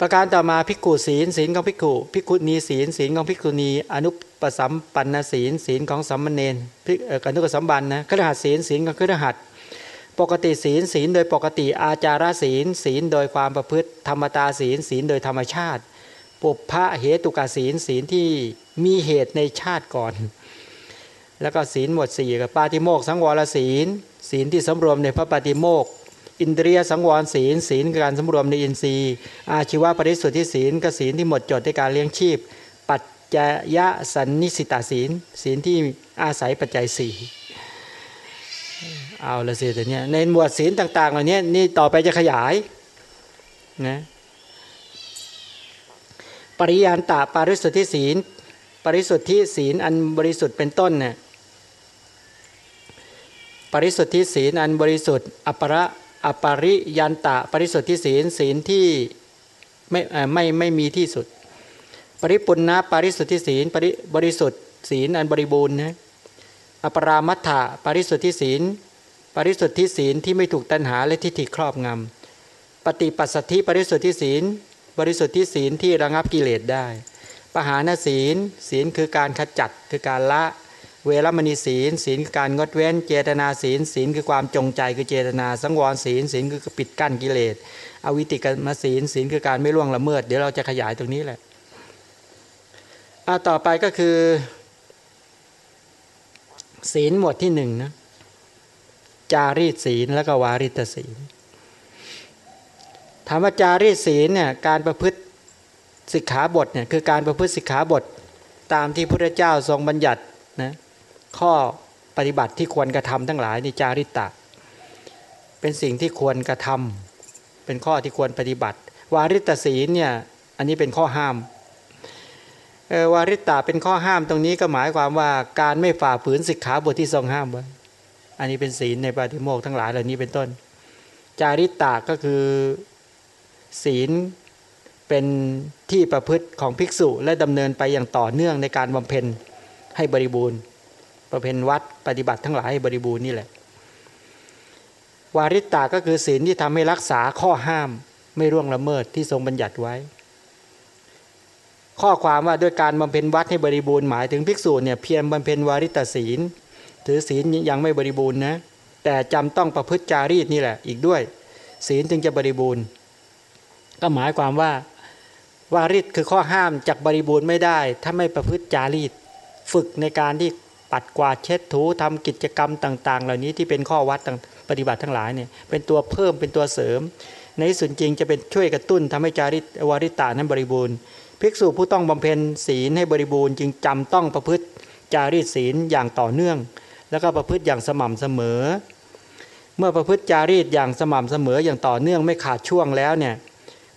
ประการต่อมาพิกุศีลศีลของพิกุพิกุณีศีลศีลของพิกุณีอนุปสัมปันศีลศีลของสัมมเนนพิอนุปสัมบันนะขรหัสศีลศีลของขรหัสปกติศีลศีลโดยปกติอาจาราศีล ศีลโดยความประพฤติธรรมตาศีล ศีลโดยธรรมชาติปุพพะเหตุกาศีลศีลที่มีเหตุในชาติก่อน แล้วก็ศีลหมดสี่กับปาติโมกสังวรศีล ศีลที่สำรวมในพระปาติโมกอินเดียสังวรศีล ศีลการสำรวมในอินทรีย์ อาชีวปริสุทธิศีลก็ศีลที่หมดจดในการเลี้ยงชีพ ปัจจยสันนิสิตาศีล ศีลที่อาศัยปัจจัยสี่เอาละสิแต่เนี้ยในหมวดศีลต่างๆเหล่านี้นี่ต่อไปจะขยายนะปริยานตาปาริสุทธิศีล ปริสุทธิศีลอันบริสุทธิ์เป็นต้นเนี่ย ปริสุทธิศีลอันบริสุทธิ์อปรอปริยันตะ ปริสุทธิศีลศีลที่ไม่ไม่ไม่มีที่สุด ปริปุณณปริสุทธิศีลปริบริสุทธิ์ศีลอันบริบูรณ์นะอปรามัตถะปริสุทธิศีล ปริสุทธิศีลที่ไม่ถูกตัณหาและทิฏฐิครอบงำปฏิปัสสธิปริสุทธิศีล บริสุทธิศีลที่ระงับกิเลสได้ ปหานศีล ศีลคือการขจัดคือการละ เวรมณีศีล ศีลคือการงดเว้น เจตนาศีล ศีลคือความจงใจคือเจตนา สังวรศีล ศีลคือปิดกั้นกิเลส อวิติกรรมศีล ศีลคือการไม่ล่วงละเมิด เดี๋ยวเราจะขยายตรงนี้แหละต่อไปก็คือ ศีลหมวดที่หนึ่งนะจารีตศีลแล้วก็วาริตศีลถามว่าจารีตศีลเนี่ยการประพฤติสิกขาบทเนี่ยคือการประพฤติสิกขาบทตามที่พระเจ้าทรงบัญญัตินะ ข้อปฏิบัติที่ควรกระทำทั้งหลายในจาริตะ เป็นสิ่งที่ควรกระทำเป็นข้อที่ควรปฏิบัติ วาริตศีลเนี่ยอันนี้เป็นข้อห้ามวาริตะเป็นข้อห้ามตรงนี้ก็หมายความว่าการไม่ฝ่าฝืนสิกขาบทที่ทรงห้ามไว้อันนี้เป็นศีลในปาฏิโมกทั้งหลายเหล่านี้เป็นต้น จาริตะก็คือศีลเป็นที่ประพฤติของภิกษุและดำเนินไปอย่างต่อเนื่องในการบำเพ็ญให้บริบูรณ์ ประเพณวัดปฏิบัติทั้งหลายให้บริบูรณ์นี่แหละ วาริตาก็คือศีลที่ทำให้รักษาข้อห้ามไม่ร่วงละเมิดที่ทรงบัญญัติไว้ ข้อความว่าด้วยการบำเพ็ญวัดให้บริบูรณ์หมายถึงภิกษุเนี่ยเพียรบำเพ็ญวาริตศีล ถือศีลยังไม่บริบูรณ์นะแต่จำต้องประพฤติจารีตนี่แหละอีกด้วย ศีลจึงจะบริบูรณ์ ก็หมายความว่าวาริตคือข้อห้ามจากบริบูรณ์ไม่ได้ ถ้าไม่ประพฤติจารีต ฝึกในการที่ ปัดกวาดเช็ดถูทำกิจกรรมต่าง ๆ เหล่านี้ที่เป็นข้อวัดปฏิบัติทั้งหลายเนี่ยเป็นตัวเพิ่มเป็นตัวเสริม ในส่วนจริงจะเป็นช่วยกระตุ้นทำให้จาริตวาริตานั้นบริบูรณ์ภิกษุผู้ต้องบำเพ็ญศีลให้บริบูรณ์จึงจำต้องประพฤติจารีตศีลอย่างต่อเนื่อง แล้วก็ประพฤติอย่างสม่ำเสมอ เมื่อประพฤติจารีตอย่างสม่ำเสมออย่างต่อเนื่องไม่ขาดช่วงแล้วเนี่ย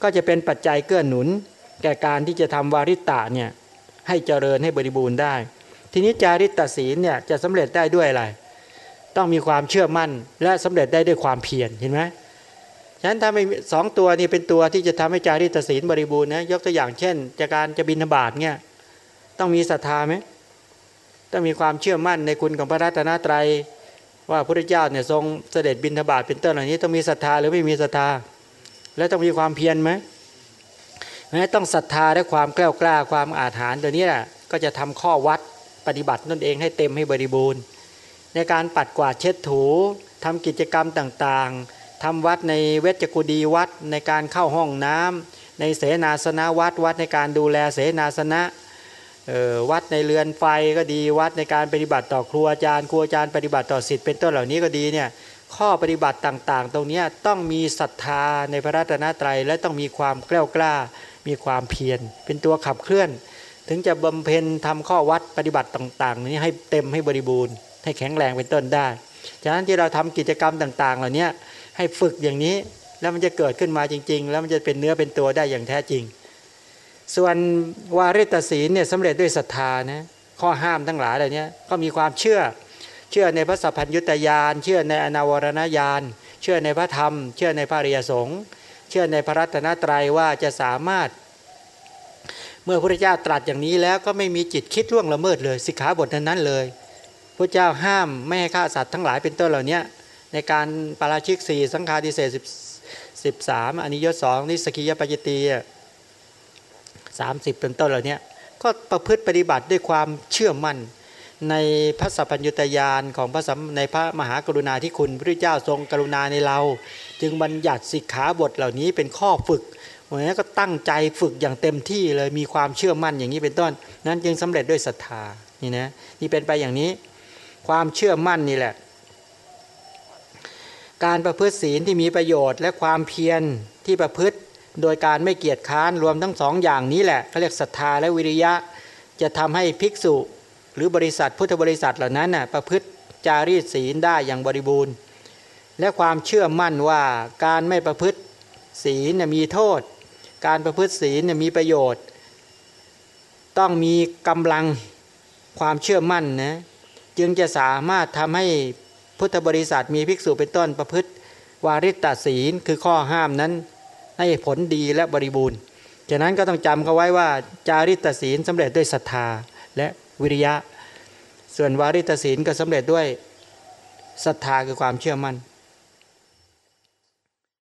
ก็จะเป็นปัจจัยเกื้อหนุน แก่การที่จะทำวาริตะเนี่ยให้เจริญให้บริบูรณ์ได้ ทีนี้จาริตศีลเนี่ยจะสำเร็จได้ด้วยอะไร ต้องมีความเชื่อมั่นและสำเร็จได้ด้วยความเพียรเห็นไหมฉะนั้นถ้าไม่สองตัวนี้เป็นตัวที่จะทำให้จาริตศีลบริบูรณ์นะยกตัวอย่างเช่นจากการจะบินบาตเนี่ยต้องมีศรัทธาไหมต้องมีความเชื่อมั่นในคุณของพระรัตนตรัยว่าพระเจ้าเนี่ยทรงเสด็จบินบาตเป็นต้นเหล่านี้ต้องมีศรัทธาหรือไม่มีศรัทธา แล้วต้องมีความเพียรไหมแม้ต้องศรัทธาและความกล้ากล้าความอาถรรพ์ตัวนี้แหละก็จะทำข้อวัด ปฏิบัติตนเองให้เต็มให้บริบูรณ์ ในการปัดกวาดเช็ดถูทำกิจกรรมต่างๆทำวัดในเวชกุดีวัดในการเข้าห้องน้ำในเสนาสนะวัดวัดในการดูแลเสนาสนะวัดในเรือนไฟก็ดีวัดในการปฏิบัติต่อครูอาจารย์ครูอาจารย์ปฏิบัติต่อสิทธิ์เป็นต้นเหล่านี้ก็ดีเนี่ยข้อปฏิบัติต่างๆ ตรงนี้ต้องมีศรัทธาในพระรัตนตรัย และต้องมีความกล้ากล้า มีความเพียรเป็นตัวขับเคลื่อน ถึงจะบำเพ็ญทำข้อวัดปฏิบัติต่างๆ นี้ให้เต็มให้บริบูรณ์ ให้แข็งแรงเป็นต้นได้ ฉะนั้นที่เราทำกิจกรรมต่างๆ เหล่านี้ให้ฝึกอย่างนี้แล้วมันจะเกิดขึ้นมาจริง ๆ แล้วมันจะเป็นเนื้อเป็นตัวได้อย่างแท้จริง ส่วนวาริตศีลเนี่ยสำเร็จด้วยศรัทธานะข้อห้ามทั้งหลายเหล่านี้ก็มีความเชื่อเชื่อในพระสัพพัญญุตยานเชื่อในอนาวรณญาณเชื่อในพระธรรม เชื่อในพระริยสงฆ์เชื่อในพระรัตนตรัยว่าจะสามารถ เมื่อพระเจ้าตรัสอย่างนี้แล้วก็ไม่มีจิตคิดล่วงละเมิดเลยสิกขาบทนั้นๆเลยพระเจ้าห้ามไม่ให้ฆ่าสัตว์ทั้งหลายเป็นต้นเหล่านี้ในการปาราชิกสี่สังฆาทิเศษสิบสามอนิยตสองนิสกิยปัจจตีสามสิบเป็นต้นเหล่านี้ก็ประพฤติปฏิบัติด้วยความเชื่อมั่นในพระสัพพัญญุตยานของพระสัมในพระมหากรุณาธิคุณพระเจ้าทรงกรุณาในเรา จึงบัญญัติสิกขาบทเหล่านี้เป็นข้อฝึก เพราะนั้นก็ตั้งใจฝึกอย่างเต็มที่เลยมีความเชื่อมั่นอย่างนี้เป็นต้น นั้นจึงสำเร็จด้วยศรัทธานี่นะนี่เป็นไปอย่างนี้ ความเชื่อมั่นนี่แหละ การประพฤติศีลที่มีประโยชน์ และความเพียรที่ประพฤติโดยการไม่เกียจค้านรวมทั้งสองอย่างนี้แหละเขาเรียกศรัทธาและวิริยะ จะทำให้ภิกษุ หรือบริษัทพุทธบริษัทเหล่านั้นน่ะประพฤติจารีตศีลได้อย่างบริบูรณ์ และความเชื่อมั่นว่าการไม่ประพฤติศีลมีโทษ การประพฤติศีลมีประโยชน์ ต้องมีกำลังความเชื่อมั่นนะจึงจะสามารถทำให้พุทธบริษัทมีภิกษุเป็นต้นประพฤติวาริตศีลคือข้อห้ามนั้นให้ผลดีและบริบูรณ์ฉะนั้นก็ต้องจำเขาไว้ว่าจาริตศีลสำเร็จด้วยศรัทธาและวิริยะ ส่วนวาริตศีลก็สำเร็จด้วยศรัทธาคือความเชื่อมั่น